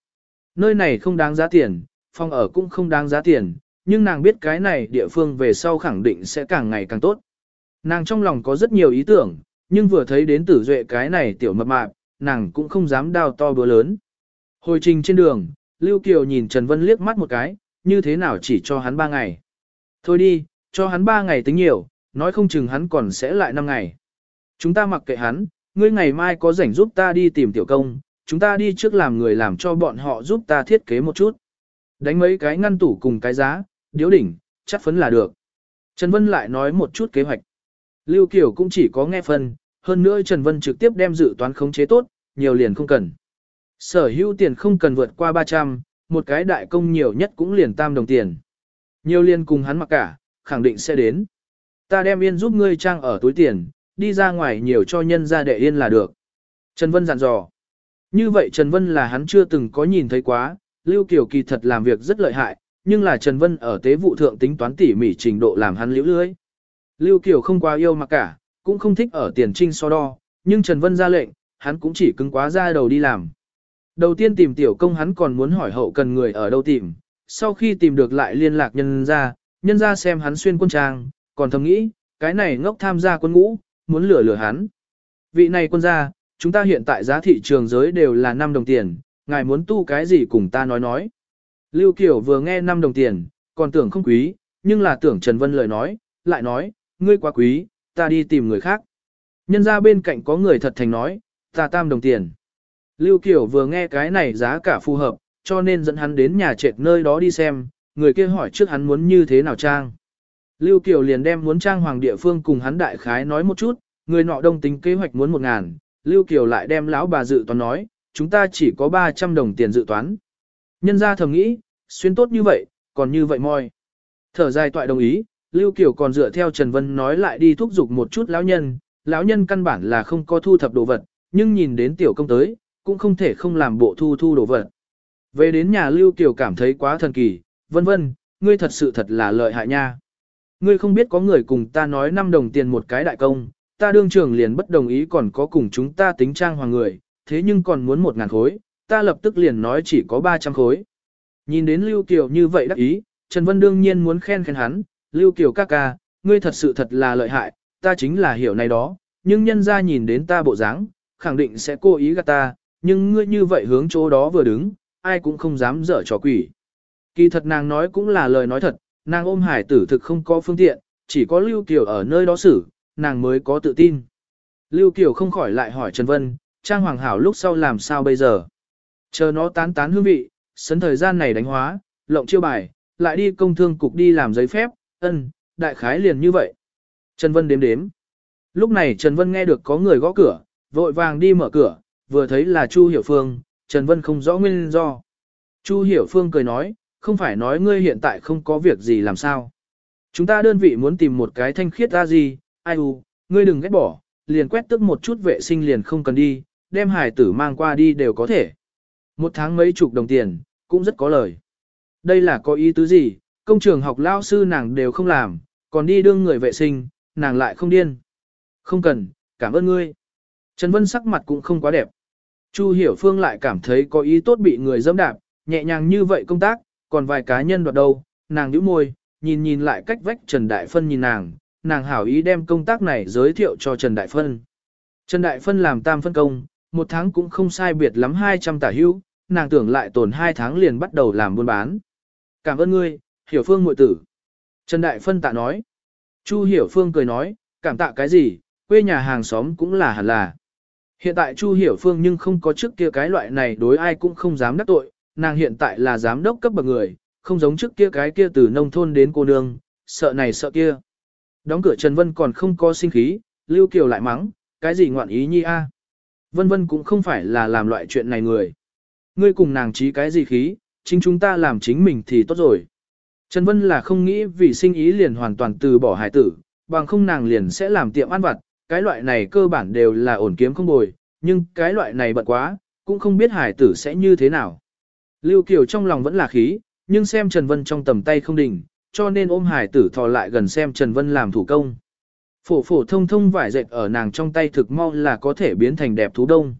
Nơi này không đáng giá tiền, phòng ở cũng không đáng giá tiền, nhưng nàng biết cái này địa phương về sau khẳng định sẽ càng ngày càng tốt. Nàng trong lòng có rất nhiều ý tưởng, nhưng vừa thấy đến tử duệ cái này tiểu mập mạp, nàng cũng không dám đao to bữa lớn. Hồi trình trên đường, Lưu Kiều nhìn Trần Vân liếc mắt một cái, như thế nào chỉ cho hắn ba ngày. Thôi đi, cho hắn ba ngày tính nhiều, nói không chừng hắn còn sẽ lại năm ngày. Chúng ta mặc kệ hắn, ngươi ngày mai có rảnh giúp ta đi tìm tiểu công, chúng ta đi trước làm người làm cho bọn họ giúp ta thiết kế một chút. Đánh mấy cái ngăn tủ cùng cái giá, điếu đỉnh, chắc phấn là được. Trần Vân lại nói một chút kế hoạch. Lưu Kiều cũng chỉ có nghe phân, hơn nữa Trần Vân trực tiếp đem dự toán khống chế tốt, nhiều liền không cần. Sở hữu tiền không cần vượt qua 300, một cái đại công nhiều nhất cũng liền tam đồng tiền. Nhiều liền cùng hắn mặc cả, khẳng định sẽ đến. Ta đem yên giúp ngươi trang ở túi tiền, đi ra ngoài nhiều cho nhân ra đệ yên là được. Trần Vân dặn dò. Như vậy Trần Vân là hắn chưa từng có nhìn thấy quá, Lưu Kiều kỳ thật làm việc rất lợi hại, nhưng là Trần Vân ở tế vụ thượng tính toán tỉ mỉ trình độ làm hắn liễu lưới. Lưu Kiều không quá yêu mặc cả, cũng không thích ở tiền trinh so đo, nhưng Trần Vân ra lệnh, hắn cũng chỉ cứng quá ra đầu đi làm. Đầu tiên tìm tiểu công hắn còn muốn hỏi hậu cần người ở đâu tìm, sau khi tìm được lại liên lạc nhân ra, nhân ra xem hắn xuyên quân trang, còn thầm nghĩ, cái này ngốc tham gia quân ngũ, muốn lừa lừa hắn. Vị này quân gia, chúng ta hiện tại giá thị trường giới đều là 5 đồng tiền, ngài muốn tu cái gì cùng ta nói nói. Lưu Kiều vừa nghe 5 đồng tiền, còn tưởng không quý, nhưng là tưởng Trần Vân lời nói, lại nói, ngươi quá quý, ta đi tìm người khác. Nhân ra bên cạnh có người thật thành nói, ta tam đồng tiền. Lưu Kiều vừa nghe cái này giá cả phù hợp, cho nên dẫn hắn đến nhà trệt nơi đó đi xem, người kia hỏi trước hắn muốn như thế nào trang. Lưu Kiều liền đem muốn trang hoàng địa phương cùng hắn đại khái nói một chút, người nọ đông tính kế hoạch muốn một ngàn, Lưu Kiều lại đem lão bà dự toán nói, chúng ta chỉ có 300 đồng tiền dự toán. Nhân ra thầm nghĩ, xuyên tốt như vậy, còn như vậy moi. Thở dài toại đồng ý, Lưu Kiều còn dựa theo Trần Vân nói lại đi thúc giục một chút lão nhân, lão nhân căn bản là không có thu thập đồ vật, nhưng nhìn đến tiểu công tới, cũng không thể không làm bộ thu thu đồ vật. Về đến nhà Lưu Kiều cảm thấy quá thần kỳ, vân vân, ngươi thật sự thật là lợi hại nha. Ngươi không biết có người cùng ta nói 5 đồng tiền một cái đại công, ta đương trưởng liền bất đồng ý còn có cùng chúng ta tính trang hoàng người, thế nhưng còn muốn một ngàn khối, ta lập tức liền nói chỉ có 300 khối. Nhìn đến Lưu Kiều như vậy đắc ý, Trần Vân đương nhiên muốn khen khen hắn, Lưu Kiều ca ca, ngươi thật sự thật là lợi hại, ta chính là hiểu này đó, nhưng nhân ra nhìn đến ta bộ dáng, khẳng định sẽ cố ý gạt ta, nhưng ngươi như vậy hướng chỗ đó vừa đứng, ai cũng không dám dở trò quỷ. Kỳ thật nàng nói cũng là lời nói thật, nàng ôm hải tử thực không có phương tiện, chỉ có Lưu Kiều ở nơi đó xử, nàng mới có tự tin. Lưu Kiều không khỏi lại hỏi Trần Vân, Trang Hoàng Hảo lúc sau làm sao bây giờ? Chờ nó tán tán hương vị, sấn thời gian này đánh hóa, lộng chiêu bài, lại đi công thương cục đi làm giấy phép, ân, đại khái liền như vậy. Trần Vân đếm đếm. Lúc này Trần Vân nghe được có người gõ cửa, vội vàng đi mở cửa, vừa thấy là Chu Hiểu Phương, Trần Vân không rõ nguyên do. Chu Hiểu Phương cười nói, không phải nói ngươi hiện tại không có việc gì làm sao. Chúng ta đơn vị muốn tìm một cái thanh khiết ra gì, ai u, ngươi đừng ghét bỏ, liền quét tức một chút vệ sinh liền không cần đi, đem hải tử mang qua đi đều có thể. Một tháng mấy chục đồng tiền, cũng rất có lời. Đây là có ý tứ gì, công trường học lao sư nàng đều không làm, còn đi đương người vệ sinh, nàng lại không điên. Không cần, cảm ơn ngươi. Trần Vân sắc mặt cũng không quá đẹp. Chu Hiểu Phương lại cảm thấy có ý tốt bị người dẫm đạp, nhẹ nhàng như vậy công tác, còn vài cá nhân đoạt đâu, nàng nhíu môi, nhìn nhìn lại cách vách Trần Đại Phân nhìn nàng, nàng hảo ý đem công tác này giới thiệu cho Trần Đại Phân. Trần Đại Phân làm tam phân công, một tháng cũng không sai biệt lắm 200 tả hữu, nàng tưởng lại tồn hai tháng liền bắt đầu làm buôn bán. Cảm ơn ngươi, Hiểu Phương muội tử. Trần Đại Phân tạ nói. Chu Hiểu Phương cười nói, cảm tạ cái gì, quê nhà hàng xóm cũng là hẳn là. Hiện tại Chu Hiểu Phương nhưng không có trước kia cái loại này đối ai cũng không dám đắc tội, nàng hiện tại là giám đốc cấp bậc người, không giống trước kia cái kia từ nông thôn đến cô nương, sợ này sợ kia. Đóng cửa Trần Vân còn không có sinh khí, Lưu Kiều lại mắng, cái gì ngoạn ý nhi a? Vân Vân cũng không phải là làm loại chuyện này người ngươi cùng nàng trí cái gì khí, chính chúng ta làm chính mình thì tốt rồi. Trần Vân là không nghĩ vì sinh ý liền hoàn toàn từ bỏ hải tử, bằng không nàng liền sẽ làm tiệm ăn vặt, cái loại này cơ bản đều là ổn kiếm không bồi, nhưng cái loại này bận quá, cũng không biết hải tử sẽ như thế nào. Lưu Kiều trong lòng vẫn là khí, nhưng xem Trần Vân trong tầm tay không đỉnh, cho nên ôm hải tử thò lại gần xem Trần Vân làm thủ công. Phổ phổ thông thông vải dệt ở nàng trong tay thực mau là có thể biến thành đẹp thú đông.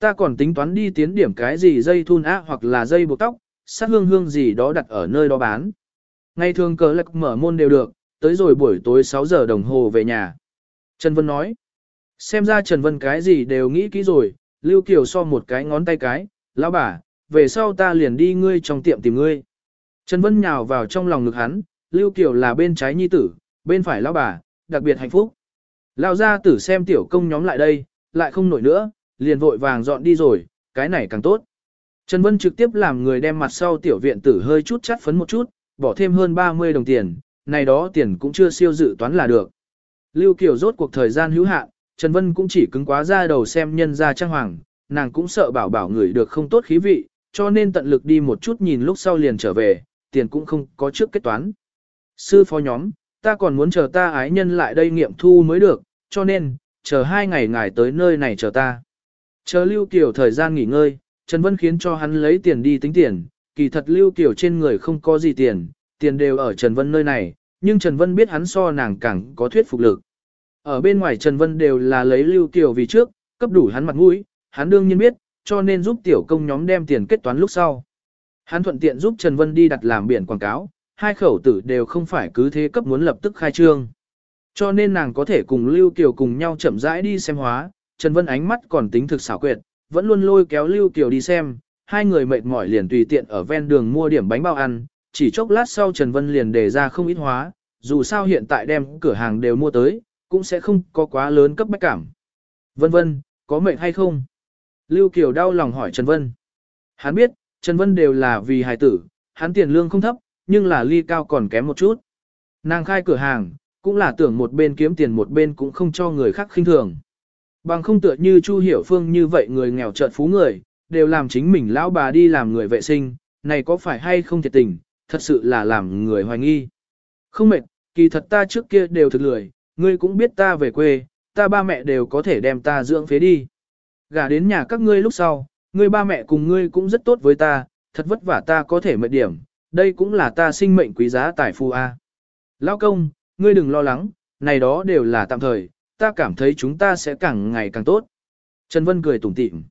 Ta còn tính toán đi tiến điểm cái gì dây thun á hoặc là dây buộc tóc, sát hương hương gì đó đặt ở nơi đó bán. Ngày thường cờ lạc mở môn đều được, tới rồi buổi tối 6 giờ đồng hồ về nhà. Trần Vân nói, xem ra Trần Vân cái gì đều nghĩ kỹ rồi, Lưu Kiều so một cái ngón tay cái, lão bà, về sau ta liền đi ngươi trong tiệm tìm ngươi. Trần Vân nhào vào trong lòng ngực hắn, Lưu Kiều là bên trái nhi tử, bên phải lão bà, đặc biệt hạnh phúc. Lão gia tử xem tiểu công nhóm lại đây, lại không nổi nữa, liền vội vàng dọn đi rồi, cái này càng tốt. Trần Vân trực tiếp làm người đem mặt sau tiểu viện tử hơi chút chắt phấn một chút, bỏ thêm hơn 30 đồng tiền, này đó tiền cũng chưa siêu dự toán là được. Lưu Kiều rốt cuộc thời gian hữu hạn, Trần Vân cũng chỉ cứng quá ra đầu xem nhân ra trang hoàng, nàng cũng sợ bảo bảo người được không tốt khí vị, cho nên tận lực đi một chút nhìn lúc sau liền trở về, tiền cũng không có trước kết toán. Sư phó nhóm, ta còn muốn chờ ta ái nhân lại đây nghiệm thu mới được, cho nên, chờ hai ngày ngài tới nơi này chờ ta. Chờ Lưu Kiều thời gian nghỉ ngơi, Trần Vân khiến cho hắn lấy tiền đi tính tiền, kỳ thật Lưu Kiều trên người không có gì tiền, tiền đều ở Trần Vân nơi này, nhưng Trần Vân biết hắn so nàng càng có thuyết phục lực. Ở bên ngoài Trần Vân đều là lấy Lưu Kiều vì trước, cấp đủ hắn mặt mũi, hắn đương nhiên biết, cho nên giúp tiểu công nhóm đem tiền kết toán lúc sau. Hắn thuận tiện giúp Trần Vân đi đặt làm biển quảng cáo, hai khẩu tử đều không phải cứ thế cấp muốn lập tức khai trương. Cho nên nàng có thể cùng Lưu Kiều cùng nhau chậm rãi đi xem hóa, Trần Vân ánh mắt còn tính thực xảo quyệt, vẫn luôn lôi kéo Lưu Kiều đi xem, hai người mệt mỏi liền tùy tiện ở ven đường mua điểm bánh bao ăn, chỉ chốc lát sau Trần Vân liền đề ra không ít hóa, dù sao hiện tại đem cửa hàng đều mua tới, cũng sẽ không có quá lớn cấp bách cảm. Vân vân, có mệnh hay không? Lưu Kiều đau lòng hỏi Trần Vân. Hắn biết, Trần Vân đều là vì hài tử, hắn tiền lương không thấp, nhưng là ly cao còn kém một chút. Nàng khai cửa hàng, cũng là tưởng một bên kiếm tiền một bên cũng không cho người khác khinh thường. Bằng không tựa như Chu Hiểu Phương như vậy người nghèo trợn phú người, đều làm chính mình lão bà đi làm người vệ sinh, này có phải hay không thiệt tình, thật sự là làm người hoài nghi. Không mệt, kỳ thật ta trước kia đều thực lười, ngươi cũng biết ta về quê, ta ba mẹ đều có thể đem ta dưỡng phế đi. Gả đến nhà các ngươi lúc sau, ngươi ba mẹ cùng ngươi cũng rất tốt với ta, thật vất vả ta có thể mệt điểm, đây cũng là ta sinh mệnh quý giá tài phu A. Lão công, ngươi đừng lo lắng, này đó đều là tạm thời, ta cảm thấy chúng ta sẽ càng ngày càng tốt. Trần Vân cười tủm tỉm.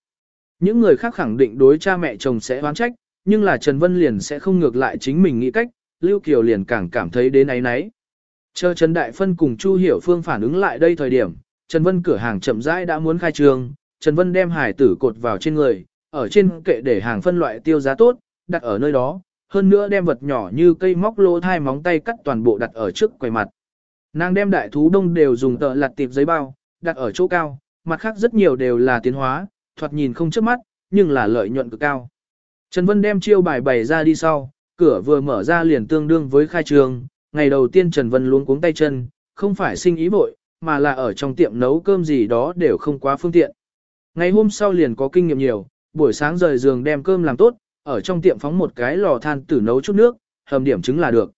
Những người khác khẳng định đối cha mẹ chồng sẽ oán trách, nhưng là Trần Vân liền sẽ không ngược lại chính mình nghĩ cách, Lưu Kiều liền càng cảm thấy đến ấy nấy. Chờ Trần Đại Phân cùng Chu Hiểu Phương phản ứng lại đây thời điểm, Trần Vân cửa hàng chậm rãi đã muốn khai trương, Trần Vân đem hải tử cột vào trên người, ở trên kệ để hàng phân loại tiêu giá tốt, đặt ở nơi đó, hơn nữa đem vật nhỏ như cây móc lỗ thai móng tay cắt toàn bộ đặt ở trước quầy mặt. Nàng đem đại thú đông đều dùng tờ lặt tiệp giấy bao, đặt ở chỗ cao, mặt khác rất nhiều đều là tiến hóa, thoạt nhìn không chớp mắt, nhưng là lợi nhuận cực cao. Trần Vân đem chiêu bài bày ra đi sau, cửa vừa mở ra liền tương đương với khai trường, ngày đầu tiên Trần Vân luống cuống tay chân, không phải sinh ý vội, mà là ở trong tiệm nấu cơm gì đó đều không quá phương tiện. Ngày hôm sau liền có kinh nghiệm nhiều, buổi sáng rời giường đem cơm làm tốt, ở trong tiệm phóng một cái lò than tử nấu chút nước, hầm điểm trứng là được.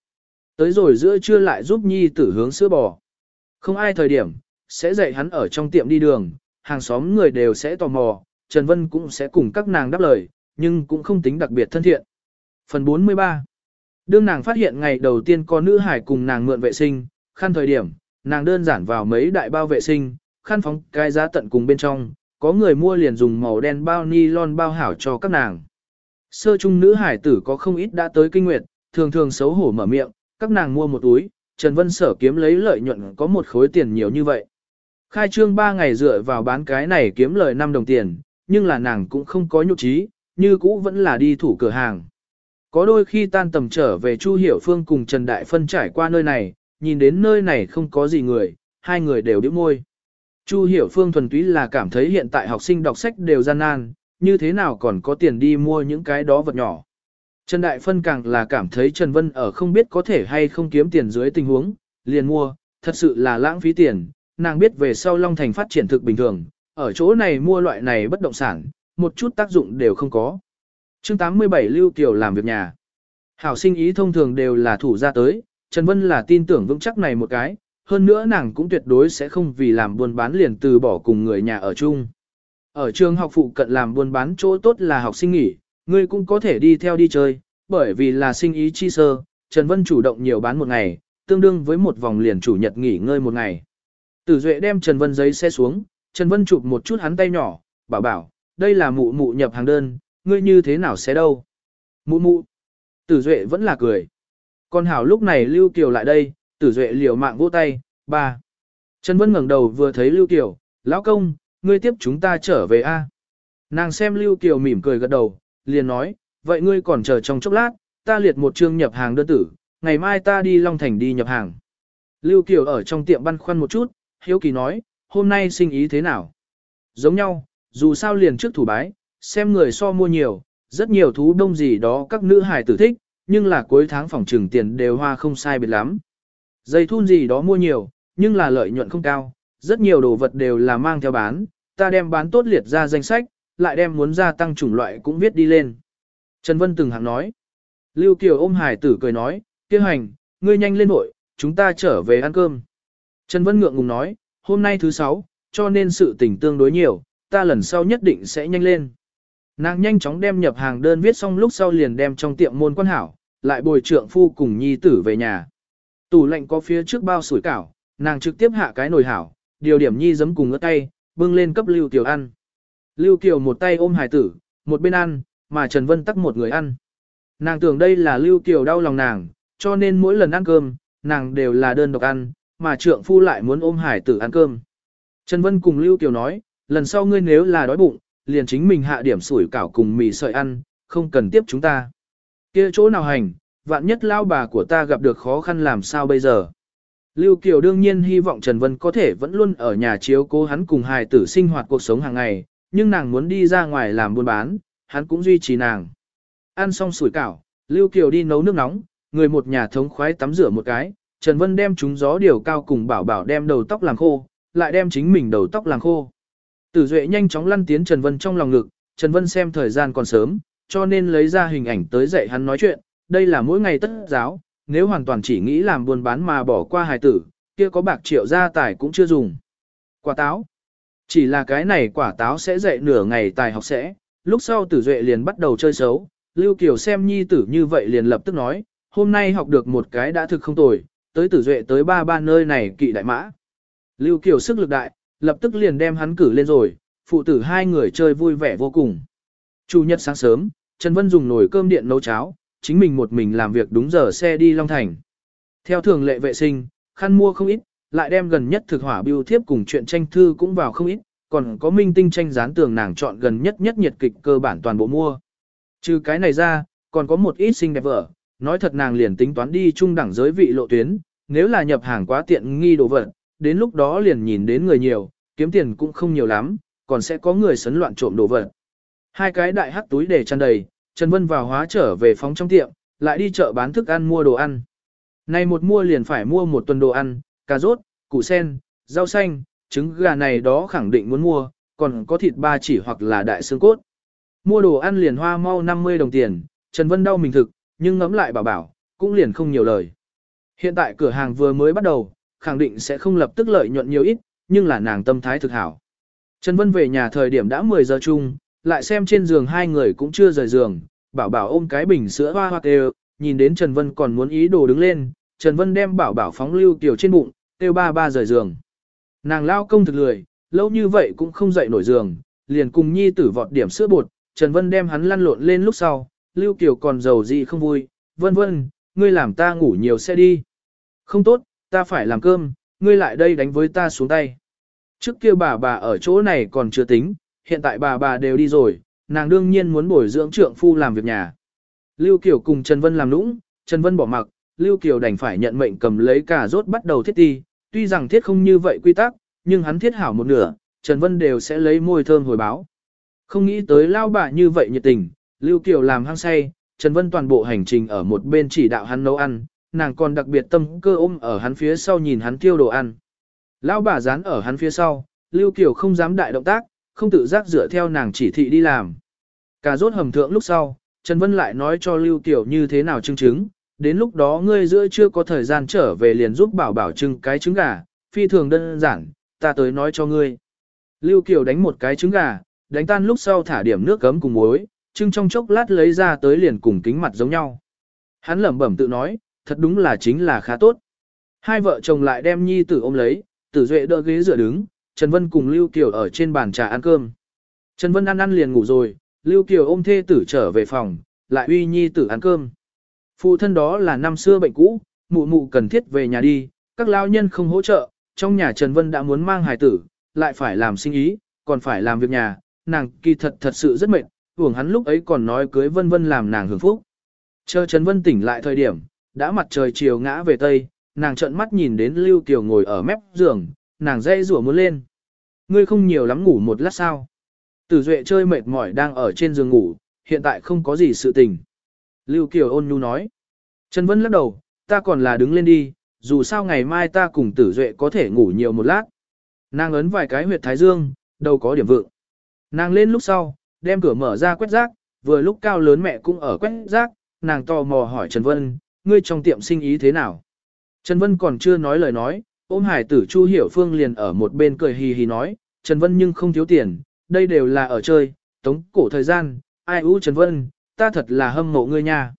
Tới rồi giữa trưa lại giúp nhi tử hướng sữa bò. Không ai thời điểm, sẽ dạy hắn ở trong tiệm đi đường, hàng xóm người đều sẽ tò mò, Trần Vân cũng sẽ cùng các nàng đáp lời, nhưng cũng không tính đặc biệt thân thiện. Phần 43 Đương nàng phát hiện ngày đầu tiên có nữ hải cùng nàng mượn vệ sinh, khăn thời điểm, nàng đơn giản vào mấy đại bao vệ sinh, khăn phóng cái giá tận cùng bên trong, có người mua liền dùng màu đen bao nylon bao hảo cho các nàng. Sơ trung nữ hải tử có không ít đã tới kinh nguyệt, thường thường xấu hổ mở miệng, các nàng mua một túi, Trần Vân Sở kiếm lấy lợi nhuận có một khối tiền nhiều như vậy. Khai trương 3 ngày dựa vào bán cái này kiếm lời 5 đồng tiền, nhưng là nàng cũng không có nhục trí, như cũ vẫn là đi thủ cửa hàng. Có đôi khi tan tầm trở về Chu Hiểu Phương cùng Trần Đại Phân trải qua nơi này, nhìn đến nơi này không có gì người, hai người đều điểm môi. Chu Hiểu Phương thuần túy là cảm thấy hiện tại học sinh đọc sách đều gian nan, như thế nào còn có tiền đi mua những cái đó vật nhỏ. Trần Đại Phân càng là cảm thấy Trần Vân ở không biết có thể hay không kiếm tiền dưới tình huống, liền mua, thật sự là lãng phí tiền, nàng biết về sau Long Thành phát triển thực bình thường, ở chỗ này mua loại này bất động sản, một chút tác dụng đều không có. chương 87 Lưu Kiều làm việc nhà. Hảo sinh ý thông thường đều là thủ ra tới, Trần Vân là tin tưởng vững chắc này một cái, hơn nữa nàng cũng tuyệt đối sẽ không vì làm buôn bán liền từ bỏ cùng người nhà ở chung. Ở trường học phụ cận làm buôn bán chỗ tốt là học sinh nghỉ, ngươi cũng có thể đi theo đi chơi, bởi vì là sinh ý chi sơ, Trần Vân chủ động nhiều bán một ngày, tương đương với một vòng liền chủ nhật nghỉ ngơi một ngày. Tử Duệ đem Trần Vân giấy xe xuống, Trần Vân chụp một chút hắn tay nhỏ, bảo bảo, đây là mụ mụ nhập hàng đơn, ngươi như thế nào sẽ đâu? Mụ mụ. Tử Duệ vẫn là cười. Con Hảo lúc này Lưu Kiều lại đây, Tử Duệ liều mạng vỗ tay, ba. Trần Vân ngẩng đầu vừa thấy Lưu Kiều, lão công, ngươi tiếp chúng ta trở về a. Nàng xem Lưu Kiều mỉm cười gật đầu, liền nói, vậy ngươi còn chờ trong chốc lát, ta liệt một chương nhập hàng đơn tử, ngày mai ta đi Long Thành đi nhập hàng. Lưu Kiều ở trong tiệm băn khoăn một chút, hiếu kỳ nói, hôm nay sinh ý thế nào? Giống nhau, dù sao liền trước thủ bái, xem người so mua nhiều, rất nhiều thú đông gì đó các nữ hài tử thích, nhưng là cuối tháng phòng trừng tiền đều hoa không sai biệt lắm. Dây thun gì đó mua nhiều, nhưng là lợi nhuận không cao, rất nhiều đồ vật đều là mang theo bán, ta đem bán tốt liệt ra danh sách, lại đem muốn gia tăng chủng loại cũng viết đi lên. Trần Vân từng hạng nói. Lưu Kiều ôm hải tử cười nói, kia hành, ngươi nhanh lên vội, chúng ta trở về ăn cơm. Trần Vân ngượng ngùng nói, hôm nay thứ sáu, cho nên sự tình tương đối nhiều, ta lần sau nhất định sẽ nhanh lên. Nàng nhanh chóng đem nhập hàng đơn viết xong lúc sau liền đem trong tiệm môn quan hảo, lại bồi trượng phu cùng nhi tử về nhà. Tủ lạnh có phía trước bao sủi cảo, nàng trực tiếp hạ cái nồi hảo, điều điểm nhi giấm cùng ngỡ tay, bưng lên cấp Lưu Kiều ăn. Lưu Kiều một tay ôm hải tử, một bên ăn, mà Trần Vân tắc một người ăn. Nàng tưởng đây là Lưu Kiều đau lòng nàng, cho nên mỗi lần ăn cơm, nàng đều là đơn độc ăn, mà trượng phu lại muốn ôm hải tử ăn cơm. Trần Vân cùng Lưu Kiều nói, lần sau ngươi nếu là đói bụng, liền chính mình hạ điểm sủi cảo cùng mì sợi ăn, không cần tiếp chúng ta. kia chỗ nào hành, vạn nhất lao bà của ta gặp được khó khăn làm sao bây giờ. Lưu Kiều đương nhiên hy vọng Trần Vân có thể vẫn luôn ở nhà chiếu cố hắn cùng hài tử sinh hoạt cuộc sống hàng ngày, nhưng nàng muốn đi ra ngoài làm buôn bán, hắn cũng duy trì nàng. Ăn xong sủi cảo, Lưu Kiều đi nấu nước nóng, người một nhà thống khoái tắm rửa một cái, Trần Vân đem chúng gió điều cao cùng bảo bảo đem đầu tóc làm khô, lại đem chính mình đầu tóc làm khô. Tử Duệ nhanh chóng lăn tiến Trần Vân trong lòng ngực, Trần Vân xem thời gian còn sớm, cho nên lấy ra hình ảnh tới dạy hắn nói chuyện, đây là mỗi ngày tất giáo, nếu hoàn toàn chỉ nghĩ làm buôn bán mà bỏ qua hài tử, kia có bạc triệu gia tài cũng chưa dùng. Quả táo. Chỉ là cái này quả táo sẽ dạy nửa ngày tài học sẽ, lúc sau tử duệ liền bắt đầu chơi xấu, Lưu Kiều xem nhi tử như vậy liền lập tức nói, hôm nay học được một cái đã thực không tồi, tới tử duệ tới ba ba nơi này kỵ đại mã. Lưu Kiều sức lực đại, lập tức liền đem hắn cử lên rồi, phụ tử hai người chơi vui vẻ vô cùng. Chủ nhật sáng sớm, Trần Vân dùng nồi cơm điện nấu cháo, chính mình một mình làm việc đúng giờ xe đi Long Thành. Theo thường lệ vệ sinh, khăn mua không ít, lại đem gần nhất thực hỏa biêu thiếp cùng chuyện tranh thư cũng vào không ít, còn có minh tinh tranh dán tường nàng chọn gần nhất nhất nhiệt kịch cơ bản toàn bộ mua. Trừ cái này ra, còn có một ít xinh đẹp vợ, nói thật nàng liền tính toán đi trung đẳng giới vị lộ tuyến, nếu là nhập hàng quá tiện nghi đồ vật, đến lúc đó liền nhìn đến người nhiều, kiếm tiền cũng không nhiều lắm, còn sẽ có người sấn loạn trộm đồ vật. Hai cái đại hắc túi để tràn đầy, Trần Vân vào hóa trở về phóng trong tiệm, lại đi chợ bán thức ăn mua đồ ăn. Này một mua liền phải mua một tuần đồ ăn, cà rốt, củ sen, rau xanh, trứng gà này đó khẳng định muốn mua, còn có thịt ba chỉ hoặc là đại xương cốt. Mua đồ ăn liền hoa mau 50 đồng tiền, Trần Vân đau mình thực, nhưng ngấm lại bảo bảo, cũng liền không nhiều lời. Hiện tại cửa hàng vừa mới bắt đầu, khẳng định sẽ không lập tức lợi nhuận nhiều ít, nhưng là nàng tâm thái thực hảo. Trần Vân về nhà thời điểm đã 10 giờ chung, lại xem trên giường hai người cũng chưa rời giường, bảo bảo ôm cái bình sữa hoa hoa kêu, nhìn đến Trần Vân còn muốn ý đồ đứng lên, Trần Vân đem bảo bảo phóng lưu tiểu trên bụng, kêu ba ba rời giường. Nàng lao công thực lười, lâu như vậy cũng không dậy nổi giường, liền cùng nhi tử vọt điểm sữa bột, Trần Vân đem hắn lăn lộn lên lúc sau, lưu kiều còn giàu gì không vui, vân vân, ngươi làm ta ngủ nhiều sẽ đi. Không tốt, ta phải làm cơm, ngươi lại đây đánh với ta xuống tay. Trước kia bà bà ở chỗ này còn chưa tính, hiện tại bà bà đều đi rồi, nàng đương nhiên muốn bồi dưỡng trượng phu làm việc nhà. Lưu Kiều cùng Trần Vân làm lũng, Trần Vân bỏ mặc, Lưu Kiều đành phải nhận mệnh cầm lấy cà rốt bắt đầu thiết ti, tuy rằng thiết không như vậy quy tắc, nhưng hắn thiết hảo một nửa, Trần Vân đều sẽ lấy môi thơm hồi báo. Không nghĩ tới lao bà như vậy nhiệt tình, Lưu Kiều làm hăng say, Trần Vân toàn bộ hành trình ở một bên chỉ đạo hắn nấu ăn, nàng còn đặc biệt tâm cơ ôm ở hắn phía sau nhìn hắn tiêu đồ ăn. Lão bà dán ở hắn phía sau, Lưu Kiều không dám đại động tác, không tự giác dựa theo nàng chỉ thị đi làm. Cà rốt hầm thượng lúc sau, Trần Vân lại nói cho Lưu Kiều như thế nào chứng chứng đến lúc đó ngươi giữa chưa có thời gian trở về liền giúp bảo bảo trưng cái trứng gà, phi thường đơn giản, ta tới nói cho ngươi. Lưu Kiều đánh một cái trứng gà, đánh tan lúc sau thả điểm nước cấm cùng muối, trưng trong chốc lát lấy ra tới liền cùng kính mặt giống nhau. Hắn lẩm bẩm tự nói, thật đúng là chính là khá tốt. Hai vợ chồng lại đem nhi tử ôm lấy, tử duệ đỡ ghế dựa đứng, Trần Vân cùng Lưu Kiều ở trên bàn trà ăn cơm. Trần Vân ăn ăn liền ngủ rồi, Lưu Kiều ôm thê tử trở về phòng, lại uy nhi tử ăn cơm. Phụ thân đó là năm xưa bệnh cũ, mụ mụ cần thiết về nhà đi, các lao nhân không hỗ trợ, trong nhà Trần Vân đã muốn mang hài tử, lại phải làm sinh ý, còn phải làm việc nhà, nàng kỳ thật thật sự rất mệt, hưởng hắn lúc ấy còn nói cưới Vân Vân làm nàng hưởng phúc. Chờ Trần Vân tỉnh lại thời điểm, đã mặt trời chiều ngã về tây, nàng trợn mắt nhìn đến Lưu Kiều ngồi ở mép giường, nàng dây rủa muốn lên. Ngươi không nhiều lắm ngủ một lát sao? Tử Duệ chơi mệt mỏi đang ở trên giường ngủ, hiện tại không có gì sự tình. Lưu Kiều ôn nhu nói. Trần Vân lắc đầu, ta còn là đứng lên đi, dù sao ngày mai ta cùng Tử Duệ có thể ngủ nhiều một lát. Nàng ấn vài cái huyệt thái dương, đâu có điểm vượng. Nàng lên lúc sau, đem cửa mở ra quét rác, vừa lúc cao lớn mẹ cũng ở quét rác, nàng tò mò hỏi Trần Vân, ngươi trong tiệm sinh ý thế nào? Trần Vân còn chưa nói lời nói, ôm hải tử Chu Hiểu Phương liền ở một bên cười hì hì nói, Trần Vân nhưng không thiếu tiền, đây đều là ở chơi, tống cổ thời gian, ai u Trần Vân, ta thật là hâm mộ ngươi nha.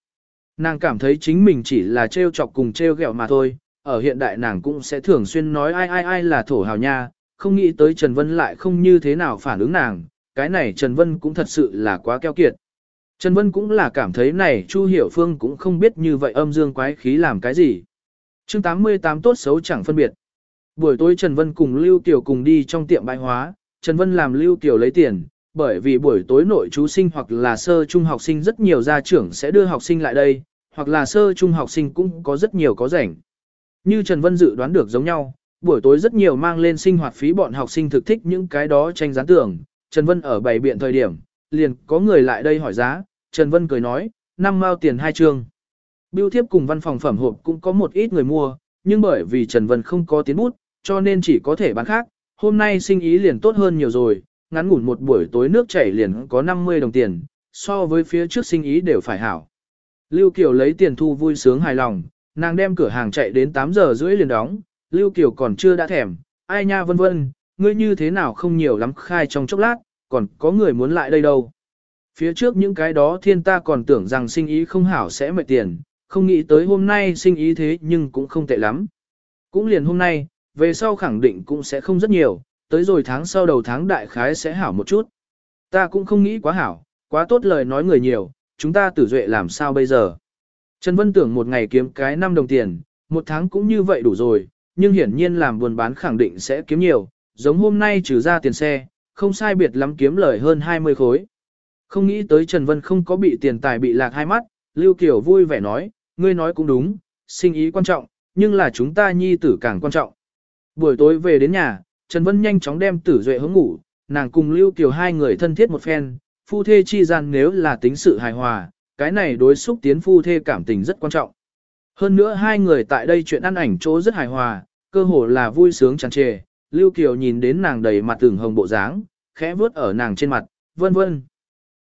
Nàng cảm thấy chính mình chỉ là trêu chọc cùng trêu ghẹo mà thôi, ở hiện đại nàng cũng sẽ thường xuyên nói ai ai ai là thổ hào nha, không nghĩ tới Trần Vân lại không như thế nào phản ứng nàng, cái này Trần Vân cũng thật sự là quá keo kiệt. Trần Vân cũng là cảm thấy này Chu Hiểu Phương cũng không biết như vậy âm dương quái khí làm cái gì. chương 88 tốt xấu chẳng phân biệt. Buổi tối Trần Vân cùng Lưu Tiểu cùng đi trong tiệm bãi hóa, Trần Vân làm Lưu Tiểu lấy tiền, bởi vì buổi tối nội chú sinh hoặc là sơ trung học sinh rất nhiều gia trưởng sẽ đưa học sinh lại đây, hoặc là sơ trung học sinh cũng có rất nhiều có rảnh. Như Trần Vân dự đoán được giống nhau, buổi tối rất nhiều mang lên sinh hoạt phí bọn học sinh thực thích những cái đó tranh gián tưởng. Trần Vân ở bảy biện thời điểm, liền có người lại đây hỏi giá, Trần Vân cười nói, năm mao tiền hai trường. Biêu thiếp cùng văn phòng phẩm hộp cũng có một ít người mua, nhưng bởi vì Trần Vân không có tiến bút, cho nên chỉ có thể bán khác. Hôm nay sinh ý liền tốt hơn nhiều rồi, ngắn ngủn một buổi tối nước chảy liền có 50 đồng tiền, so với phía trước sinh ý đều phải hảo. Lưu Kiều lấy tiền thu vui sướng hài lòng, nàng đem cửa hàng chạy đến 8 giờ rưỡi liền đóng, Lưu Kiều còn chưa đã thèm, ai nha vân vân, ngươi như thế nào không nhiều lắm khai trong chốc lát, còn có người muốn lại đây đâu. Phía trước những cái đó thiên ta còn tưởng rằng sinh ý không hảo sẽ mệt tiền, không nghĩ tới hôm nay sinh ý thế nhưng cũng không tệ lắm. Cũng liền hôm nay, về sau khẳng định cũng sẽ không rất nhiều, tới rồi tháng sau đầu tháng đại khái sẽ hảo một chút. Ta cũng không nghĩ quá hảo, quá tốt lời nói người nhiều, chúng ta tử duệ làm sao bây giờ. Trần Vân tưởng một ngày kiếm cái 5 đồng tiền, một tháng cũng như vậy đủ rồi, nhưng hiển nhiên làm buôn bán khẳng định sẽ kiếm nhiều, giống hôm nay trừ ra tiền xe, không sai biệt lắm kiếm lời hơn 20 khối. Không nghĩ tới Trần Vân không có bị tiền tài bị lạc hai mắt, Lưu Kiều vui vẻ nói, ngươi nói cũng đúng, sinh ý quan trọng, nhưng là chúng ta nhi tử càng quan trọng. Buổi tối về đến nhà, Trần Vân nhanh chóng đem tử duệ hướng ngủ, nàng cùng Lưu Kiều hai người thân thiết một phen, phu thê chi gian nếu là tính sự hài hòa, cái này đối xúc tiến phu thê cảm tình rất quan trọng. Hơn nữa hai người tại đây chuyện ăn ảnh chỗ rất hài hòa, cơ hồ là vui sướng tràn trề, Lưu Kiều nhìn đến nàng đầy mặt tưởng hồng bộ dáng, khẽ vuốt ở nàng trên mặt, vân vân.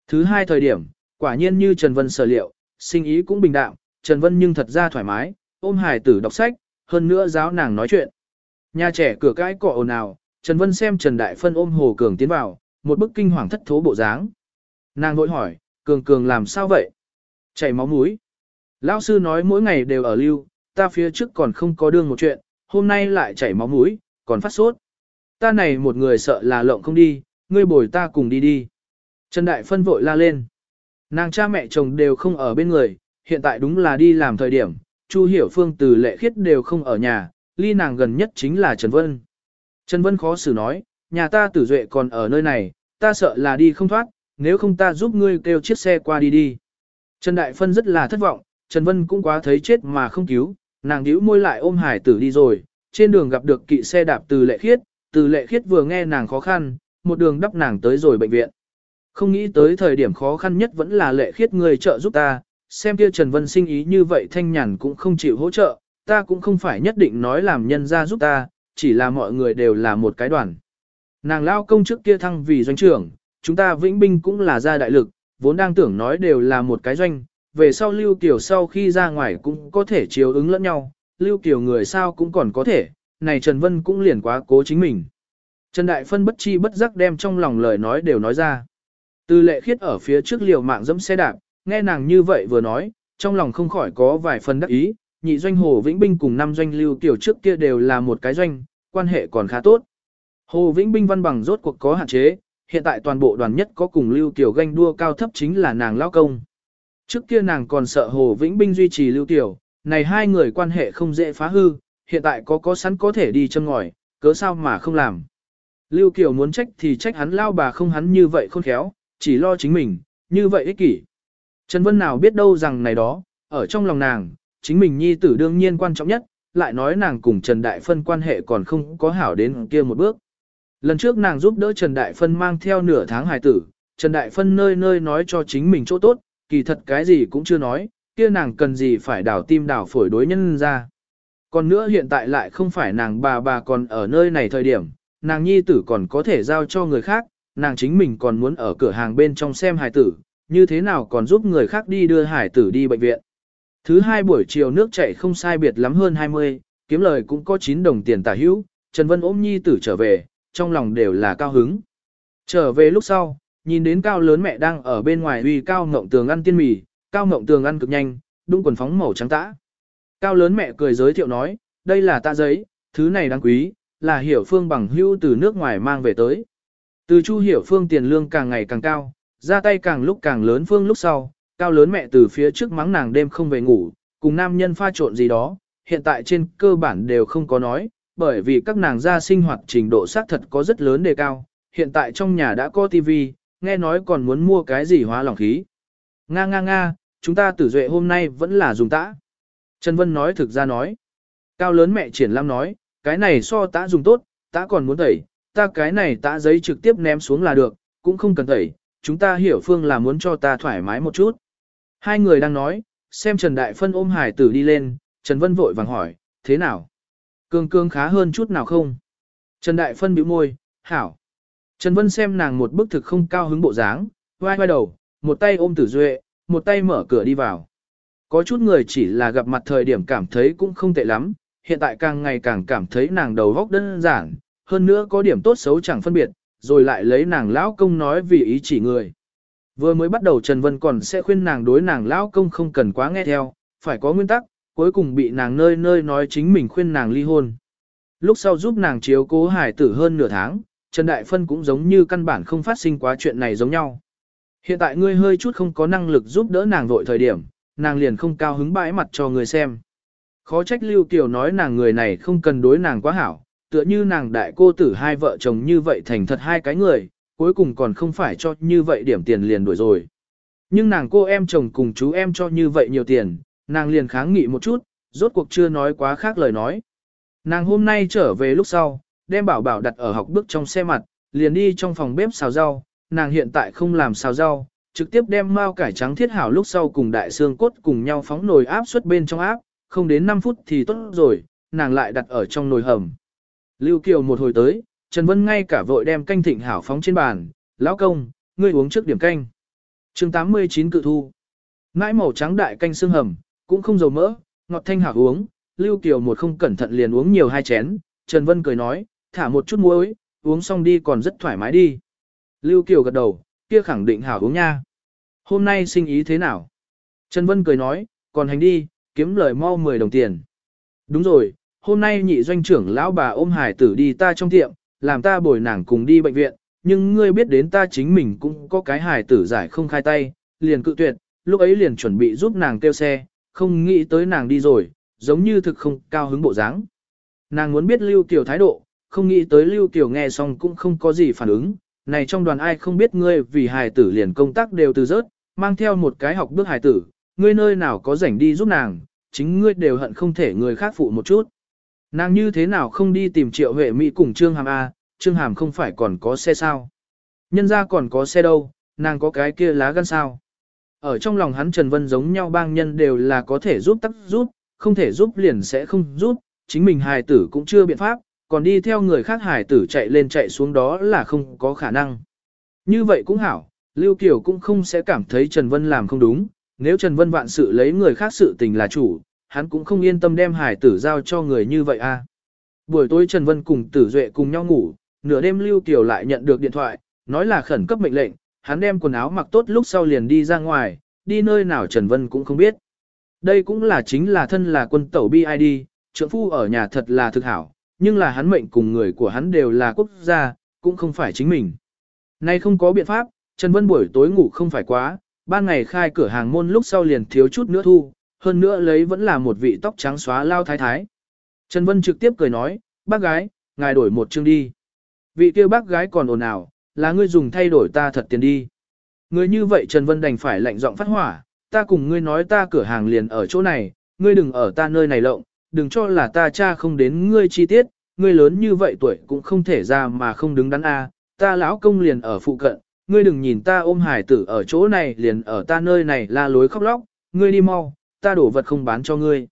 Thứ hai thời điểm, quả nhiên như Trần Vân sở liệu, sinh ý cũng bình đạm, Trần Vân nhưng thật ra thoải mái, ôm hài tử đọc sách, hơn nữa giáo nàng nói chuyện. Nhà trẻ cửa cái cọ ồn ào, Trần Vân xem Trần Đại Phân ôm Hồ Cường tiến vào, một bức kinh hoàng thất thố bộ dáng. Nàng vội hỏi, Cường Cường làm sao vậy? Chảy máu mũi. Lão sư nói mỗi ngày đều ở lưu, ta phía trước còn không có đương một chuyện, hôm nay lại chảy máu mũi, còn phát sốt. Ta này một người sợ là lộng không đi, ngươi bồi ta cùng đi đi. Trần Đại Phân vội la lên. Nàng cha mẹ chồng đều không ở bên người, hiện tại đúng là đi làm thời điểm, Chu Hiểu Phương từ lệ khiết đều không ở nhà, ly nàng gần nhất chính là Trần Vân. Trần Vân khó xử nói, nhà ta tử duệ còn ở nơi này, ta sợ là đi không thoát, nếu không ta giúp ngươi kêu chiếc xe qua đi đi. Trần Đại Phân rất là thất vọng, Trần Vân cũng quá thấy chết mà không cứu, nàng nhíu môi lại ôm hải tử đi rồi, trên đường gặp được kỵ xe đạp từ lệ khiết, từ lệ khiết vừa nghe nàng khó khăn, một đường đắp nàng tới rồi bệnh viện. Không nghĩ tới thời điểm khó khăn nhất vẫn là lệ khiết người trợ giúp ta, xem kia Trần Vân sinh ý như vậy thanh nhàn cũng không chịu hỗ trợ, ta cũng không phải nhất định nói làm nhân ra giúp ta, chỉ là mọi người đều là một cái đoàn. Nàng lao công trước kia thăng vì doanh trưởng, chúng ta vĩnh binh cũng là gia đại lực, vốn đang tưởng nói đều là một cái doanh, về sau Lưu kiểu sau khi ra ngoài cũng có thể chiếu ứng lẫn nhau, Lưu kiểu người sao cũng còn có thể, này Trần Vân cũng liền quá cố chính mình. Trần Đại Phân bất chi bất giác đem trong lòng lời nói đều nói ra. Từ lệ khiết ở phía trước liều mạng dẫm xe đạp, nghe nàng như vậy vừa nói, trong lòng không khỏi có vài phần đắc ý, nhị doanh Hồ Vĩnh Binh cùng năm doanh Lưu Kiều trước kia đều là một cái doanh, quan hệ còn khá tốt. Hồ Vĩnh Binh văn bằng rốt cuộc có hạn chế, hiện tại toàn bộ đoàn nhất có cùng Lưu Kiều ganh đua cao thấp chính là nàng lao công. Trước kia nàng còn sợ Hồ Vĩnh Binh duy trì Lưu Kiều, này hai người quan hệ không dễ phá hư, hiện tại có có sẵn có thể đi châm ngòi, cớ sao mà không làm. Lưu Kiều muốn trách thì trách hắn lao bà không hắn như vậy khôn khéo, chỉ lo chính mình, như vậy ích kỷ. Trần Vân nào biết đâu rằng này đó, ở trong lòng nàng, chính mình nhi tử đương nhiên quan trọng nhất, lại nói nàng cùng Trần Đại Phân quan hệ còn không có hảo đến kia một bước. Lần trước nàng giúp đỡ Trần Đại Phân mang theo nửa tháng hài tử, Trần Đại Phân nơi nơi nói cho chính mình chỗ tốt, kỳ thật cái gì cũng chưa nói, kia nàng cần gì phải đảo tim đảo phổi đối nhân ra. Còn nữa hiện tại lại không phải nàng bà bà còn ở nơi này thời điểm, nàng nhi tử còn có thể giao cho người khác, nàng chính mình còn muốn ở cửa hàng bên trong xem hài tử, như thế nào còn giúp người khác đi đưa hải tử đi bệnh viện. Thứ hai buổi chiều nước chảy không sai biệt lắm hơn 20, kiếm lời cũng có 9 đồng tiền tả hữu, Trần Vân ôm nhi tử trở về, trong lòng đều là cao hứng. Trở về lúc sau, nhìn đến cao lớn mẹ đang ở bên ngoài uy cao ngộng tường ăn tiên mì, cao ngộng tường ăn cực nhanh, đung quần phóng màu trắng tã. Cao lớn mẹ cười giới thiệu nói, đây là tạ giấy, thứ này đáng quý, là hiểu phương bằng hưu từ nước ngoài mang về tới. Từ chu hiểu phương tiền lương càng ngày càng cao, ra tay càng lúc càng lớn phương lúc sau, cao lớn mẹ từ phía trước mắng nàng đêm không về ngủ, cùng nam nhân pha trộn gì đó, hiện tại trên cơ bản đều không có nói, bởi vì các nàng gia sinh hoạt trình độ xác thật có rất lớn đề cao, hiện tại trong nhà đã có tivi, nghe nói còn muốn mua cái gì hóa lỏng khí. Nga nga nga, chúng ta tử duệ hôm nay vẫn là dùng tã. Trần Vân nói thực ra nói. Cao lớn mẹ triển lam nói, cái này so tã dùng tốt, tã còn muốn tẩy, ta cái này tã giấy trực tiếp ném xuống là được, cũng không cần tẩy, chúng ta hiểu phương là muốn cho ta thoải mái một chút. Hai người đang nói, xem Trần Đại Phân ôm hải tử đi lên, Trần Vân vội vàng hỏi, thế nào? Cương cương khá hơn chút nào không? Trần Đại Phân bĩu môi, hảo. Trần Vân xem nàng một bức thực không cao hứng bộ dáng, vai vai đầu, một tay ôm tử duệ, một tay mở cửa đi vào. Có chút người chỉ là gặp mặt thời điểm cảm thấy cũng không tệ lắm, hiện tại càng ngày càng cảm thấy nàng đầu góc đơn giản, hơn nữa có điểm tốt xấu chẳng phân biệt, rồi lại lấy nàng lão công nói vì ý chỉ người. Vừa mới bắt đầu Trần Vân còn sẽ khuyên nàng đối nàng lão công không cần quá nghe theo, phải có nguyên tắc, cuối cùng bị nàng nơi nơi nói chính mình khuyên nàng ly hôn. Lúc sau giúp nàng chiếu cố hải tử hơn nửa tháng, Trần Đại Phân cũng giống như căn bản không phát sinh quá chuyện này giống nhau. Hiện tại ngươi hơi chút không có năng lực giúp đỡ nàng vội thời điểm, nàng liền không cao hứng bãi mặt cho người xem. Khó trách Lưu Kiều nói nàng người này không cần đối nàng quá hảo, tựa như nàng đại cô tử hai vợ chồng như vậy thành thật hai cái người, cuối cùng còn không phải cho như vậy điểm tiền liền đuổi rồi. Nhưng nàng cô em chồng cùng chú em cho như vậy nhiều tiền, nàng liền kháng nghị một chút, rốt cuộc chưa nói quá khác lời nói. Nàng hôm nay trở về lúc sau, đem bảo bảo đặt ở học bước trong xe mặt, liền đi trong phòng bếp xào rau, nàng hiện tại không làm xào rau, trực tiếp đem mao cải trắng thiết hảo lúc sau cùng đại xương cốt cùng nhau phóng nồi áp suất bên trong áp, không đến 5 phút thì tốt rồi, nàng lại đặt ở trong nồi hầm. Lưu Kiều một hồi tới, Trần Vân ngay cả vội đem canh thịnh hảo phóng trên bàn, lão công, ngươi uống trước điểm canh. chương 89 cự thu. Nãi màu trắng đại canh xương hầm, cũng không dầu mỡ, ngọt thanh hảo uống, Lưu Kiều một không cẩn thận liền uống nhiều hai chén, Trần Vân cười nói, thả một chút muối, uống xong đi còn rất thoải mái đi. Lưu Kiều gật đầu, kia khẳng định hảo uống nha. Hôm nay sinh ý thế nào? Trần Vân cười nói, còn hành đi, kiếm lời mau 10 đồng tiền. Đúng rồi, hôm nay nhị doanh trưởng lão bà ôm hải tử đi ta trong tiệm, làm ta bồi nàng cùng đi bệnh viện, nhưng ngươi biết đến ta chính mình cũng có cái hài tử giải không khai tay, liền cự tuyệt, lúc ấy liền chuẩn bị giúp nàng kêu xe, không nghĩ tới nàng đi rồi, giống như thực không cao hứng bộ dáng. Nàng muốn biết Lưu Kiều thái độ, không nghĩ tới Lưu Kiều nghe xong cũng không có gì phản ứng, này trong đoàn ai không biết ngươi vì hài tử liền công tác đều từ rớt, mang theo một cái học bước hài tử, ngươi nơi nào có rảnh đi giúp nàng, chính ngươi đều hận không thể người khác phụ một chút. Nàng như thế nào không đi tìm triệu huệ Mỹ cùng Trương Hàm A, Trương Hàm không phải còn có xe sao. Nhân ra còn có xe đâu, nàng có cái kia lá gan sao. Ở trong lòng hắn Trần Vân giống nhau bang nhân đều là có thể giúp tắc giúp, không thể giúp liền sẽ không giúp, chính mình hài tử cũng chưa biện pháp, còn đi theo người khác hài tử chạy lên chạy xuống đó là không có khả năng. Như vậy cũng hảo, Lưu Kiều cũng không sẽ cảm thấy Trần Vân làm không đúng, nếu Trần Vân vạn sự lấy người khác sự tình là chủ, hắn cũng không yên tâm đem hải tử giao cho người như vậy a. Buổi tối Trần Vân cùng Tử Duệ cùng nhau ngủ, nửa đêm Lưu Kiều lại nhận được điện thoại, nói là khẩn cấp mệnh lệnh, hắn đem quần áo mặc tốt lúc sau liền đi ra ngoài, đi nơi nào Trần Vân cũng không biết. Đây cũng là chính là thân là quân tẩu BID, trưởng phu ở nhà thật là thực hảo, nhưng là hắn mệnh cùng người của hắn đều là quốc gia, cũng không phải chính mình. Nay không có biện pháp, Trần Vân buổi tối ngủ không phải quá, ban ngày khai cửa hàng môn lúc sau liền thiếu chút nữa thu, hơn nữa lấy vẫn là một vị tóc trắng xóa lao thái thái. Trần Vân trực tiếp cười nói, bác gái, ngài đổi một chương đi. Vị kia bác gái còn ồn ào, là ngươi dùng thay đổi ta thật tiền đi. Ngươi như vậy Trần Vân đành phải lạnh giọng phát hỏa, ta cùng ngươi nói ta cửa hàng liền ở chỗ này, ngươi đừng ở ta nơi này lộng, đừng cho là ta cha không đến ngươi chi tiết, ngươi lớn như vậy tuổi cũng không thể ra mà không đứng đắn a, ta lão công liền ở phụ cận, ngươi đừng nhìn ta ôm hải tử ở chỗ này liền ở ta nơi này la lối khóc lóc, ngươi đi mau, ta đổ vật không bán cho ngươi.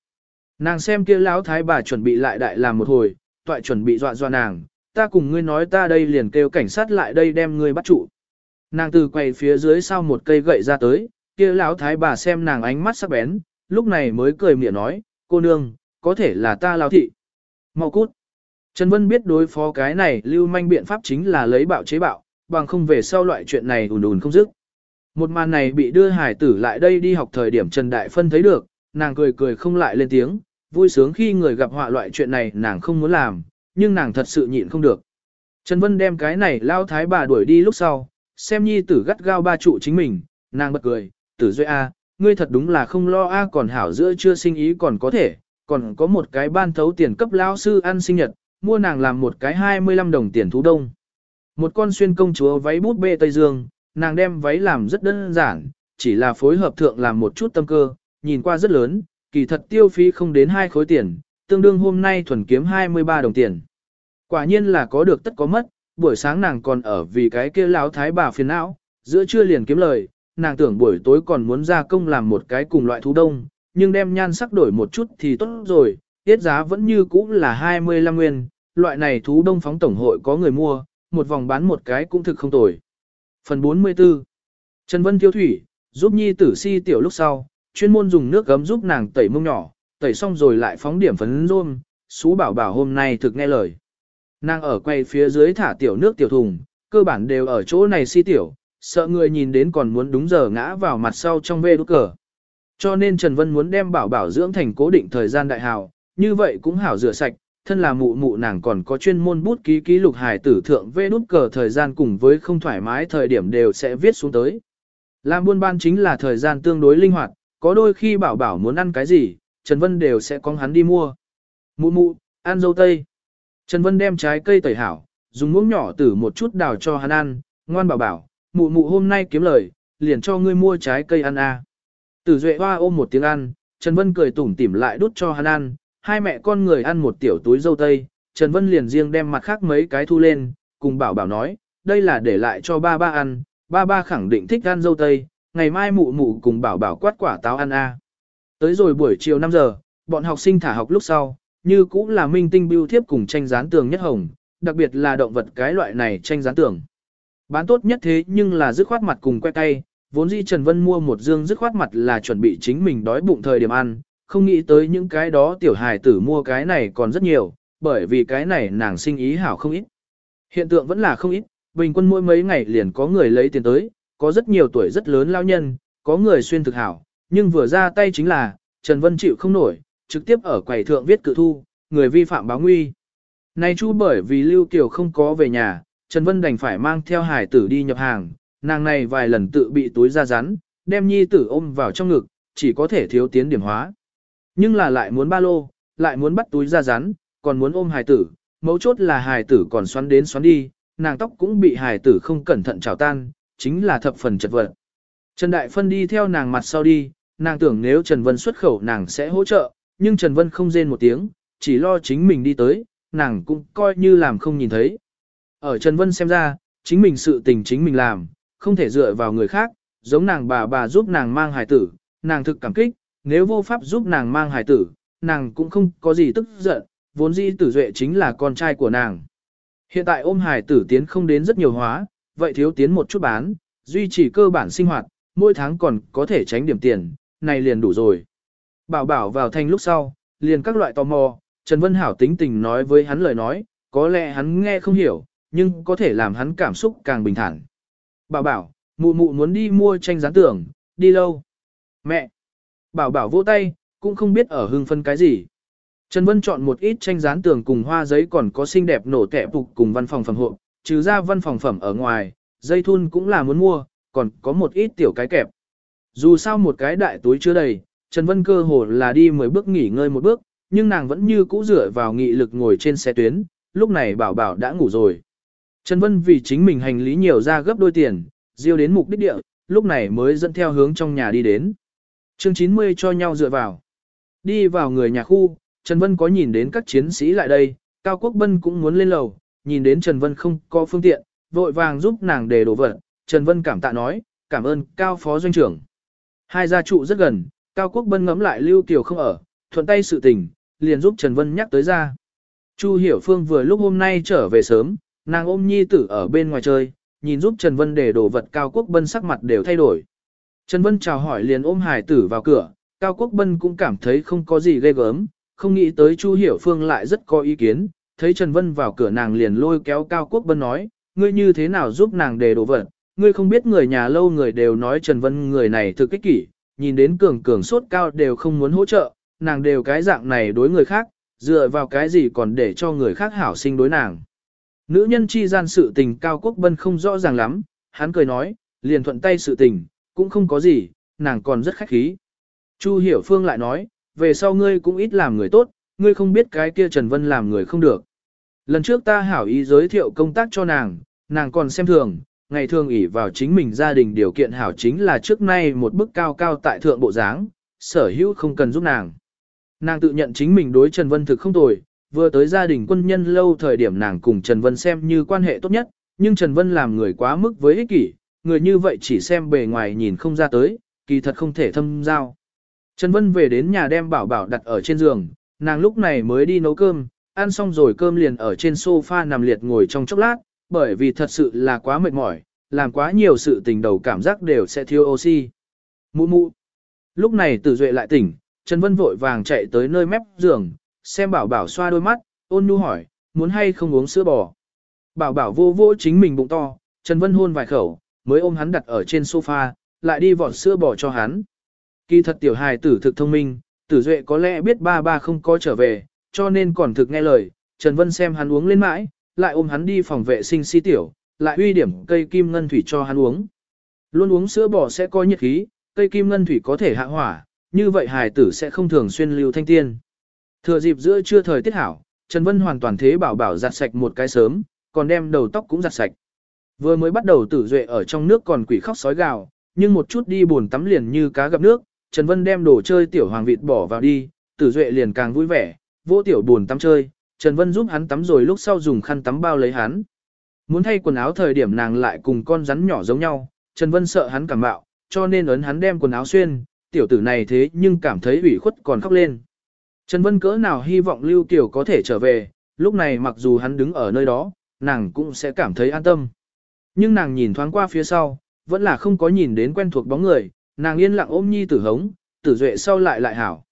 Nàng xem kia lão thái bà chuẩn bị lại đại làm một hồi, toại chuẩn bị dọa dọa nàng, ta cùng ngươi nói ta đây liền kêu cảnh sát lại đây đem ngươi bắt trụ. Nàng từ quầy phía dưới sau một cây gậy ra tới, kia lão thái bà xem nàng ánh mắt sắc bén, lúc này mới cười miệng nói, cô nương, có thể là ta lão thị. Mau cút. Trần Vân biết đối phó cái này lưu manh biện pháp chính là lấy bạo chế bạo, bằng không về sau loại chuyện này ùn ùn không dứt. Một màn này bị đưa hải tử lại đây đi học thời điểm Trần Đại Phân thấy được, nàng cười cười không lại lên tiếng, vui sướng khi người gặp họa loại chuyện này nàng không muốn làm, nhưng nàng thật sự nhịn không được. Trần Vân đem cái này lao thái bà đuổi đi lúc sau, xem nhi tử gắt gao ba trụ chính mình, nàng bật cười, tử duy A, ngươi thật đúng là không lo A còn hảo giữa chưa sinh ý còn có thể, còn có một cái ban thấu tiền cấp lao sư ăn sinh nhật, mua nàng làm một cái 25 đồng tiền thú đông. Một con xuyên công chúa váy bút bê Tây Dương, nàng đem váy làm rất đơn giản, chỉ là phối hợp thượng làm một chút tâm cơ, nhìn qua rất lớn, kỳ thật tiêu phí không đến hai khối tiền, tương đương hôm nay thuần kiếm 23 đồng tiền. Quả nhiên là có được tất có mất, buổi sáng nàng còn ở vì cái kia lão thái bà phiền não, giữa trưa liền kiếm lời, nàng tưởng buổi tối còn muốn ra công làm một cái cùng loại thú đông, nhưng đem nhan sắc đổi một chút thì tốt rồi, tiết giá vẫn như cũ là 25 nguyên, loại này thú đông phóng tổng hội có người mua, một vòng bán một cái cũng thực không tồi. Phần 44 Trần Vân Tiêu Thủy, giúp nhi tử si tiểu lúc sau, chuyên môn dùng nước gấm giúp nàng tẩy mông nhỏ, tẩy xong rồi lại phóng điểm phấn rôm, xú bảo bảo hôm nay thực nghe lời. Nàng ở quay phía dưới thả tiểu nước tiểu thùng, cơ bản đều ở chỗ này si tiểu, sợ người nhìn đến còn muốn đúng giờ ngã vào mặt sau trong vê đút cờ. Cho nên Trần Vân muốn đem bảo bảo dưỡng thành cố định thời gian đại hào, như vậy cũng hảo rửa sạch, thân là mụ mụ nàng còn có chuyên môn bút ký ký lục hài tử thượng vê nút cờ thời gian cùng với không thoải mái thời điểm đều sẽ viết xuống tới. Làm buôn ban chính là thời gian tương đối linh hoạt, có đôi khi bảo bảo muốn ăn cái gì, Trần Vân đều sẽ con hắn đi mua. Mụ mụ, ăn dâu tây. Trần Vân đem trái cây tẩy hảo, dùng muỗng nhỏ tử một chút đào cho hắn ăn, ngoan bảo bảo, mụ mụ hôm nay kiếm lời, liền cho ngươi mua trái cây ăn a. Tử Duệ hoa ôm một tiếng ăn, Trần Vân cười tủm tỉm lại đút cho hắn ăn, hai mẹ con người ăn một tiểu túi dâu tây, Trần Vân liền riêng đem mặt khác mấy cái thu lên, cùng bảo bảo nói, đây là để lại cho ba ba ăn, ba ba khẳng định thích ăn dâu tây, ngày mai mụ mụ cùng bảo bảo quát quả táo ăn a. Tới rồi buổi chiều 5 giờ, bọn học sinh thả học lúc sau, như cũng là minh tinh biêu thiếp cùng tranh dán tường nhất hồng, đặc biệt là động vật cái loại này tranh dán tường. Bán tốt nhất thế nhưng là dứt khoát mặt cùng que tay, vốn dĩ Trần Vân mua một dương dứt khoát mặt là chuẩn bị chính mình đói bụng thời điểm ăn, không nghĩ tới những cái đó tiểu hài tử mua cái này còn rất nhiều, bởi vì cái này nàng sinh ý hảo không ít. Hiện tượng vẫn là không ít, bình quân mỗi mấy ngày liền có người lấy tiền tới, có rất nhiều tuổi rất lớn lao nhân, có người xuyên thực hảo, nhưng vừa ra tay chính là, Trần Vân chịu không nổi, trực tiếp ở quầy thượng viết cự thu, người vi phạm báo nguy. Nay chu bởi vì Lưu Kiều không có về nhà, Trần Vân đành phải mang theo hải tử đi nhập hàng, nàng này vài lần tự bị túi ra rắn, đem nhi tử ôm vào trong ngực, chỉ có thể thiếu tiến điểm hóa. Nhưng là lại muốn ba lô, lại muốn bắt túi ra rắn, còn muốn ôm hài tử, mấu chốt là hài tử còn xoắn đến xoắn đi, nàng tóc cũng bị hài tử không cẩn thận trào tan, chính là thập phần chật vật. Trần Đại Phân đi theo nàng mặt sau đi, nàng tưởng nếu Trần Vân xuất khẩu nàng sẽ hỗ trợ, nhưng Trần Vân không rên một tiếng, chỉ lo chính mình đi tới, nàng cũng coi như làm không nhìn thấy. Ở Trần Vân xem ra, chính mình sự tình chính mình làm, không thể dựa vào người khác, giống nàng bà bà giúp nàng mang hài tử, nàng thực cảm kích, nếu vô pháp giúp nàng mang hài tử, nàng cũng không có gì tức giận, vốn dĩ tử duệ chính là con trai của nàng. Hiện tại ôm hài tử tiến không đến rất nhiều hóa, vậy thiếu tiến một chút bán, duy trì cơ bản sinh hoạt, mỗi tháng còn có thể tránh điểm tiền, này liền đủ rồi. Bảo bảo vào thành lúc sau, liền các loại tò mò, Trần Vân Hảo tính tình nói với hắn lời nói, có lẽ hắn nghe không hiểu, nhưng có thể làm hắn cảm xúc càng bình thản. Bảo bảo, mụ mụ muốn đi mua tranh gián tưởng, đi lâu. Mẹ! Bảo bảo vỗ tay, cũng không biết ở hưng phân cái gì. Trần Vân chọn một ít tranh dán tường cùng hoa giấy còn có xinh đẹp nổ tẻ phục cùng văn phòng phẩm hộ, trừ ra văn phòng phẩm ở ngoài, dây thun cũng là muốn mua, còn có một ít tiểu cái kẹp. Dù sao một cái đại túi chưa đầy, Trần Vân cơ hồ là đi 10 bước nghỉ ngơi một bước, nhưng nàng vẫn như cũ dựa vào nghị lực ngồi trên xe tuyến, lúc này bảo bảo đã ngủ rồi. Trần Vân vì chính mình hành lý nhiều ra gấp đôi tiền, diêu đến mục đích địa, lúc này mới dẫn theo hướng trong nhà đi đến. Chương 90 cho nhau dựa vào. Đi vào người nhà khu, Trần Vân có nhìn đến các chiến sĩ lại đây, Cao Quốc Bân cũng muốn lên lầu, nhìn đến Trần Vân không có phương tiện, vội vàng giúp nàng để đổ vật. Trần Vân cảm tạ nói, cảm ơn Cao Phó Doanh trưởng. Hai gia trụ rất gần, Cao Quốc Bân ngắm lại Lưu Kiều không ở, thuận tay sự tình, liền giúp Trần Vân nhắc tới ra. Chu Hiểu Phương vừa lúc hôm nay trở về sớm, nàng ôm nhi tử ở bên ngoài chơi, nhìn giúp Trần Vân để đồ vật Cao Quốc Bân sắc mặt đều thay đổi. Trần Vân chào hỏi liền ôm hải tử vào cửa, Cao Quốc Bân cũng cảm thấy không có gì ghê gớm, không nghĩ tới Chu Hiểu Phương lại rất có ý kiến, thấy Trần Vân vào cửa nàng liền lôi kéo Cao Quốc Bân nói, ngươi như thế nào giúp nàng đề đồ vật, ngươi không biết người nhà lâu người đều nói Trần Vân người này thực kích kỷ, nhìn đến cường cường sốt cao đều không muốn hỗ trợ, nàng đều cái dạng này đối người khác, dựa vào cái gì còn để cho người khác hảo sinh đối nàng. Nữ nhân chi gian sự tình Cao Quốc Bân không rõ ràng lắm, hắn cười nói, liền thuận tay sự tình, cũng không có gì, nàng còn rất khách khí. Chu Hiểu Phương lại nói, về sau ngươi cũng ít làm người tốt, ngươi không biết cái kia Trần Vân làm người không được. Lần trước ta hảo ý giới thiệu công tác cho nàng, nàng còn xem thường, ngày thường ỷ vào chính mình gia đình điều kiện hảo chính là trước nay một bức cao cao tại thượng bộ dáng, sở hữu không cần giúp nàng. Nàng tự nhận chính mình đối Trần Vân thực không tồi, vừa tới gia đình quân nhân lâu thời điểm nàng cùng Trần Vân xem như quan hệ tốt nhất, nhưng Trần Vân làm người quá mức với ích kỷ, người như vậy chỉ xem bề ngoài nhìn không ra tới, kỳ thật không thể thâm giao. Trần Vân về đến nhà đem bảo bảo đặt ở trên giường, nàng lúc này mới đi nấu cơm, ăn xong rồi cơm liền ở trên sofa nằm liệt ngồi trong chốc lát, bởi vì thật sự là quá mệt mỏi, làm quá nhiều sự tình đầu cảm giác đều sẽ thiếu oxy. Mụ mụ. Lúc này tử duệ lại tỉnh, Trần Vân vội vàng chạy tới nơi mép giường, xem bảo bảo xoa đôi mắt, ôn nhu hỏi, muốn hay không uống sữa bò. Bảo bảo vô vô chính mình bụng to, Trần Vân hôn vài khẩu, mới ôm hắn đặt ở trên sofa, lại đi vọt sữa bò cho hắn. Kỳ thật tiểu hài tử thực thông minh, tử duệ có lẽ biết ba ba không có trở về, cho nên còn thực nghe lời, Trần Vân xem hắn uống lên mãi, lại ôm hắn đi phòng vệ sinh si tiểu, lại uy điểm cây kim ngân thủy cho hắn uống. Luôn uống sữa bò sẽ có nhiệt khí, cây kim ngân thủy có thể hạ hỏa, như vậy hài tử sẽ không thường xuyên lưu thanh tiên. Thừa dịp giữa trưa thời tiết hảo, Trần Vân hoàn toàn thế bảo bảo giặt sạch một cái sớm, còn đem đầu tóc cũng giặt sạch. Vừa mới bắt đầu tử duệ ở trong nước còn quỷ khóc sói gào, nhưng một chút đi buồn tắm liền như cá gặp nước, Trần Vân đem đồ chơi tiểu hoàng vịt bỏ vào đi, tử duệ liền càng vui vẻ, vô tiểu buồn tắm chơi, Trần Vân giúp hắn tắm rồi lúc sau dùng khăn tắm bao lấy hắn. Muốn thay quần áo thời điểm nàng lại cùng con rắn nhỏ giống nhau, Trần Vân sợ hắn cảm bạo, cho nên ấn hắn đem quần áo xuyên, tiểu tử này thế nhưng cảm thấy ủy khuất còn khóc lên. Trần Vân cỡ nào hy vọng Lưu Kiều có thể trở về, lúc này mặc dù hắn đứng ở nơi đó, nàng cũng sẽ cảm thấy an tâm. Nhưng nàng nhìn thoáng qua phía sau, vẫn là không có nhìn đến quen thuộc bóng người, nàng yên lặng ôm nhi tử hống, tử duệ sau lại lại hảo.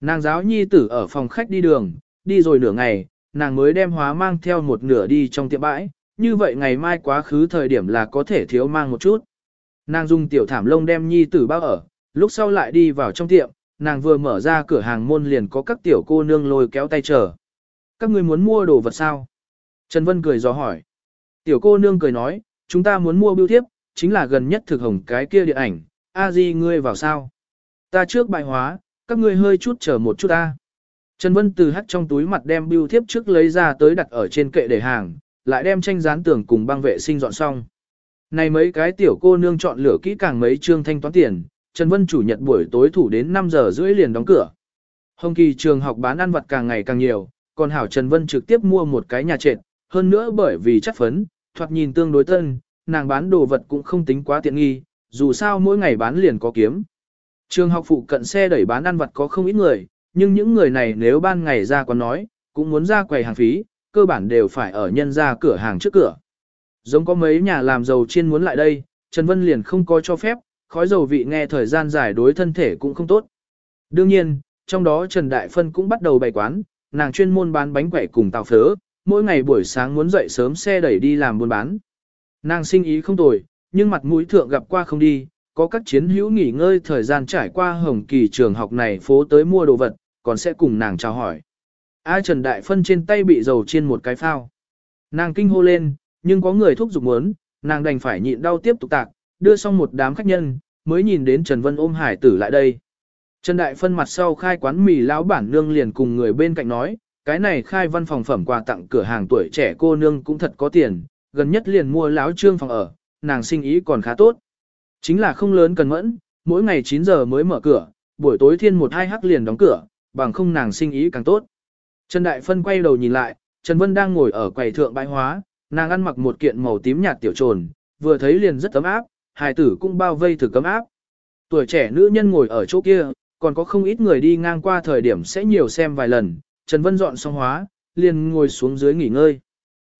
Nàng giáo nhi tử ở phòng khách đi đường, đi rồi nửa ngày, nàng mới đem hóa mang theo một nửa đi trong tiệm bãi, như vậy ngày mai quá khứ thời điểm là có thể thiếu mang một chút. Nàng dùng tiểu thảm lông đem nhi tử bao ở, lúc sau lại đi vào trong tiệm, nàng vừa mở ra cửa hàng môn liền có các tiểu cô nương lôi kéo tay chờ. Các người muốn mua đồ vật sao? Trần Vân cười gió hỏi. Tiểu cô nương cười nói, chúng ta muốn mua bưu thiếp, chính là gần nhất thực hồng cái kia điện ảnh, a di ngươi vào sao? Ta trước bài hóa, các ngươi hơi chút chờ một chút ta. Trần Vân từ hắt trong túi mặt đem bưu thiếp trước lấy ra tới đặt ở trên kệ để hàng, lại đem tranh dán tường cùng băng vệ sinh dọn xong. Này mấy cái tiểu cô nương chọn lửa kỹ càng mấy trương thanh toán tiền, Trần Vân chủ nhật buổi tối thủ đến 5 giờ rưỡi liền đóng cửa. Hồng kỳ trường học bán ăn vặt càng ngày càng nhiều, còn Hảo Trần Vân trực tiếp mua một cái nhà trệt, hơn nữa bởi vì chất phấn, thoạt nhìn tương đối tân, nàng bán đồ vật cũng không tính quá tiện nghi, dù sao mỗi ngày bán liền có kiếm. Trường học phụ cận xe đẩy bán ăn vặt có không ít người, nhưng những người này nếu ban ngày ra quán nói, cũng muốn ra quầy hàng phí, cơ bản đều phải ở nhân ra cửa hàng trước cửa. Giống có mấy nhà làm giàu chiên muốn lại đây, Trần Vân liền không có cho phép, khói dầu vị nghe thời gian dài đối thân thể cũng không tốt. Đương nhiên, trong đó Trần Đại Phân cũng bắt đầu bày quán, nàng chuyên môn bán bánh quẩy cùng tàu phớ, mỗi ngày buổi sáng muốn dậy sớm xe đẩy đi làm buôn bán. Nàng sinh ý không tồi, nhưng mặt mũi thượng gặp qua không đi, có các chiến hữu nghỉ ngơi thời gian trải qua hồng kỳ trường học này phố tới mua đồ vật, còn sẽ cùng nàng chào hỏi. A Trần Đại Phân trên tay bị dầu trên một cái phao. Nàng kinh hô lên, nhưng có người thúc giục muốn, nàng đành phải nhịn đau tiếp tục tạc, đưa xong một đám khách nhân, mới nhìn đến Trần Vân ôm hải tử lại đây. Trần Đại Phân mặt sau khai quán mì lão bản nương liền cùng người bên cạnh nói, cái này khai văn phòng phẩm quà tặng cửa hàng tuổi trẻ cô nương cũng thật có tiền, gần nhất liền mua lão trương phòng ở, nàng sinh ý còn khá tốt. Chính là không lớn cần mẫn, mỗi ngày 9 giờ mới mở cửa, buổi tối thiên một hai hắc liền đóng cửa, bằng không nàng sinh ý càng tốt. Trần Đại Phân quay đầu nhìn lại, Trần Vân đang ngồi ở quầy thượng bãi hóa, nàng ăn mặc một kiện màu tím nhạt tiểu trồn, vừa thấy liền rất ấm áp, hài tử cũng bao vây thử cấm áp. Tuổi trẻ nữ nhân ngồi ở chỗ kia, còn có không ít người đi ngang qua thời điểm sẽ nhiều xem vài lần, Trần Vân dọn xong hóa, liền ngồi xuống dưới nghỉ ngơi.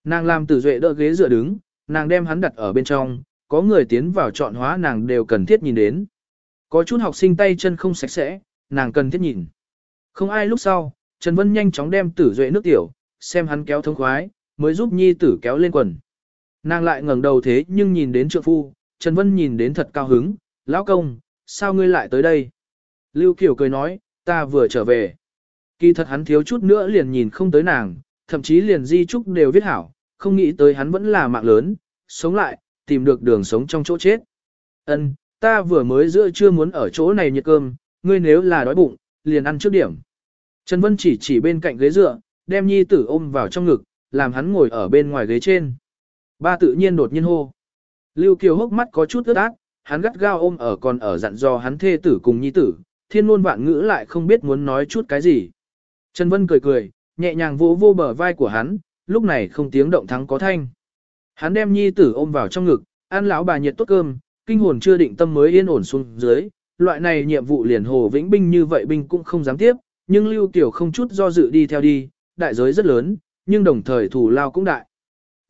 Nàng làm tử duệ đỡ ghế dựa đứng, nàng đem hắn đặt ở bên trong, có người tiến vào chọn hóa nàng đều cần thiết nhìn đến. Có chút học sinh tay chân không sạch sẽ, nàng cần thiết nhìn. Không ai lúc sau, Trần Vân nhanh chóng đem tử duệ nước tiểu, xem hắn kéo thông khoái, mới giúp nhi tử kéo lên quần. Nàng lại ngẩng đầu thế nhưng nhìn đến trượng phu, Trần Vân nhìn đến thật cao hứng, lão công, sao ngươi lại tới đây? Lưu Kiều cười nói, ta vừa trở về. Kỳ thật hắn thiếu chút nữa liền nhìn không tới nàng, thậm chí liền di trúc đều viết hảo, không nghĩ tới hắn vẫn là mạng lớn, sống lại, tìm được đường sống trong chỗ chết. Ân, ta vừa mới giữa trưa muốn ở chỗ này nhiệt cơm, ngươi nếu là đói bụng, liền ăn trước điểm. Trần Vân chỉ chỉ bên cạnh ghế dựa, đem nhi tử ôm vào trong ngực, làm hắn ngồi ở bên ngoài ghế trên. Ba tự nhiên đột nhiên hô. Lưu Kiều hốc mắt có chút ướt át, hắn gắt gao ôm ở còn ở dặn dò hắn thê tử cùng nhi tử, thiên ngôn vạn ngữ lại không biết muốn nói chút cái gì. Trần Vân cười cười, nhẹ nhàng vỗ vô bờ vai của hắn, lúc này không tiếng động thắng có thanh. Hắn đem nhi tử ôm vào trong ngực, ăn lão bà nhiệt tốt cơm, kinh hồn chưa định tâm mới yên ổn xuống dưới, loại này nhiệm vụ liền hồ vĩnh binh như vậy binh cũng không dám tiếp, nhưng Lưu tiểu không chút do dự đi theo đi, đại giới rất lớn, nhưng đồng thời thủ lao cũng đại.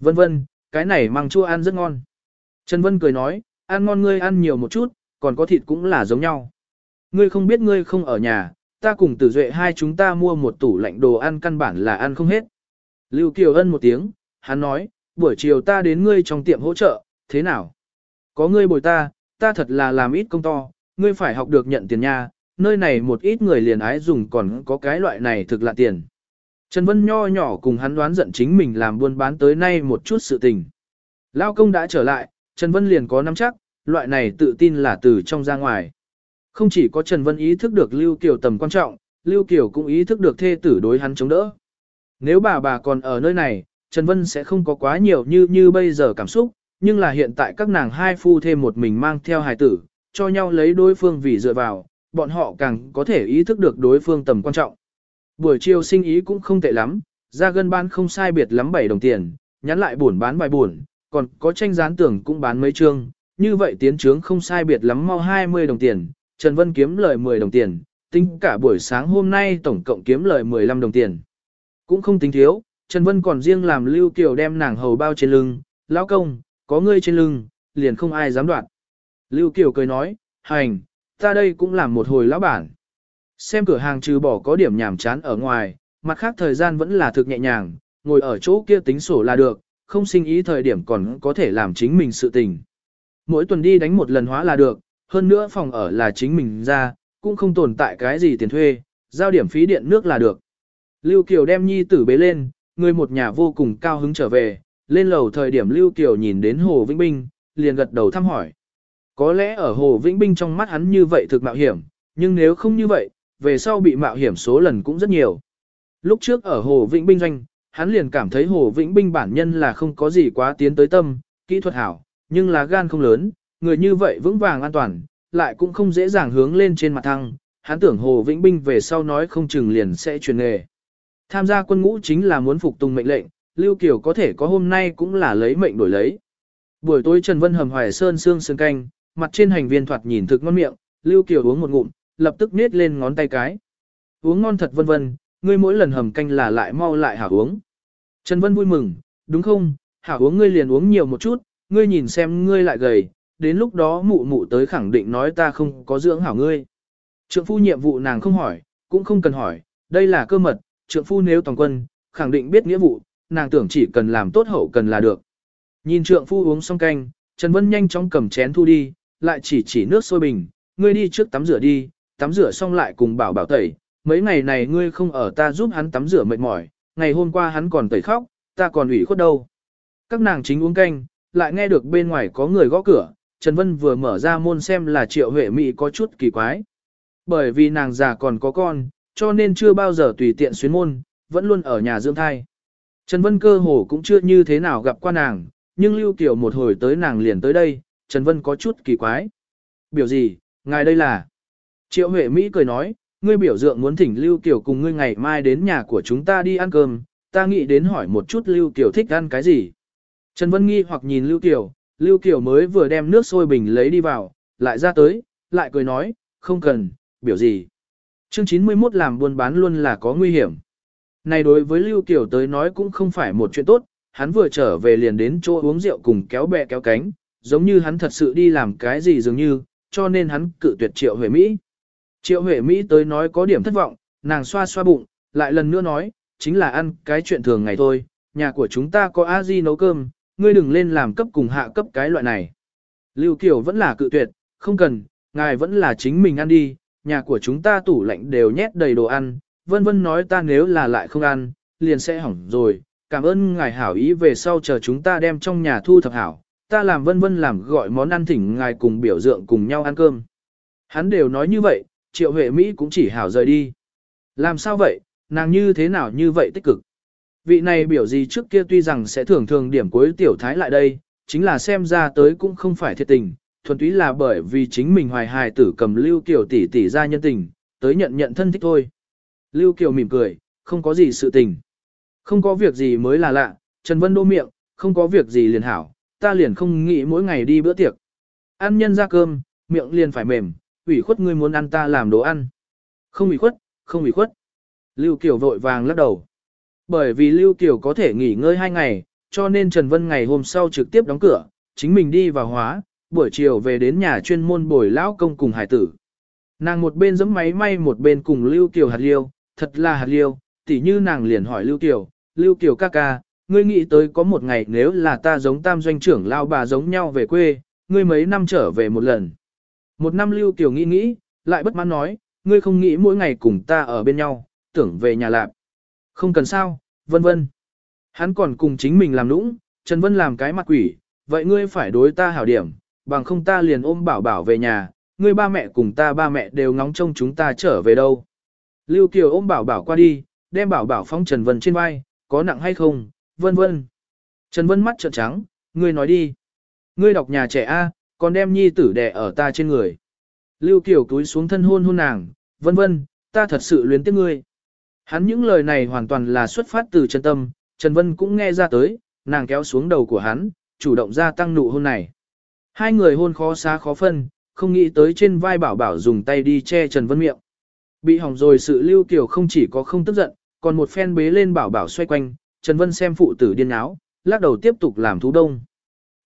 Vân vân, cái này măng chua ăn rất ngon. Trần Vân cười nói, ăn ngon ngươi ăn nhiều một chút, còn có thịt cũng là giống nhau. Ngươi không biết ngươi không ở nhà, ta cùng tử duệ hai chúng ta mua một tủ lạnh đồ ăn căn bản là ăn không hết. Lưu Kiều Ân một tiếng, hắn nói, buổi chiều ta đến ngươi trong tiệm hỗ trợ, thế nào? Có ngươi bồi ta, ta thật là làm ít công to, ngươi phải học được nhận tiền nha, nơi này một ít người liền ái dùng còn có cái loại này thực là tiền. Trần Vân nho nhỏ cùng hắn đoán giận chính mình làm buôn bán tới nay một chút sự tình. Lao công đã trở lại, Trần Vân liền có nắm chắc, loại này tự tin là từ trong ra ngoài. Không chỉ có Trần Vân ý thức được Lưu Kiều tầm quan trọng, Lưu Kiều cũng ý thức được thê tử đối hắn chống đỡ. Nếu bà bà còn ở nơi này, Trần Vân sẽ không có quá nhiều như như bây giờ cảm xúc, nhưng là hiện tại các nàng hai phu thêm một mình mang theo hài tử, cho nhau lấy đối phương vì dựa vào, bọn họ càng có thể ý thức được đối phương tầm quan trọng. Buổi chiều sinh ý cũng không tệ lắm, ra gân ban không sai biệt lắm 7 đồng tiền, nhắn lại buồn bán bài buồn, còn có tranh dán tưởng cũng bán mấy chương, như vậy tiến trướng không sai biệt lắm mau 20 đồng tiền, Trần Vân kiếm lời 10 đồng tiền, tính cả buổi sáng hôm nay tổng cộng kiếm lời 15 đồng tiền. Cũng không tính thiếu, Trần Vân còn riêng làm Lưu Kiều đem nàng hầu bao trên lưng, lão công, có ngươi trên lưng, liền không ai dám đoạt. Lưu Kiều cười nói, hành, ta đây cũng làm một hồi lão bản. Xem cửa hàng trừ bỏ có điểm nhảm chán ở ngoài, mặt khác thời gian vẫn là thực nhẹ nhàng, ngồi ở chỗ kia tính sổ là được, không sinh ý thời điểm còn có thể làm chính mình sự tình. Mỗi tuần đi đánh một lần hóa là được, hơn nữa phòng ở là chính mình ra, cũng không tồn tại cái gì tiền thuê, giao điểm phí điện nước là được. Lưu Kiều đem nhi tử bế lên, người một nhà vô cùng cao hứng trở về, lên lầu thời điểm Lưu Kiều nhìn đến Hồ Vĩnh Binh, liền gật đầu thăm hỏi. Có lẽ ở Hồ Vĩnh Binh trong mắt hắn như vậy thực mạo hiểm, nhưng nếu không như vậy, về sau bị mạo hiểm số lần cũng rất nhiều. Lúc trước ở Hồ Vĩnh Binh doanh, hắn liền cảm thấy Hồ Vĩnh Binh bản nhân là không có gì quá tiến tới tâm, kỹ thuật hảo, nhưng là gan không lớn, người như vậy vững vàng an toàn, lại cũng không dễ dàng hướng lên trên mặt thăng. Hắn tưởng Hồ Vĩnh Binh về sau nói không chừng liền sẽ truyền nghề. Tham gia quân ngũ chính là muốn phục tùng mệnh lệnh, Lưu Kiều có thể có hôm nay cũng là lấy mệnh đổi lấy. Buổi tối Trần Vân hầm hoài sơn xương sương canh, mặt trên hành viên thoạt nhìn thực ngon miệng, Lưu Kiều uống một ngụm, lập tức nết lên ngón tay cái. Uống ngon thật vân vân, ngươi mỗi lần hầm canh là lại mau lại hảo uống. Trần Vân vui mừng, đúng không, hảo uống ngươi liền uống nhiều một chút, ngươi nhìn xem ngươi lại gầy, đến lúc đó mụ mụ tới khẳng định nói ta không có dưỡng hảo ngươi. Trượng phu nhiệm vụ nàng không hỏi, cũng không cần hỏi, đây là cơ mật, trượng phu nếu toàn quân, khẳng định biết nghĩa vụ, nàng tưởng chỉ cần làm tốt hậu cần là được. Nhìn trượng phu uống xong canh, Trần Vân nhanh chóng cầm chén thu đi, lại chỉ chỉ nước sôi bình, ngươi đi trước tắm rửa đi, tắm rửa xong lại cùng bảo bảo tẩy, mấy ngày này ngươi không ở ta giúp hắn tắm rửa mệt mỏi, ngày hôm qua hắn còn tẩy khóc, ta còn ủy khuất đâu. Các nàng chính uống canh, lại nghe được bên ngoài có người gõ cửa, Trần Vân vừa mở ra môn xem là Triệu Huệ Mỹ có chút kỳ quái. Bởi vì nàng già còn có con, cho nên chưa bao giờ tùy tiện xuyến môn, vẫn luôn ở nhà dưỡng thai. Trần Vân cơ hồ cũng chưa như thế nào gặp qua nàng, nhưng Lưu Kiều một hồi tới nàng liền tới đây, Trần Vân có chút kỳ quái. Biểu gì, ngài đây là... Triệu Huệ Mỹ cười nói, ngươi biểu dượng muốn thỉnh Lưu Kiều cùng ngươi ngày mai đến nhà của chúng ta đi ăn cơm, ta nghĩ đến hỏi một chút Lưu Kiều thích ăn cái gì. Trần Vân nghi hoặc nhìn Lưu Kiều, Lưu Kiều mới vừa đem nước sôi bình lấy đi vào, lại ra tới, lại cười nói, không cần, biểu gì. Chương 91 làm buôn bán luôn là có nguy hiểm. Này đối với Lưu Kiều tới nói cũng không phải một chuyện tốt, hắn vừa trở về liền đến chỗ uống rượu cùng kéo bè kéo cánh, giống như hắn thật sự đi làm cái gì dường như, cho nên hắn cự tuyệt Triệu Huệ Mỹ. Triệu Huệ Mỹ tới nói có điểm thất vọng, nàng xoa xoa bụng, lại lần nữa nói, chính là ăn cái chuyện thường ngày thôi, nhà của chúng ta có a di nấu cơm, ngươi đừng lên làm cấp cùng hạ cấp cái loại này. Lưu Kiều vẫn là cự tuyệt, không cần, ngài vẫn là chính mình ăn đi, nhà của chúng ta tủ lạnh đều nhét đầy đồ ăn, vân vân nói ta nếu là lại không ăn, liền sẽ hỏng rồi, cảm ơn ngài hảo ý về sau chờ chúng ta đem trong nhà thu thập hảo, ta làm vân vân làm gọi món ăn thỉnh ngài cùng biểu dượng cùng nhau ăn cơm. Hắn đều nói như vậy, triệu huệ Mỹ cũng chỉ hảo rời đi. Làm sao vậy, nàng như thế nào như vậy tích cực. Vị này biểu gì trước kia tuy rằng sẽ thường thường điểm cuối tiểu thái lại đây, chính là xem ra tới cũng không phải thiệt tình, thuần túy là bởi vì chính mình hoài hài tử cầm Lưu Kiều tỷ tỷ ra nhân tình, tới nhận nhận thân thích thôi. Lưu Kiều mỉm cười, không có gì sự tình. Không có việc gì mới là lạ, Trần Vân đô miệng, không có việc gì liền hảo, ta liền không nghĩ mỗi ngày đi bữa tiệc. Ăn nhân ra cơm, miệng liền phải mềm, ủy khuất ngươi muốn ăn ta làm đồ ăn. Không ủy khuất, không ủy khuất. Lưu Kiều vội vàng lắc đầu. Bởi vì Lưu Kiều có thể nghỉ ngơi hai ngày, cho nên Trần Vân ngày hôm sau trực tiếp đóng cửa, chính mình đi vào hóa, buổi chiều về đến nhà chuyên môn bồi lão công cùng hải tử. Nàng một bên giẫm máy may một bên cùng Lưu Kiều hạt liêu, thật là hạt liêu, tỉ như nàng liền hỏi Lưu Kiều, Lưu Kiều ca ca, ngươi nghĩ tới có một ngày nếu là ta giống tam doanh trưởng lao bà giống nhau về quê, ngươi mấy năm trở về một lần. Một năm Lưu Kiều nghĩ nghĩ, lại bất mãn nói, ngươi không nghĩ mỗi ngày cùng ta ở bên nhau, tưởng về nhà lạp. Không cần sao, vân vân. Hắn còn cùng chính mình làm nũng, Trần Vân làm cái mặt quỷ, vậy ngươi phải đối ta hảo điểm, bằng không ta liền ôm bảo bảo về nhà, ngươi ba mẹ cùng ta ba mẹ đều ngóng trông chúng ta trở về đâu. Lưu Kiều ôm bảo bảo qua đi, đem bảo bảo phóng Trần Vân trên vai, có nặng hay không, vân vân. Trần Vân mắt trợn trắng, ngươi nói đi. Ngươi đọc nhà trẻ A, còn đem nhi tử đẻ ở ta trên người. Lưu Kiều túi xuống thân hôn hôn nàng, vân vân, ta thật sự luyến tiếc ngươi. Hắn những lời này hoàn toàn là xuất phát từ chân tâm, Trần Vân cũng nghe ra tới, nàng kéo xuống đầu của hắn, chủ động ra tăng nụ hôn này. Hai người hôn khó xa khó phân, không nghĩ tới trên vai bảo bảo dùng tay đi che Trần Vân miệng. Bị hỏng rồi sự lưu kiểu không chỉ có không tức giận, còn một phen bế lên bảo bảo xoay quanh, Trần Vân xem phụ tử điên áo, lắc đầu tiếp tục làm thú đông.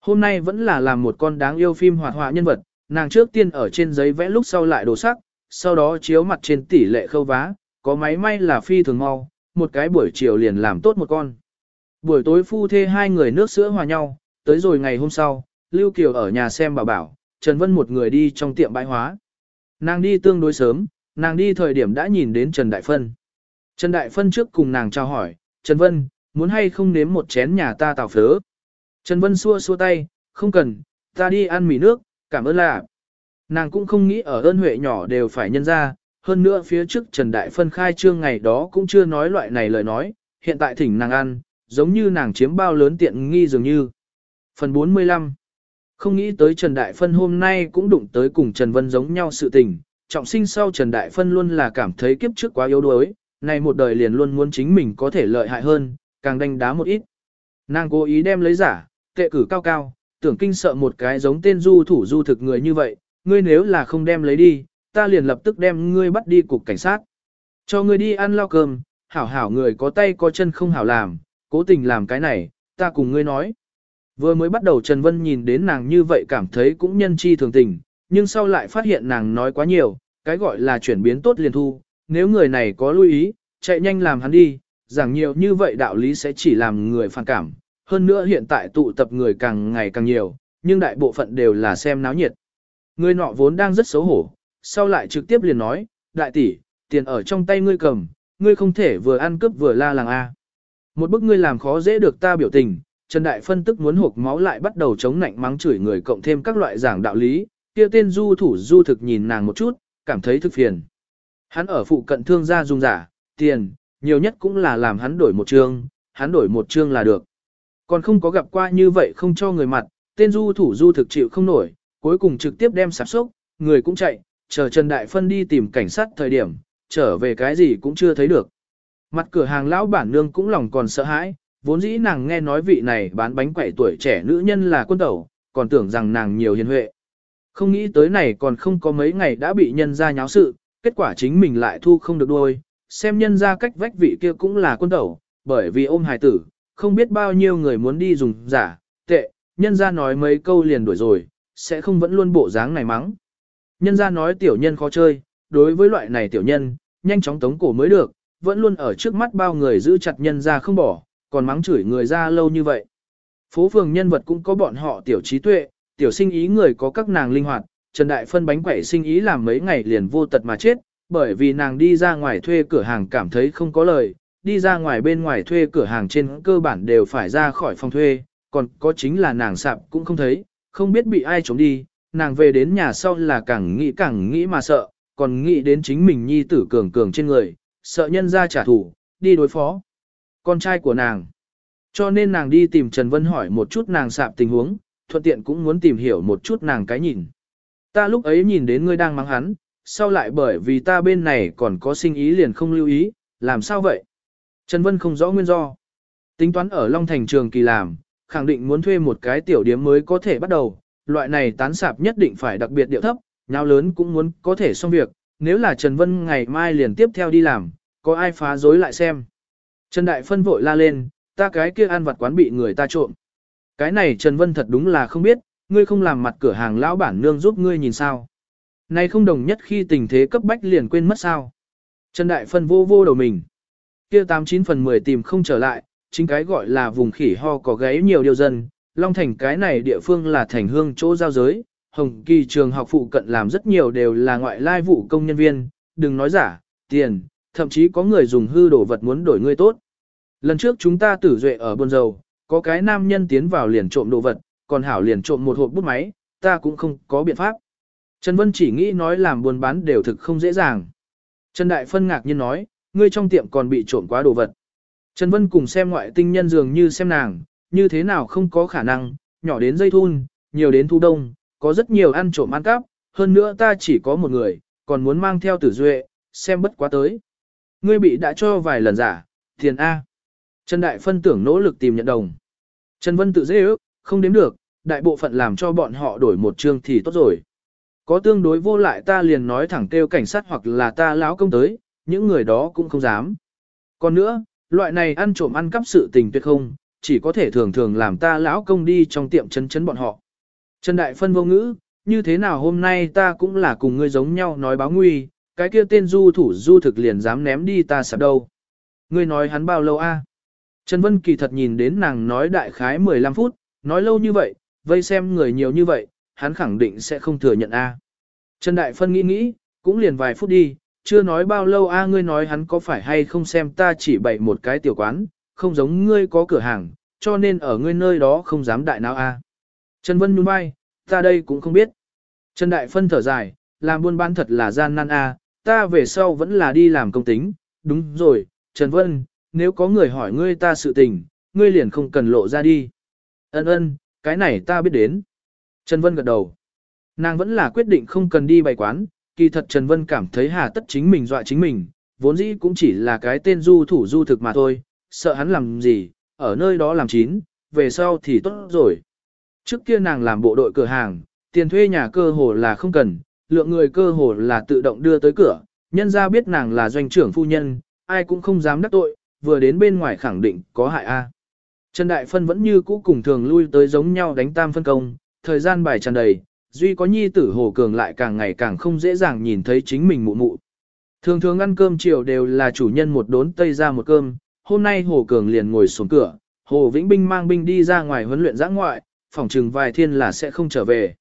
Hôm nay vẫn là làm một con đáng yêu phim hoạt họa nhân vật, nàng trước tiên ở trên giấy vẽ lúc sau lại đồ sắc, sau đó chiếu mặt trên tỷ lệ khâu vá, có máy may là phi thường mau, một cái buổi chiều liền làm tốt một con. Buổi tối phu thê hai người nước sữa hòa nhau, tới rồi ngày hôm sau, Lưu Kiều ở nhà xem bảo bảo, Trần Vân một người đi trong tiệm bãi hóa. Nàng đi tương đối sớm, nàng đi thời điểm đã nhìn đến Trần Đại Phân. Trần Đại Phân trước cùng nàng chào hỏi, Trần Vân, muốn hay không nếm một chén nhà ta tào phớ. Trần Vân xua xua tay, không cần, ta đi ăn mì nước, cảm ơn là. Nàng cũng không nghĩ ở ơn huệ nhỏ đều phải nhân ra, hơn nữa phía trước Trần Đại Phân khai trương ngày đó cũng chưa nói loại này lời nói, hiện tại thỉnh nàng ăn, giống như nàng chiếm bao lớn tiện nghi dường như. Phần 45 Không nghĩ tới Trần Đại Phân hôm nay cũng đụng tới cùng Trần Vân giống nhau sự tình, trọng sinh sau Trần Đại Phân luôn là cảm thấy kiếp trước quá yếu đuối, này một đời liền luôn muốn chính mình có thể lợi hại hơn, càng đánh đá một ít. Nàng cố ý đem lấy giả, tệ cử cao cao, tưởng kinh sợ một cái giống tên du thủ du thực người như vậy, ngươi nếu là không đem lấy đi, ta liền lập tức đem ngươi bắt đi cục cảnh sát. Cho ngươi đi ăn lao cơm, hảo hảo người có tay có chân không hảo làm, cố tình làm cái này, ta cùng ngươi nói. Vừa mới bắt đầu Trần Vân nhìn đến nàng như vậy cảm thấy cũng nhân chi thường tình, nhưng sau lại phát hiện nàng nói quá nhiều, cái gọi là chuyển biến tốt liền thu, nếu người này có lưu ý, chạy nhanh làm hắn đi, giảng nhiều như vậy đạo lý sẽ chỉ làm người phản cảm. Hơn nữa hiện tại tụ tập người càng ngày càng nhiều, nhưng đại bộ phận đều là xem náo nhiệt. Người nọ vốn đang rất xấu hổ, sau lại trực tiếp liền nói, đại tỷ, tiền ở trong tay ngươi cầm, ngươi không thể vừa ăn cướp vừa la làng A. Một bức ngươi làm khó dễ được ta biểu tình, Trần Đại phân tức muốn hộp máu lại bắt đầu chống nạnh mắng chửi người cộng thêm các loại giảng đạo lý, kia tên du thủ du thực nhìn nàng một chút, cảm thấy thức phiền. Hắn ở phụ cận thương gia dùng giả, tiền, nhiều nhất cũng là làm hắn đổi một chương, hắn đổi một chương là được. Còn không có gặp qua như vậy không cho người mặt, tên du thủ du thực chịu không nổi, cuối cùng trực tiếp đem sạp sốc, người cũng chạy, chờ Trần Đại Phân đi tìm cảnh sát thời điểm, trở về cái gì cũng chưa thấy được. Mặt cửa hàng lão bản nương cũng lòng còn sợ hãi, vốn dĩ nàng nghe nói vị này bán bánh quẩy tuổi trẻ nữ nhân là quân tẩu, còn tưởng rằng nàng nhiều hiền huệ. Không nghĩ tới này còn không có mấy ngày đã bị nhân ra nháo sự, kết quả chính mình lại thu không được đôi xem nhân ra cách vách vị kia cũng là quân tẩu, bởi vì ôm hài tử, không biết bao nhiêu người muốn đi dùng giả, tệ, nhân ra nói mấy câu liền đuổi rồi, sẽ không vẫn luôn bộ dáng này mắng. Nhân ra nói tiểu nhân khó chơi, đối với loại này tiểu nhân, nhanh chóng tống cổ mới được, vẫn luôn ở trước mắt bao người giữ chặt nhân ra không bỏ, còn mắng chửi người ra lâu như vậy. Phố phường nhân vật cũng có bọn họ tiểu trí tuệ, tiểu sinh ý người có các nàng linh hoạt, Trần Đại Phân bánh quẩy sinh ý làm mấy ngày liền vô tật mà chết, bởi vì nàng đi ra ngoài thuê cửa hàng cảm thấy không có lời, đi ra ngoài bên ngoài thuê cửa hàng trên cơ bản đều phải ra khỏi phòng thuê, còn có chính là nàng sạp cũng không thấy, không biết bị ai trống đi, nàng về đến nhà sau là càng nghĩ càng nghĩ mà sợ, còn nghĩ đến chính mình nhi tử cường cường trên người, sợ nhân ra trả thù, đi đối phó. Con trai của nàng. Cho nên nàng đi tìm Trần Vân hỏi một chút nàng sạp tình huống, thuận tiện cũng muốn tìm hiểu một chút nàng cái nhìn. Ta lúc ấy nhìn đến ngươi đang mắng hắn, sau lại bởi vì ta bên này còn có sinh ý liền không lưu ý, làm sao vậy? Trần Vân không rõ nguyên do. Tính toán ở Long Thành trường kỳ làm, khẳng định muốn thuê một cái tiểu điếm mới có thể bắt đầu, loại này tán sạp nhất định phải đặc biệt điệu thấp, nhau lớn cũng muốn có thể xong việc, nếu là Trần Vân ngày mai liền tiếp theo đi làm, có ai phá dối lại xem. Trần Đại Phân vội la lên, ta cái kia ăn vặt quán bị người ta trộm. Cái này Trần Vân thật đúng là không biết, ngươi không làm mặt cửa hàng lão bản nương giúp ngươi nhìn sao. Này không đồng nhất khi tình thế cấp bách liền quên mất sao. Trần Đại Phân vô vô đầu mình. Kia 89 phần 10 tìm không trở lại, chính cái gọi là vùng khỉ ho có gáy nhiều điều dân. Long Thành cái này địa phương là thành hương chỗ giao giới, Hồng Kỳ trường học phụ cận làm rất nhiều đều là ngoại lai vụ công nhân viên, đừng nói giả, tiền, thậm chí có người dùng hư đổ vật muốn đổi ngươi tốt. Lần trước chúng ta tử duệ ở buôn dầu, có cái nam nhân tiến vào liền trộm đồ vật, còn hảo liền trộm một hộp bút máy, ta cũng không có biện pháp. Trần Vân chỉ nghĩ nói làm buôn bán đều thực không dễ dàng. Trần Đại Phân ngạc nhiên nói, ngươi trong tiệm còn bị trộm quá đồ vật. Trần Vân cùng xem ngoại tinh nhân dường như xem nàng, như thế nào không có khả năng, nhỏ đến dây thun, nhiều đến thu đông, có rất nhiều ăn trộm ăn cắp, hơn nữa ta chỉ có một người, còn muốn mang theo tử duệ, xem bất quá tới. Ngươi bị đã cho vài lần giả, tiền A. Trần Đại Phân tưởng nỗ lực tìm nhận đồng. Trần Vân tự dễ ước, không đếm được, đại bộ phận làm cho bọn họ đổi một chương thì tốt rồi. Có tương đối vô lại ta liền nói thẳng kêu cảnh sát hoặc là ta lão công tới, những người đó cũng không dám. Còn nữa, loại này ăn trộm ăn cắp sự tình tuyệt không, chỉ có thể thường thường làm ta lão công đi trong tiệm chấn chấn bọn họ. Trần Đại Phân vô ngữ, như thế nào hôm nay ta cũng là cùng ngươi giống nhau nói báo nguy, cái kia tên du thủ du thực liền dám ném đi ta sạp đâu. Ngươi nói hắn bao lâu a? Trần Vân Kỳ thật nhìn đến nàng nói đại khái 15 phút, nói lâu như vậy, vây xem người nhiều như vậy, hắn khẳng định sẽ không thừa nhận a. Trần Đại Phân nghĩ nghĩ, cũng liền vài phút đi, chưa nói bao lâu a ngươi nói hắn có phải hay không xem ta chỉ bày một cái tiểu quán, không giống ngươi có cửa hàng, cho nên ở ngươi nơi đó không dám đại nào a. Trần Vân nhún vai, ta đây cũng không biết. Trần Đại Phân thở dài, làm buôn bán thật là gian nan a, ta về sau vẫn là đi làm công tính, đúng rồi, Trần Vân, nếu có người hỏi ngươi ta sự tình, ngươi liền không cần lộ ra đi. Ân ân, cái này ta biết đến. Trần Vân gật đầu. Nàng vẫn là quyết định không cần đi bày quán, kỳ thật Trần Vân cảm thấy hà tất chính mình dọa chính mình, vốn dĩ cũng chỉ là cái tên du thủ du thực mà thôi, sợ hắn làm gì, ở nơi đó làm chín, về sau thì tốt rồi. Trước kia nàng làm bộ đội cửa hàng, tiền thuê nhà cơ hồ là không cần, lượng người cơ hồ là tự động đưa tới cửa, nhân ra biết nàng là doanh trưởng phu nhân, ai cũng không dám đắc tội, vừa đến bên ngoài khẳng định có hại a. Trần Đại Phân vẫn như cũ cùng thường lui tới giống nhau đánh tam phân công, thời gian bài tràn đầy, duy có nhi tử Hồ Cường lại càng ngày càng không dễ dàng nhìn thấy chính mình mụ mụ. Thường thường ăn cơm chiều đều là chủ nhân một đốn tây ra một cơm, hôm nay Hồ Cường liền ngồi xuống cửa, Hồ Vĩnh Binh mang binh đi ra ngoài huấn luyện giã ngoại, phòng chừng vài thiên là sẽ không trở về.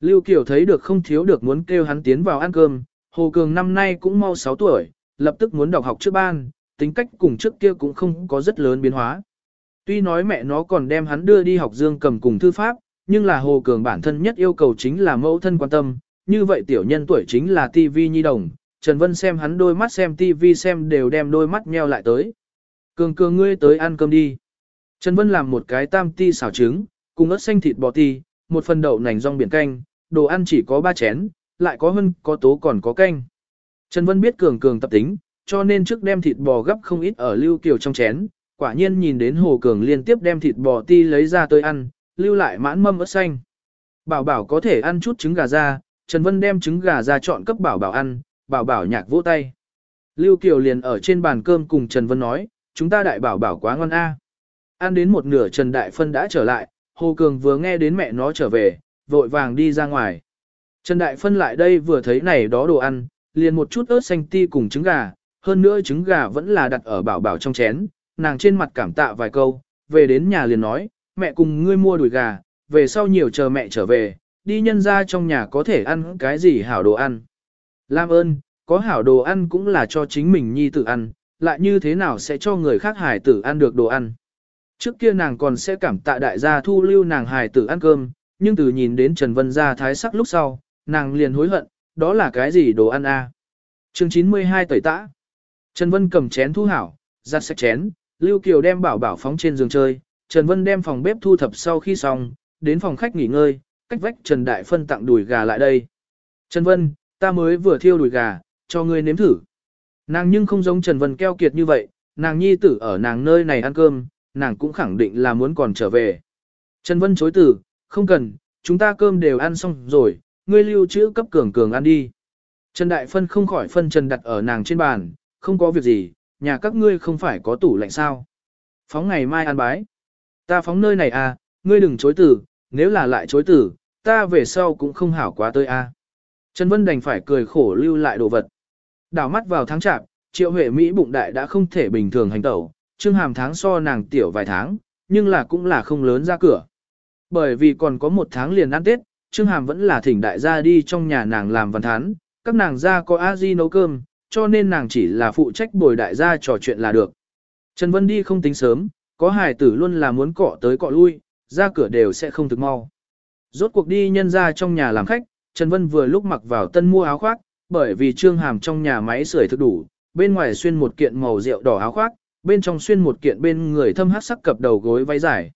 Lưu Kiều thấy được không thiếu được muốn kêu hắn tiến vào ăn cơm, Hồ Cường năm nay cũng mau 6 tuổi, lập tức muốn đọc học trước ban, tính cách cùng trước kia cũng không có rất lớn biến hóa. Tuy nói mẹ nó còn đem hắn đưa đi học dương cầm cùng thư pháp, nhưng là Hồ Cường bản thân nhất yêu cầu chính là mẫu thân quan tâm, như vậy tiểu nhân tuổi chính là TV nhi đồng, Trần Vân xem hắn đôi mắt xem TV xem đều đem đôi mắt nheo lại tới. Cường cường ngươi tới ăn cơm đi. Trần Vân làm một cái tam ti xào trứng, cùng ớt xanh thịt bò ti, một phần đậu nành rong biển canh, đồ ăn chỉ có ba chén, lại có hơn, có tố còn có canh. Trần Vân biết cường cường tập tính, cho nên trước đem thịt bò gấp không ít ở lưu kiều trong chén, quả nhiên nhìn đến Hồ Cường liên tiếp đem thịt bò ti lấy ra tới ăn, lưu lại mãn mâm ớt xanh. Bảo bảo có thể ăn chút trứng gà ra, Trần Vân đem trứng gà ra chọn cấp bảo bảo ăn, bảo bảo nhạc vỗ tay. Lưu Kiều liền ở trên bàn cơm cùng Trần Vân nói, chúng ta đại bảo bảo quá ngon a. Ăn đến một nửa Trần Đại Phân đã trở lại, Hồ Cường vừa nghe đến mẹ nó trở về, vội vàng đi ra ngoài. Trần Đại Phân lại đây vừa thấy này đó đồ ăn, liền một chút ớt xanh ti cùng trứng gà, hơn nữa trứng gà vẫn là đặt ở bảo bảo trong chén, nàng trên mặt cảm tạ vài câu, về đến nhà liền nói, mẹ cùng ngươi mua đùi gà, về sau nhiều chờ mẹ trở về, đi nhân ra trong nhà có thể ăn cái gì hảo đồ ăn. Lam ơn, có hảo đồ ăn cũng là cho chính mình nhi tử ăn, lại như thế nào sẽ cho người khác hài tử ăn được đồ ăn. Trước kia nàng còn sẽ cảm tạ đại gia thu lưu nàng hài tử ăn cơm, nhưng từ nhìn đến Trần Vân ra thái sắc lúc sau, nàng liền hối hận, đó là cái gì đồ ăn a? À? Chương 92 tẩy tã. Trần Vân cầm chén thu hảo, giặt sạch chén, Lưu Kiều đem bảo bảo phóng trên giường chơi, Trần Vân đem phòng bếp thu thập sau khi xong, đến phòng khách nghỉ ngơi, cách vách Trần Đại Phân tặng đùi gà lại đây. Trần Vân, ta mới vừa thiêu đùi gà, cho ngươi nếm thử. Nàng nhưng không giống Trần Vân keo kiệt như vậy, nàng nhi tử ở nàng nơi này ăn cơm, nàng cũng khẳng định là muốn còn trở về. Trần Vân chối từ, không cần, chúng ta cơm đều ăn xong rồi, ngươi lưu trữ cấp cường cường ăn đi. Trần Đại Phân không khỏi phân trần đặt ở nàng trên bàn, không có việc gì, nhà các ngươi không phải có tủ lạnh sao. Phóng ngày mai ăn bái. Ta phóng nơi này à, ngươi đừng chối từ, nếu là lại chối từ, ta về sau cũng không hảo quá tới a. À. Trần Vân đành phải cười khổ lưu lại đồ vật. Đảo mắt vào tháng chạp, triệu huệ Mỹ bụng đại đã không thể bình thường hành tẩu, trương hàm tháng so nàng tiểu vài tháng, nhưng là cũng là không lớn ra cửa. Bởi vì còn có một tháng liền ăn Tết, trương hàm vẫn là thỉnh đại gia đi trong nhà nàng làm văn thán, các nàng gia có a di nấu cơm, cho nên nàng chỉ là phụ trách bồi đại gia trò chuyện là được. Trần Vân đi không tính sớm, có hài tử luôn là muốn cọ tới cọ lui, ra cửa đều sẽ không thực mau. Rốt cuộc đi nhân ra trong nhà làm khách, Trần Vân vừa lúc mặc vào tân mua áo khoác, bởi vì trương hàm trong nhà máy sưởi thực đủ, bên ngoài xuyên một kiện màu rượu đỏ áo khoác, bên trong xuyên một kiện bên người thâm hát sắc cập đầu gối váy dài.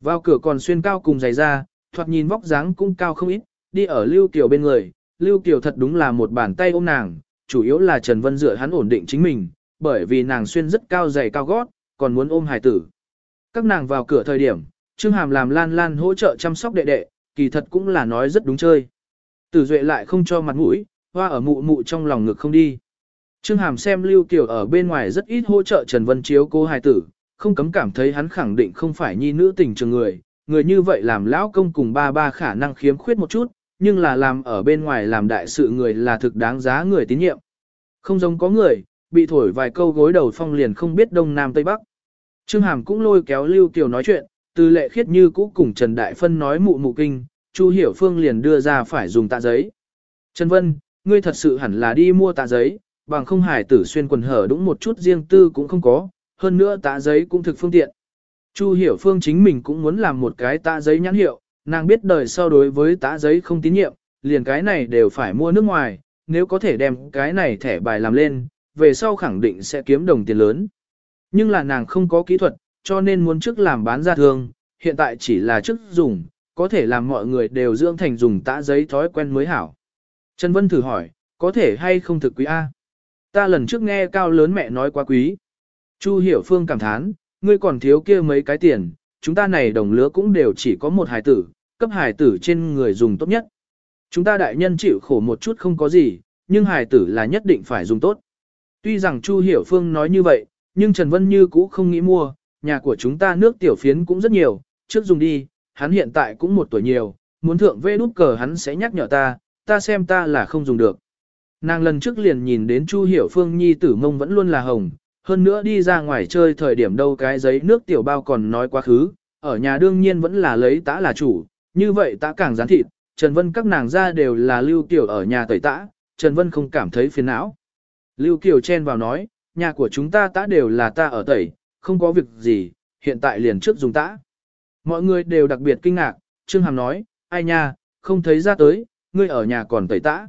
Vào cửa còn xuyên cao cùng giày da, thoạt nhìn vóc dáng cũng cao không ít, đi ở Lưu Kiều bên người, Lưu Kiều thật đúng là một bàn tay ôm nàng, chủ yếu là Trần Vân dựa hắn ổn định chính mình, bởi vì nàng xuyên rất cao giày cao gót, còn muốn ôm hài tử. Các nàng vào cửa thời điểm, Trương Hàm làm Lan Lan hỗ trợ chăm sóc đệ đệ, kỳ thật cũng là nói rất đúng chơi. Tử Duệ lại không cho mặt mũi, hoa ở mụ mụ trong lòng ngực không đi. Trương Hàm xem Lưu Kiều ở bên ngoài rất ít hỗ trợ Trần Vân chiếu cô hài tử, không cấm cảm thấy hắn khẳng định không phải nhi nữ tình trường người, người như vậy làm lão công cùng ba ba khả năng khiếm khuyết một chút, nhưng là làm ở bên ngoài làm đại sự người là thực đáng giá người tín nhiệm. Không giống có người, bị thổi vài câu gối đầu phong liền không biết đông nam tây bắc. Trương Hàm cũng lôi kéo Lưu Kiều nói chuyện, từ lệ khiết như cũ cùng Trần Đại Phân nói mụ mụ kinh, Chu Hiểu Phương liền đưa ra phải dùng tạ giấy. Trần Vân, ngươi thật sự hẳn là đi mua tạ giấy, bằng không hải tử xuyên quần hở đúng một chút riêng tư cũng không có, hơn nữa tạ giấy cũng thực phương tiện. Chu Hiểu Phương chính mình cũng muốn làm một cái tạ giấy nhãn hiệu, nàng biết đời sau đối với tạ giấy không tín nhiệm, liền cái này đều phải mua nước ngoài, nếu có thể đem cái này thẻ bài làm lên, về sau khẳng định sẽ kiếm đồng tiền lớn. Nhưng là nàng không có kỹ thuật, cho nên muốn trước làm bán ra thương, hiện tại chỉ là trước dùng, có thể làm mọi người đều dưỡng thành dùng tã giấy thói quen mới hảo. Trần Vân thử hỏi, có thể hay không thực quý A? Ta lần trước nghe cao lớn mẹ nói quá quý. Chu Hiểu Phương cảm thán, ngươi còn thiếu kia mấy cái tiền, chúng ta này đồng lứa cũng đều chỉ có một hài tử, cấp hài tử trên người dùng tốt nhất. Chúng ta đại nhân chịu khổ một chút không có gì, nhưng hài tử là nhất định phải dùng tốt. Tuy rằng Chu Hiểu Phương nói như vậy, nhưng Trần Vân Như cũ không nghĩ mua, nhà của chúng ta nước tiểu phiến cũng rất nhiều, trước dùng đi, hắn hiện tại cũng một tuổi nhiều, muốn thượng vê đút cờ hắn sẽ nhắc nhở ta, ta xem ta là không dùng được. Nàng lần trước liền nhìn đến Chu Hiểu Phương Nhi tử mông vẫn luôn là hồng, hơn nữa đi ra ngoài chơi thời điểm đâu cái giấy nước tiểu bao còn nói quá khứ, ở nhà đương nhiên vẫn là lấy tã là chủ, như vậy tã càng gián thịt, Trần Vân các nàng ra đều là lưu tiểu ở nhà tẩy tã, Trần Vân không cảm thấy phiền não. Lưu Kiều chen vào nói, nhà của chúng ta tã đều là ta ở tẩy, không có việc gì, hiện tại liền trước dùng tã. Mọi người đều đặc biệt kinh ngạc, Trương Hàm nói, ai nha, không thấy ra tới, ngươi ở nhà còn tẩy tã.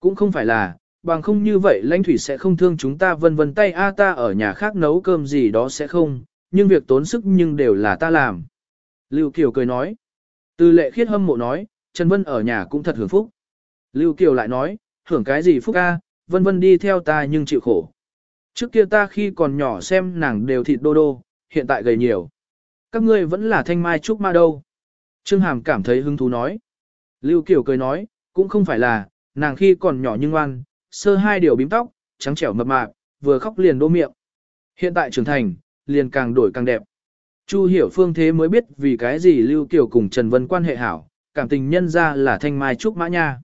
Cũng không phải là, bằng không như vậy lãnh thủy sẽ không thương chúng ta vân vân tay a ta ở nhà khác nấu cơm gì đó sẽ không, nhưng việc tốn sức nhưng đều là ta làm. Lưu Kiều cười nói. Từ lệ khiết hâm mộ nói, Trần Vân ở nhà cũng thật hưởng phúc. Lưu Kiều lại nói, hưởng cái gì phúc a, vân vân đi theo ta nhưng chịu khổ. Trước kia ta khi còn nhỏ xem nàng đều thịt đô đô, hiện tại gầy nhiều. Các ngươi vẫn là thanh mai trúc ma đâu. Trương Hàm cảm thấy hứng thú nói. Lưu Kiều cười nói, cũng không phải là, nàng khi còn nhỏ nhưng ngoan, sơ hai điều bím tóc, trắng trẻo mập mạp, vừa khóc liền đô miệng. Hiện tại trưởng thành, liền càng đổi càng đẹp. Chu hiểu phương thế mới biết vì cái gì Lưu Kiều cùng Trần Vân quan hệ hảo, cảm tình nhân ra là thanh mai trúc mã nha.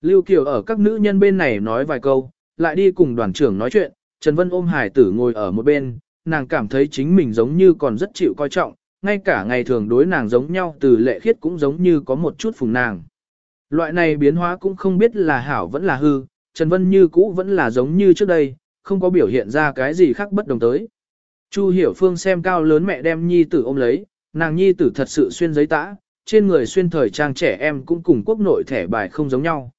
Lưu Kiều ở các nữ nhân bên này nói vài câu, lại đi cùng đoàn trưởng nói chuyện, Trần Vân ôm hải tử ngồi ở một bên, nàng cảm thấy chính mình giống như còn rất chịu coi trọng, ngay cả ngày thường đối nàng giống nhau từ lệ khiết cũng giống như có một chút phùng nàng. Loại này biến hóa cũng không biết là hảo vẫn là hư, Trần Vân như cũ vẫn là giống như trước đây, không có biểu hiện ra cái gì khác bất đồng tới. Chu Hiểu Phương xem cao lớn mẹ đem nhi tử ôm lấy, nàng nhi tử thật sự xuyên giấy tã, trên người xuyên thời trang trẻ em cũng cùng quốc nội thẻ bài không giống nhau.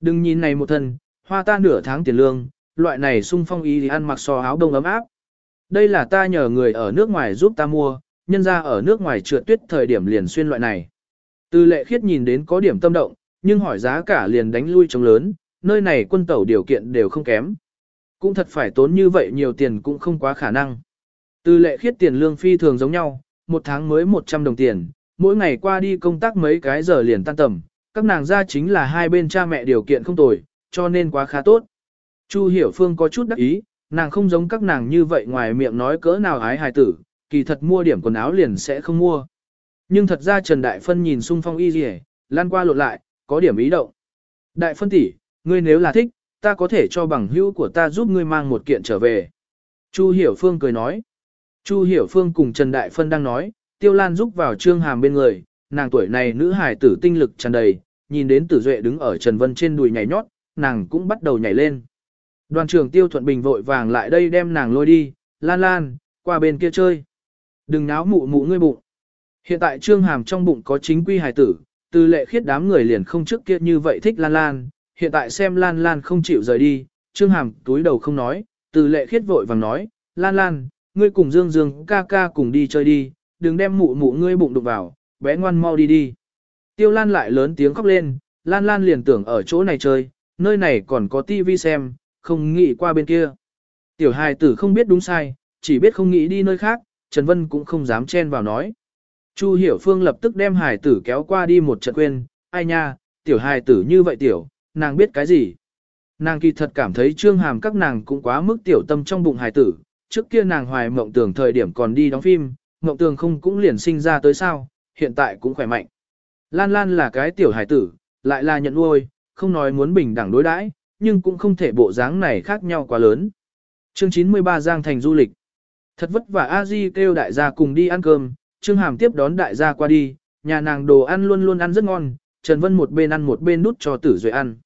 Đừng nhìn này một thân, hoa ta nửa tháng tiền lương, loại này sung phong y thì ăn mặc so áo đông ấm áp. Đây là ta nhờ người ở nước ngoài giúp ta mua, nhân ra ở nước ngoài trượt tuyết thời điểm liền xuyên loại này. Từ lệ khiết nhìn đến có điểm tâm động, nhưng hỏi giá cả liền đánh lui trống lớn, nơi này quân tẩu điều kiện đều không kém. Cũng thật phải tốn như vậy nhiều tiền cũng không quá khả năng. Từ lệ khiết tiền lương phi thường giống nhau, một tháng mới 100 đồng tiền, mỗi ngày qua đi công tác mấy cái giờ liền tan tầm, các nàng ra chính là hai bên cha mẹ điều kiện không tồi, cho nên quá khá tốt. Chu Hiểu Phương có chút đắc ý, nàng không giống các nàng như vậy ngoài miệng nói cỡ nào ái hài tử, kỳ thật mua điểm quần áo liền sẽ không mua. Nhưng thật ra Trần Đại Phân nhìn xung phong y rỉ, lan qua lộn lại, có điểm ý động. Đại Phân tỷ, ngươi nếu là thích, ta có thể cho bằng hữu của ta giúp ngươi mang một kiện trở về. Chu Hiểu Phương cười nói. Chu Hiểu Phương cùng Trần Đại Phân đang nói, Tiêu Lan giúp vào Trương Hàm bên người, nàng tuổi này nữ hài tử tinh lực tràn đầy, nhìn đến Tử Duệ đứng ở Trần Vân trên đùi nhảy nhót, nàng cũng bắt đầu nhảy lên. Đoàn trưởng Tiêu Thuận Bình vội vàng lại đây đem nàng lôi đi, Lan Lan, qua bên kia chơi. Đừng náo mụ mụ ngươi bụng. Hiện tại Trương Hàm trong bụng có chính quy hài tử, từ lệ khiết đám người liền không trước kia như vậy thích Lan Lan, hiện tại xem Lan Lan không chịu rời đi, Trương Hàm túi đầu không nói, từ lệ khiết vội vàng nói, Lan Lan, ngươi cùng Dương Dương ca ca cùng đi chơi đi, đừng đem mụ mụ ngươi bụng đụng vào, bé ngoan mau đi đi. Tiêu Lan lại lớn tiếng khóc lên, Lan Lan liền tưởng ở chỗ này chơi, nơi này còn có tivi xem, không nghĩ qua bên kia. Tiểu hài tử không biết đúng sai, chỉ biết không nghĩ đi nơi khác, Trần Vân cũng không dám chen vào nói. Chu Hiểu Phương lập tức đem hài tử kéo qua đi một trận quên, ai nha, tiểu hài tử như vậy tiểu, nàng biết cái gì. Nàng kỳ thật cảm thấy trương hàm các nàng cũng quá mức tiểu tâm trong bụng hài tử, trước kia nàng hoài mộng tưởng thời điểm còn đi đóng phim, mộng tưởng không cũng liền sinh ra tới sao, hiện tại cũng khỏe mạnh. Lan Lan là cái tiểu hài tử, lại là nhận nuôi, không nói muốn bình đẳng đối đãi, nhưng cũng không thể bộ dáng này khác nhau quá lớn. Chương 93 Giang Thành du lịch. Thật vất vả A Di kêu đại gia cùng đi ăn cơm, Trương Hàm tiếp đón đại gia qua đi, nhà nàng đồ ăn luôn luôn ăn rất ngon, Trần Vân một bên ăn một bên nút cho tử duệ ăn.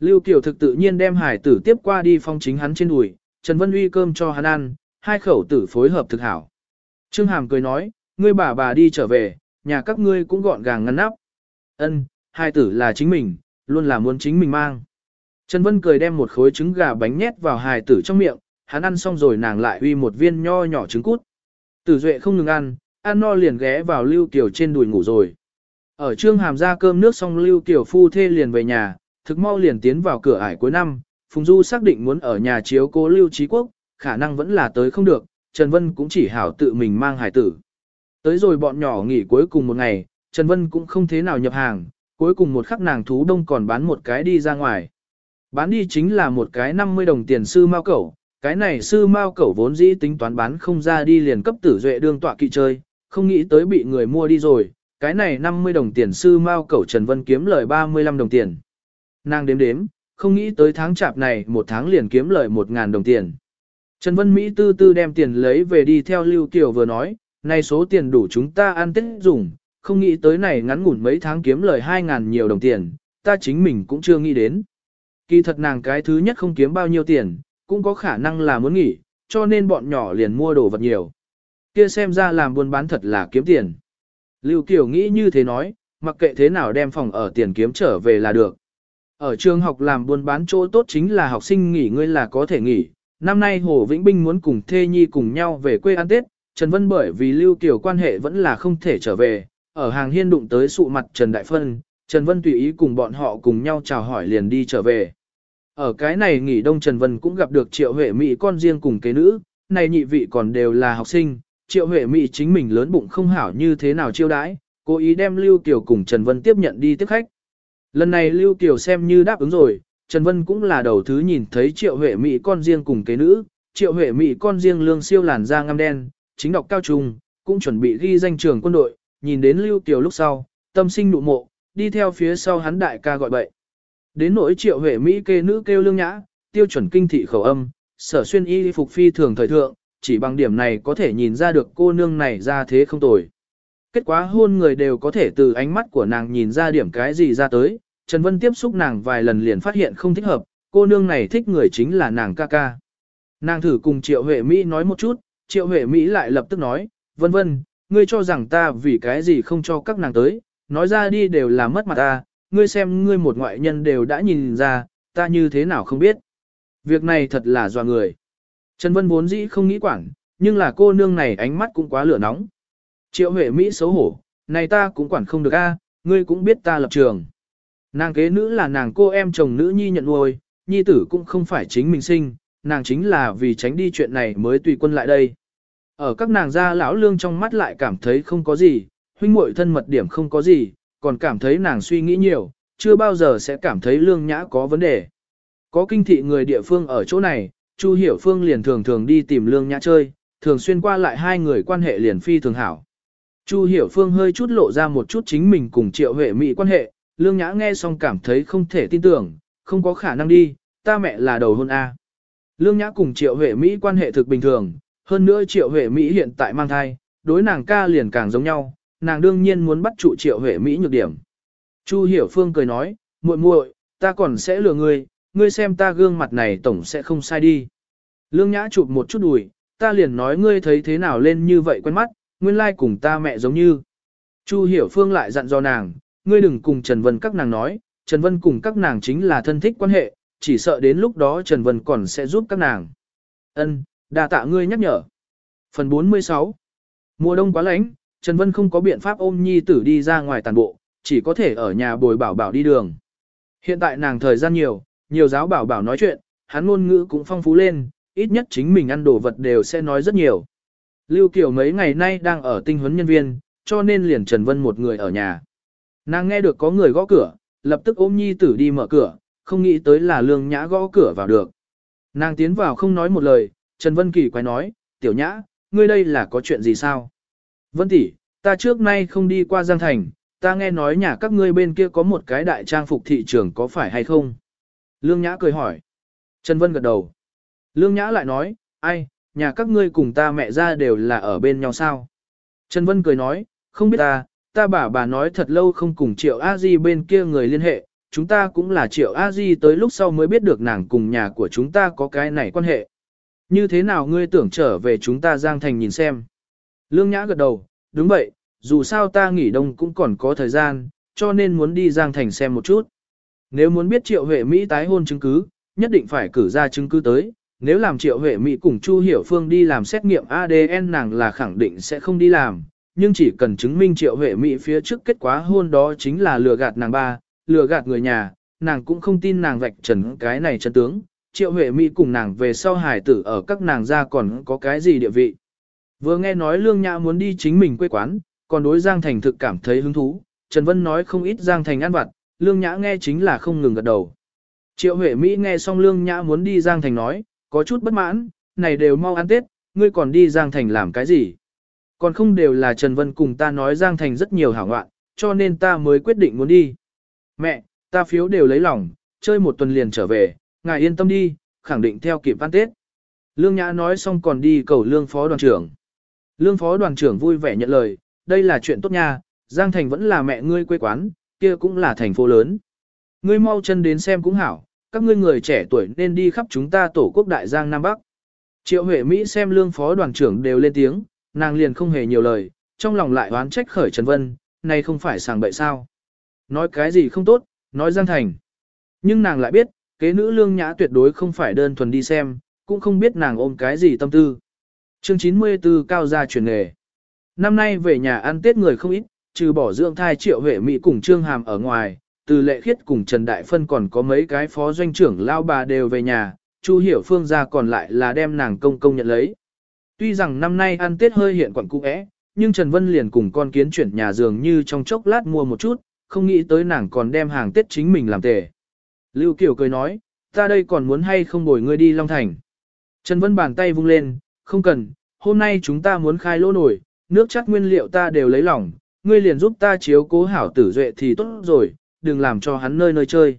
Lưu Kiều thực tự nhiên đem hải tử tiếp qua đi phong chính hắn trên đùi, Trần Vân uy cơm cho hắn ăn, hai khẩu tử phối hợp thực hảo. Trương Hàm cười nói, ngươi bà bà đi trở về, nhà các ngươi cũng gọn gàng ngăn nắp. Ân, hai tử là chính mình, luôn là muốn chính mình mang. Trần Vân cười đem một khối trứng gà bánh nhét vào hài tử trong miệng, hắn ăn xong rồi nàng lại uy một viên nho nhỏ trứng cút. Tử Duệ không ngừng ăn, ăn no liền ghé vào Lưu Kiều trên đùi ngủ rồi. Ở trương hàm ra cơm nước xong Lưu Kiều phu thê liền về nhà, thực mau liền tiến vào cửa ải cuối năm, Phùng Du xác định muốn ở nhà chiếu cố Lưu Trí Quốc, khả năng vẫn là tới không được, Trần Vân cũng chỉ hảo tự mình mang hải tử. Tới rồi bọn nhỏ nghỉ cuối cùng một ngày, Trần Vân cũng không thế nào nhập hàng, cuối cùng một khắc nàng thú đông còn bán một cái đi ra ngoài. Bán đi chính là một cái 50 đồng tiền sư mao cẩu, Cái này sư mao cẩu vốn dĩ tính toán bán không ra đi liền cấp tử duệ đương tọa kỵ chơi, không nghĩ tới bị người mua đi rồi, cái này 50 đồng tiền sư mao cẩu Trần Vân kiếm lời 35 đồng tiền. Nàng đếm đếm, không nghĩ tới tháng chạp này một tháng liền kiếm lời 1.000 đồng tiền. Trần Vân Mỹ tư tư đem tiền lấy về đi theo Lưu Kiều vừa nói, này số tiền đủ chúng ta ăn tết dùng, không nghĩ tới này ngắn ngủn mấy tháng kiếm lời 2.000 nhiều đồng tiền, ta chính mình cũng chưa nghĩ đến. Kỳ thật nàng cái thứ nhất không kiếm bao nhiêu tiền, cũng có khả năng là muốn nghỉ, cho nên bọn nhỏ liền mua đồ vật nhiều. Kia xem ra làm buôn bán thật là kiếm tiền. Lưu Kiều nghĩ như thế nói, mặc kệ thế nào đem phòng ở tiền kiếm trở về là được. Ở trường học làm buôn bán chỗ tốt chính là học sinh nghỉ ngơi là có thể nghỉ. Năm nay Hồ Vĩnh Binh muốn cùng Thê Nhi cùng nhau về quê ăn Tết, Trần Vân bởi vì Lưu Kiều quan hệ vẫn là không thể trở về, ở hàng hiên đụng tới sụ mặt Trần Đại Phân, Trần Vân tùy ý cùng bọn họ cùng nhau chào hỏi liền đi trở về. Ở cái này nghỉ đông Trần Vân cũng gặp được Triệu Huệ Mỹ con riêng cùng kế nữ, này nhị vị còn đều là học sinh, Triệu Huệ Mỹ chính mình lớn bụng không hảo như thế nào chiêu đãi, cố ý đem Lưu Kiều cùng Trần Vân tiếp nhận đi tiếp khách. Lần này Lưu Kiều xem như đáp ứng rồi, Trần Vân cũng là đầu thứ nhìn thấy Triệu Huệ Mỹ con riêng cùng kế nữ, Triệu Huệ Mỹ con riêng lương siêu làn da ngăm đen, chính đọc cao trung, cũng chuẩn bị ghi danh trường quân đội, nhìn đến Lưu Kiều lúc sau, tâm sinh nụ mộ, đi theo phía sau hắn đại ca gọi bậy. Đến nỗi Triệu Huệ Mỹ kê nữ kêu lương nhã, tiêu chuẩn kinh thị khẩu âm, sở xuyên y phục phi thường thời thượng, chỉ bằng điểm này có thể nhìn ra được cô nương này ra thế không tồi. Kết quả hôn người đều có thể từ ánh mắt của nàng nhìn ra điểm cái gì ra tới, Trần Vân tiếp xúc nàng vài lần liền phát hiện không thích hợp, cô nương này thích người chính là nàng ca ca. Nàng thử cùng Triệu Huệ Mỹ nói một chút, Triệu Huệ Mỹ lại lập tức nói, vân vân, ngươi cho rằng ta vì cái gì không cho các nàng tới, nói ra đi đều là mất mặt ta, ngươi xem ngươi một ngoại nhân đều đã nhìn ra, ta như thế nào không biết. Việc này thật là dò người. Trần Vân vốn dĩ không nghĩ quản, nhưng là cô nương này ánh mắt cũng quá lửa nóng. Triệu Huệ Mỹ xấu hổ, này ta cũng quản không được a, ngươi cũng biết ta lập trường. Nàng kế nữ là nàng cô em chồng nữ nhi nhận nuôi, nhi tử cũng không phải chính mình sinh, nàng chính là vì tránh đi chuyện này mới tùy quân lại đây. Ở các nàng gia lão lương trong mắt lại cảm thấy không có gì, huynh muội thân mật điểm không có gì, còn cảm thấy nàng suy nghĩ nhiều, chưa bao giờ sẽ cảm thấy lương nhã có vấn đề. Có kinh thị người địa phương ở chỗ này, Chu Hiểu Phương liền thường thường đi tìm lương nhã chơi, thường xuyên qua lại hai người quan hệ liền phi thường hảo. Chu Hiểu Phương hơi chút lộ ra một chút chính mình cùng Triệu Huệ Mỹ quan hệ, Lương Nhã nghe xong cảm thấy không thể tin tưởng, không có khả năng đi, ta mẹ là đầu hôn A. Lương Nhã cùng Triệu Huệ Mỹ quan hệ thực bình thường, hơn nữa Triệu Huệ Mỹ hiện tại mang thai, đối nàng ca liền càng giống nhau, nàng đương nhiên muốn bắt trụ Triệu Huệ Mỹ nhược điểm. Chu Hiểu Phương cười nói, muội muội, ta còn sẽ lừa ngươi, ngươi xem ta gương mặt này tổng sẽ không sai đi. Lương Nhã chụp một chút đùi, ta liền nói ngươi thấy thế nào lên như vậy quen mắt, nguyên lai like cùng ta mẹ giống như. Chu Hiểu Phương lại dặn dò nàng, ngươi đừng cùng Trần Vân các nàng nói, Trần Vân cùng các nàng chính là thân thích quan hệ, chỉ sợ đến lúc đó Trần Vân còn sẽ giúp các nàng. Ân, đà tạ ngươi nhắc nhở. Phần 46 Mùa đông quá lạnh, Trần Vân không có biện pháp ôm nhi tử đi ra ngoài tàn bộ, chỉ có thể ở nhà bồi bảo bảo đi đường. Hiện tại nàng thời gian nhiều, nhiều giáo bảo bảo nói chuyện, hắn ngôn ngữ cũng phong phú lên, ít nhất chính mình ăn đồ vật đều sẽ nói rất nhiều. Lưu Kiều mấy ngày nay đang ở tinh huấn nhân viên, cho nên liền Trần Vân một người ở nhà. Nàng nghe được có người gõ cửa, lập tức ôm nhi tử đi mở cửa, không nghĩ tới là lương nhã gõ cửa vào được. Nàng tiến vào không nói một lời, Trần Vân Kỳ quái nói, tiểu nhã, ngươi đây là có chuyện gì sao? Vân tỷ, ta trước nay không đi qua Giang Thành, ta nghe nói nhà các ngươi bên kia có một cái đại trang phục thị trường có phải hay không? Lương Nhã cười hỏi. Trần Vân gật đầu. Lương Nhã lại nói, ai, nhà các ngươi cùng ta mẹ ra đều là ở bên nhau sao? Trần Vân cười nói, không biết ta, ta bà bà nói thật lâu không cùng Triệu A Di bên kia người liên hệ, chúng ta cũng là Triệu A Di tới lúc sau mới biết được nàng cùng nhà của chúng ta có cái này quan hệ. Như thế nào ngươi tưởng trở về chúng ta Giang Thành nhìn xem? Lương Nhã gật đầu, đúng vậy, dù sao ta nghỉ đông cũng còn có thời gian, cho nên muốn đi Giang Thành xem một chút. Nếu muốn biết Triệu Huệ Mỹ tái hôn chứng cứ, nhất định phải cử ra chứng cứ tới. Nếu làm Triệu Huệ Mỹ cùng Chu Hiểu Phương đi làm xét nghiệm ADN nàng là khẳng định sẽ không đi làm, nhưng chỉ cần chứng minh Triệu Huệ Mỹ phía trước kết quả hôn đó chính là lừa gạt nàng ba, lừa gạt người nhà, nàng cũng không tin nàng vạch trần cái này chân tướng. Triệu Huệ Mỹ cùng nàng về sau hải tử ở các nàng gia còn có cái gì địa vị. Vừa nghe nói Lương Nhã muốn đi chính mình quê quán, còn đối Giang Thành thực cảm thấy hứng thú, Trần Vân nói không ít Giang Thành ăn vặt, Lương Nhã nghe chính là không ngừng gật đầu. Triệu Huệ Mỹ nghe xong Lương Nhã muốn đi Giang Thành nói, Có chút bất mãn, này đều mau ăn Tết, ngươi còn đi Giang Thành làm cái gì? Còn không đều là Trần Vân cùng ta nói Giang Thành rất nhiều hảo ngoạn, cho nên ta mới quyết định muốn đi. Mẹ, ta phiếu đều lấy lòng, chơi một tuần liền trở về, ngài yên tâm đi, khẳng định theo kịp ăn Tết. Lương Nhã nói xong còn đi cầu lương phó đoàn trưởng. Lương phó đoàn trưởng vui vẻ nhận lời, đây là chuyện tốt nha, Giang Thành vẫn là mẹ ngươi quê quán, kia cũng là thành phố lớn. Ngươi mau chân đến xem cũng hảo, các ngươi người trẻ tuổi nên đi khắp chúng ta tổ quốc đại Giang Nam Bắc. Triệu Huệ Mỹ xem lương phó đoàn trưởng đều lên tiếng, nàng liền không hề nhiều lời, trong lòng lại oán trách khởi Trần Vân, này không phải sàng bậy sao. Nói cái gì không tốt, nói Giang Thành. Nhưng nàng lại biết, kế nữ lương nhã tuyệt đối không phải đơn thuần đi xem, cũng không biết nàng ôm cái gì tâm tư. Chương 94 cao gia truyền nghề. Năm nay về nhà ăn Tết người không ít, trừ bỏ dưỡng thai triệu huệ Mỹ cùng Trương Hàm ở ngoài, từ lệ khiết cùng Trần Đại Phân còn có mấy cái phó doanh trưởng lao bà đều về nhà, Chu Hiểu Phương ra còn lại là đem nàng công công nhận lấy. Tuy rằng năm nay ăn Tết hơi hiện quẩn cũ é, nhưng Trần Vân liền cùng con kiến chuyển nhà dường như trong chốc lát mua một chút, không nghĩ tới nàng còn đem hàng Tết chính mình làm tề. Lưu Kiều cười nói, ta đây còn muốn hay không bồi ngươi đi Long Thành. Trần Vân bàn tay vung lên, không cần, hôm nay chúng ta muốn khai lỗ nổi, nước chắc nguyên liệu ta đều lấy lỏng, ngươi liền giúp ta chiếu cố hảo tử duệ thì tốt rồi, đừng làm cho hắn nơi nơi chơi.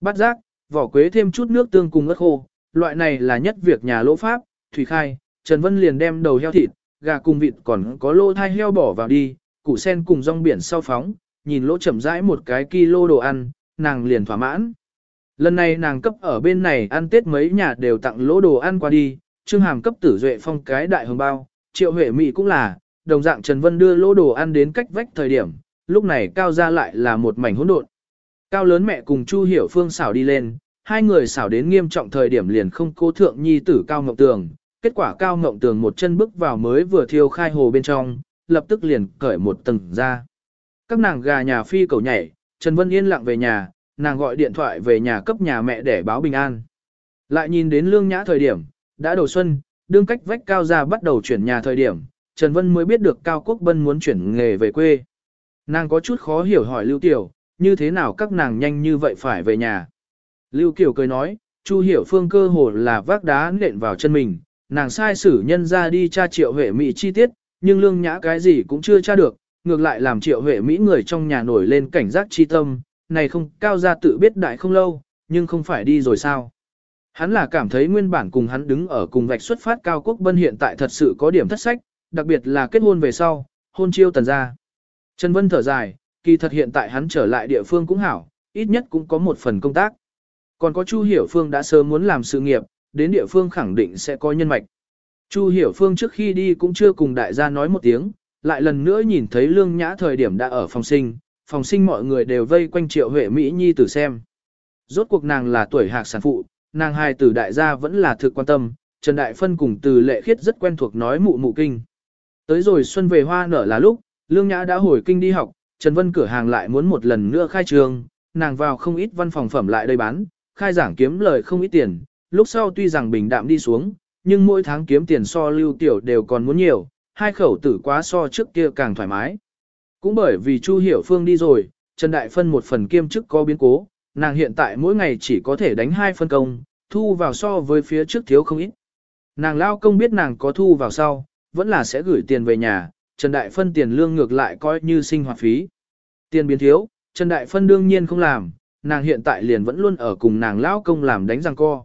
Bắt giác, vỏ quế thêm chút nước tương cùng ớt khô, loại này là nhất việc nhà lỗ pháp, thủy khai, Trần Vân liền đem đầu heo thịt, gà cùng vịt còn có lô thai heo bỏ vào đi, củ sen cùng rong biển sau phóng, nhìn lỗ chậm rãi một cái kilo đồ ăn, nàng liền thỏa mãn. Lần này nàng cấp ở bên này ăn Tết mấy nhà đều tặng lỗ đồ ăn qua đi, Trương Hàm cấp tử duệ phong cái đại hồng bao, triệu huệ mỹ cũng là, đồng dạng Trần Vân đưa lỗ đồ ăn đến cách vách thời điểm, lúc này Cao ra lại là một mảnh hỗn độn. Cao lớn mẹ cùng Chu Hiểu Phương xảo đi lên, hai người xảo đến nghiêm trọng thời điểm liền không cố thượng nhi tử Cao Ngọc Tường, kết quả Cao Ngọc Tường một chân bước vào mới vừa thiêu khai hồ bên trong, lập tức liền cởi một tầng ra. Các nàng gà nhà phi cầu nhảy, Trần Vân yên lặng về nhà, nàng gọi điện thoại về nhà cấp nhà mẹ để báo bình an. Lại nhìn đến lương nhã thời điểm, đã đầu xuân, đương cách vách cao ra bắt đầu chuyển nhà thời điểm, Trần Vân mới biết được Cao Quốc Bân muốn chuyển nghề về quê. Nàng có chút khó hiểu hỏi Lưu Tiểu, như thế nào các nàng nhanh như vậy phải về nhà. Lưu Kiều cười nói, Chu Hiểu Phương cơ hồ là vác đá nện vào chân mình, nàng sai sử nhân ra đi tra triệu huệ Mỹ chi tiết, nhưng lương nhã cái gì cũng chưa tra được, ngược lại làm triệu huệ Mỹ người trong nhà nổi lên cảnh giác chi tâm, này không cao ra tự biết đại không lâu, nhưng không phải đi rồi sao. Hắn là cảm thấy nguyên bản cùng hắn đứng ở cùng vạch xuất phát cao quốc bân hiện tại thật sự có điểm thất sách, đặc biệt là kết hôn về sau, hôn chiêu tần ra. Trần Vân thở dài, kỳ thật hiện tại hắn trở lại địa phương cũng hảo, ít nhất cũng có một phần công tác. Còn có Chu Hiểu Phương đã sớm muốn làm sự nghiệp, đến địa phương khẳng định sẽ có nhân mạch. Chu Hiểu Phương trước khi đi cũng chưa cùng đại gia nói một tiếng, lại lần nữa nhìn thấy Lương Nhã thời điểm đã ở phòng sinh, phòng sinh mọi người đều vây quanh Triệu Huệ Mỹ Nhi tử xem. Rốt cuộc nàng là tuổi hạc sản phụ, nàng hai tử đại gia vẫn là thực quan tâm, Trần Đại Phân cùng từ lệ khiết rất quen thuộc nói mụ mụ kinh. Tới rồi xuân về hoa nở là lúc, Lương Nhã đã hồi kinh đi học, Trần Vân cửa hàng lại muốn một lần nữa khai trường nàng vào không ít văn phòng phẩm lại đây bán, khai giảng kiếm lời không ít tiền, lúc sau tuy rằng bình đạm đi xuống, nhưng mỗi tháng kiếm tiền so lưu tiểu đều còn muốn nhiều, hai khẩu tử quá so trước kia càng thoải mái. Cũng bởi vì Chu Hiểu Phương đi rồi, Trần Đại Phân một phần kiêm chức có biến cố, nàng hiện tại mỗi ngày chỉ có thể đánh hai phân công, thu vào so với phía trước thiếu không ít. Nàng lao công biết nàng có thu vào sau, vẫn là sẽ gửi tiền về nhà, Trần Đại Phân tiền lương ngược lại coi như sinh hoạt phí. Tiền biến thiếu, Trần Đại Phân đương nhiên không làm, nàng hiện tại liền vẫn luôn ở cùng nàng lão công làm đánh răng co.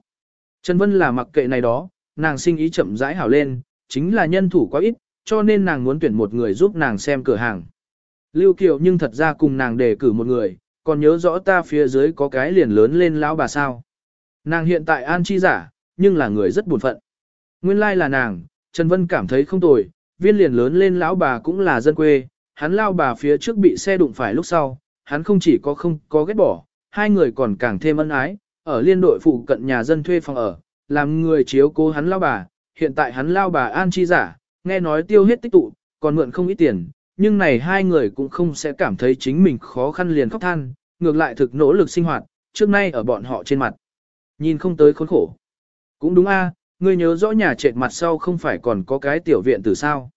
Trần Vân là mặc kệ này đó, nàng sinh ý chậm rãi hảo lên, chính là nhân thủ quá ít, cho nên nàng muốn tuyển một người giúp nàng xem cửa hàng. Lưu Kiều nhưng thật ra cùng nàng đề cử một người, còn nhớ rõ ta phía dưới có cái liền lớn lên lão bà sao. Nàng hiện tại an chi giả, nhưng là người rất buồn phận. Nguyên lai là nàng, Trần Vân cảm thấy không tồi, viên liền lớn lên lão bà cũng là dân quê, hắn lao bà phía trước bị xe đụng phải lúc sau, hắn không chỉ có không có ghét bỏ, hai người còn càng thêm ân ái, ở liên đội phụ cận nhà dân thuê phòng ở, làm người chiếu cố hắn lao bà, hiện tại hắn lao bà an chi giả, nghe nói tiêu hết tích tụ, còn mượn không ít tiền, nhưng này hai người cũng không sẽ cảm thấy chính mình khó khăn liền khóc than, ngược lại thực nỗ lực sinh hoạt, trước nay ở bọn họ trên mặt. Nhìn không tới khốn khổ. Cũng đúng a, ngươi nhớ rõ nhà trệt mặt sau không phải còn có cái tiểu viện từ sao.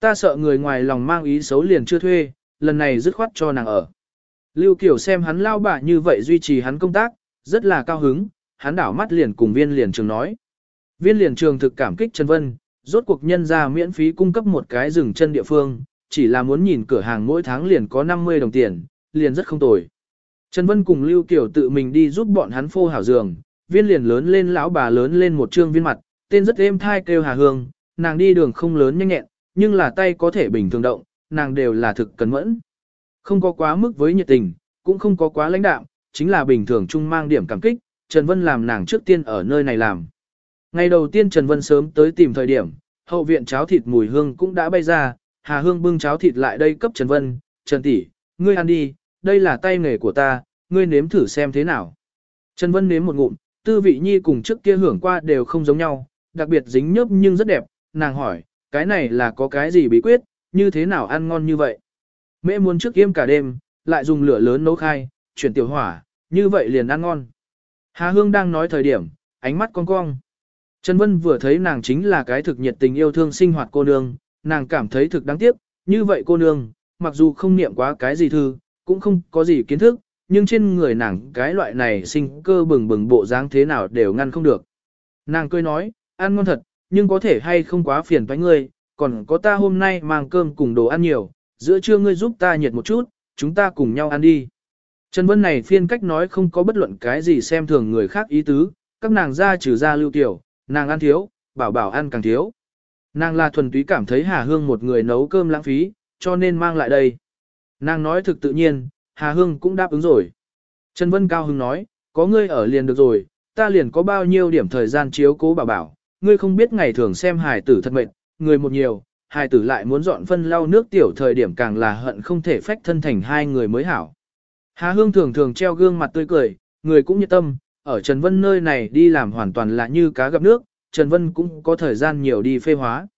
Ta sợ người ngoài lòng mang ý xấu liền chưa thuê, lần này dứt khoát cho nàng ở. Lưu Kiều xem hắn lao bạ như vậy duy trì hắn công tác, rất là cao hứng, hắn đảo mắt liền cùng viên liền trường nói. Viên liền trường thực cảm kích Trần Vân, rốt cuộc nhân ra miễn phí cung cấp một cái rừng chân địa phương, chỉ là muốn nhìn cửa hàng mỗi tháng liền có 50 đồng tiền, liền rất không tồi. Trần Vân cùng Lưu Kiều tự mình đi giúp bọn hắn phô hảo giường, viên liền lớn lên lão bà lớn lên một trương viên mặt, tên rất êm thai kêu Hà Hương, nàng đi đường không lớn nhanh nhẹn, nhưng là tay có thể bình thường động, nàng đều là thực cẩn mẫn. Không có quá mức với nhiệt tình, cũng không có quá lãnh đạm, chính là bình thường chung mang điểm cảm kích, Trần Vân làm nàng trước tiên ở nơi này làm. Ngày đầu tiên Trần Vân sớm tới tìm thời điểm, hậu viện cháo thịt mùi hương cũng đã bay ra, Hà Hương bưng cháo thịt lại đây cấp Trần Vân, Trần tỷ, ngươi ăn đi, đây là tay nghề của ta, ngươi nếm thử xem thế nào. Trần Vân nếm một ngụm, tư vị nhi cùng trước kia hưởng qua đều không giống nhau, đặc biệt dính nhớp nhưng rất đẹp, nàng hỏi, cái này là có cái gì bí quyết, như thế nào ăn ngon như vậy. Mẹ muốn trước yêm cả đêm, lại dùng lửa lớn nấu khai, chuyển tiểu hỏa, như vậy liền ăn ngon. Hà Hương đang nói thời điểm, ánh mắt cong cong. Trần Vân vừa thấy nàng chính là cái thực nhiệt tình yêu thương sinh hoạt cô nương, nàng cảm thấy thực đáng tiếc, như vậy cô nương, mặc dù không niệm quá cái gì thư, cũng không có gì kiến thức, nhưng trên người nàng cái loại này sinh cơ bừng bừng bộ dáng thế nào đều ngăn không được. Nàng cười nói, ăn ngon thật, nhưng có thể hay không quá phiền với ngươi, còn có ta hôm nay mang cơm cùng đồ ăn nhiều, giữa trưa ngươi giúp ta nhiệt một chút, chúng ta cùng nhau ăn đi. Trần Vân này phiên cách nói không có bất luận cái gì xem thường người khác ý tứ, các nàng ra trừ ra lưu tiểu, nàng ăn thiếu, bảo bảo ăn càng thiếu. Nàng là thuần túy cảm thấy Hà Hương một người nấu cơm lãng phí, cho nên mang lại đây. Nàng nói thực tự nhiên, Hà Hương cũng đáp ứng rồi. Trần Vân Cao Hưng nói, có ngươi ở liền được rồi, ta liền có bao nhiêu điểm thời gian chiếu cố bảo bảo, ngươi không biết ngày thường xem hài tử thật mệt, người một nhiều, hài tử lại muốn dọn phân lau nước tiểu thời điểm càng là hận không thể phách thân thành hai người mới hảo. Hà Hương thường thường treo gương mặt tươi cười, người cũng nhiệt tâm, ở Trần Vân nơi này đi làm hoàn toàn là như cá gặp nước, Trần Vân cũng có thời gian nhiều đi phê hóa.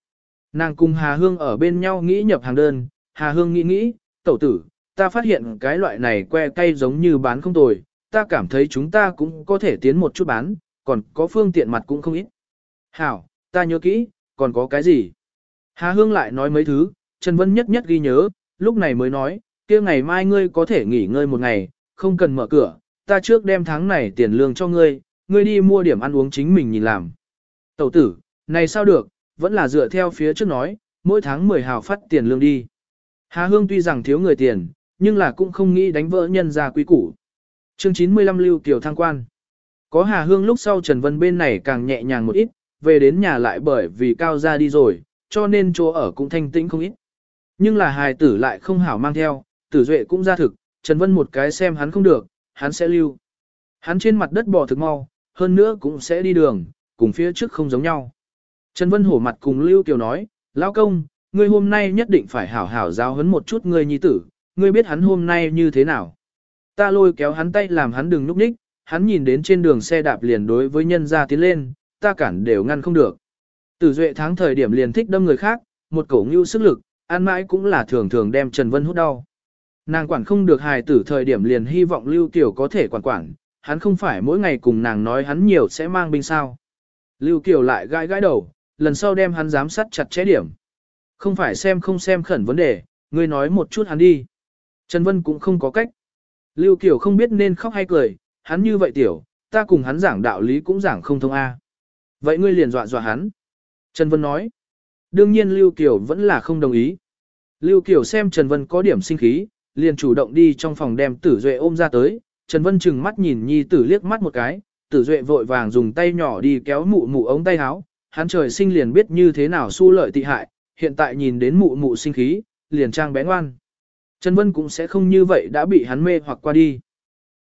Nàng cùng Hà Hương ở bên nhau nghĩ nhập hàng đơn, Hà Hương nghĩ nghĩ, tẩu tử, ta phát hiện cái loại này que cay giống như bán không tồi, ta cảm thấy chúng ta cũng có thể tiến một chút bán, còn có phương tiện mặt cũng không ít. Hảo, ta nhớ kỹ, còn có cái gì? Hà Hương lại nói mấy thứ, Trần Vân nhất nhất ghi nhớ, lúc này mới nói, kia ngày mai ngươi có thể nghỉ ngơi một ngày, không cần mở cửa, ta trước đem tháng này tiền lương cho ngươi, ngươi đi mua điểm ăn uống chính mình nhìn làm. Tẩu tử, này sao được, vẫn là dựa theo phía trước nói, mỗi tháng 10 hào phát tiền lương đi. Hà Hương tuy rằng thiếu người tiền, nhưng là cũng không nghĩ đánh vỡ nhân gia quý củ. Chương 95 Lưu Kiều thăng quan. Có Hà Hương lúc sau Trần Vân bên này càng nhẹ nhàng một ít, về đến nhà lại bởi vì cao gia đi rồi, cho nên chỗ ở cũng thanh tĩnh không ít. Nhưng là hài tử lại không hảo mang theo, tử duệ cũng ra thực, Trần Vân một cái xem hắn không được, hắn sẽ lưu. Hắn trên mặt đất bò thực mau, hơn nữa cũng sẽ đi đường, cùng phía trước không giống nhau. Trần Vân hổ mặt cùng Lưu Kiều nói, Lão công, ngươi hôm nay nhất định phải hảo hảo giáo huấn một chút ngươi nhi tử, ngươi biết hắn hôm nay như thế nào. Ta lôi kéo hắn tay làm hắn đừng núp ních, hắn nhìn đến trên đường xe đạp liền đối với nhân gia tiến lên, ta cản đều ngăn không được. Tử Duệ tháng thời điểm liền thích đâm người khác, một cổ ngưu sức lực, ăn mãi cũng là thường thường đem Trần Vân hút đau. Nàng quản không được hài tử thời điểm liền hy vọng Lưu Kiều có thể quản quản, hắn không phải mỗi ngày cùng nàng nói hắn nhiều sẽ mang binh sao. Lưu Kiều lại gãi gãi đầu, lần sau đem hắn giám sát chặt chẽ điểm. Không phải xem không xem khẩn vấn đề, ngươi nói một chút hắn đi. Trần Vân cũng không có cách. Lưu Kiều không biết nên khóc hay cười, hắn như vậy tiểu, ta cùng hắn giảng đạo lý cũng giảng không thông A. Vậy ngươi liền dọa dọa hắn. Trần Vân nói. Đương nhiên Lưu Kiều vẫn là không đồng ý. Lưu Kiều xem Trần Vân có điểm sinh khí, liền chủ động đi trong phòng đem tử duệ ôm ra tới. Trần Vân chừng mắt nhìn nhi tử liếc mắt một cái, tử duệ vội vàng dùng tay nhỏ đi kéo mụ mụ ống tay áo. Hắn trời sinh liền biết như thế nào su lợi tị hại, hiện tại nhìn đến mụ mụ sinh khí, liền trang bé ngoan. Trần Vân cũng sẽ không như vậy đã bị hắn mê hoặc qua đi.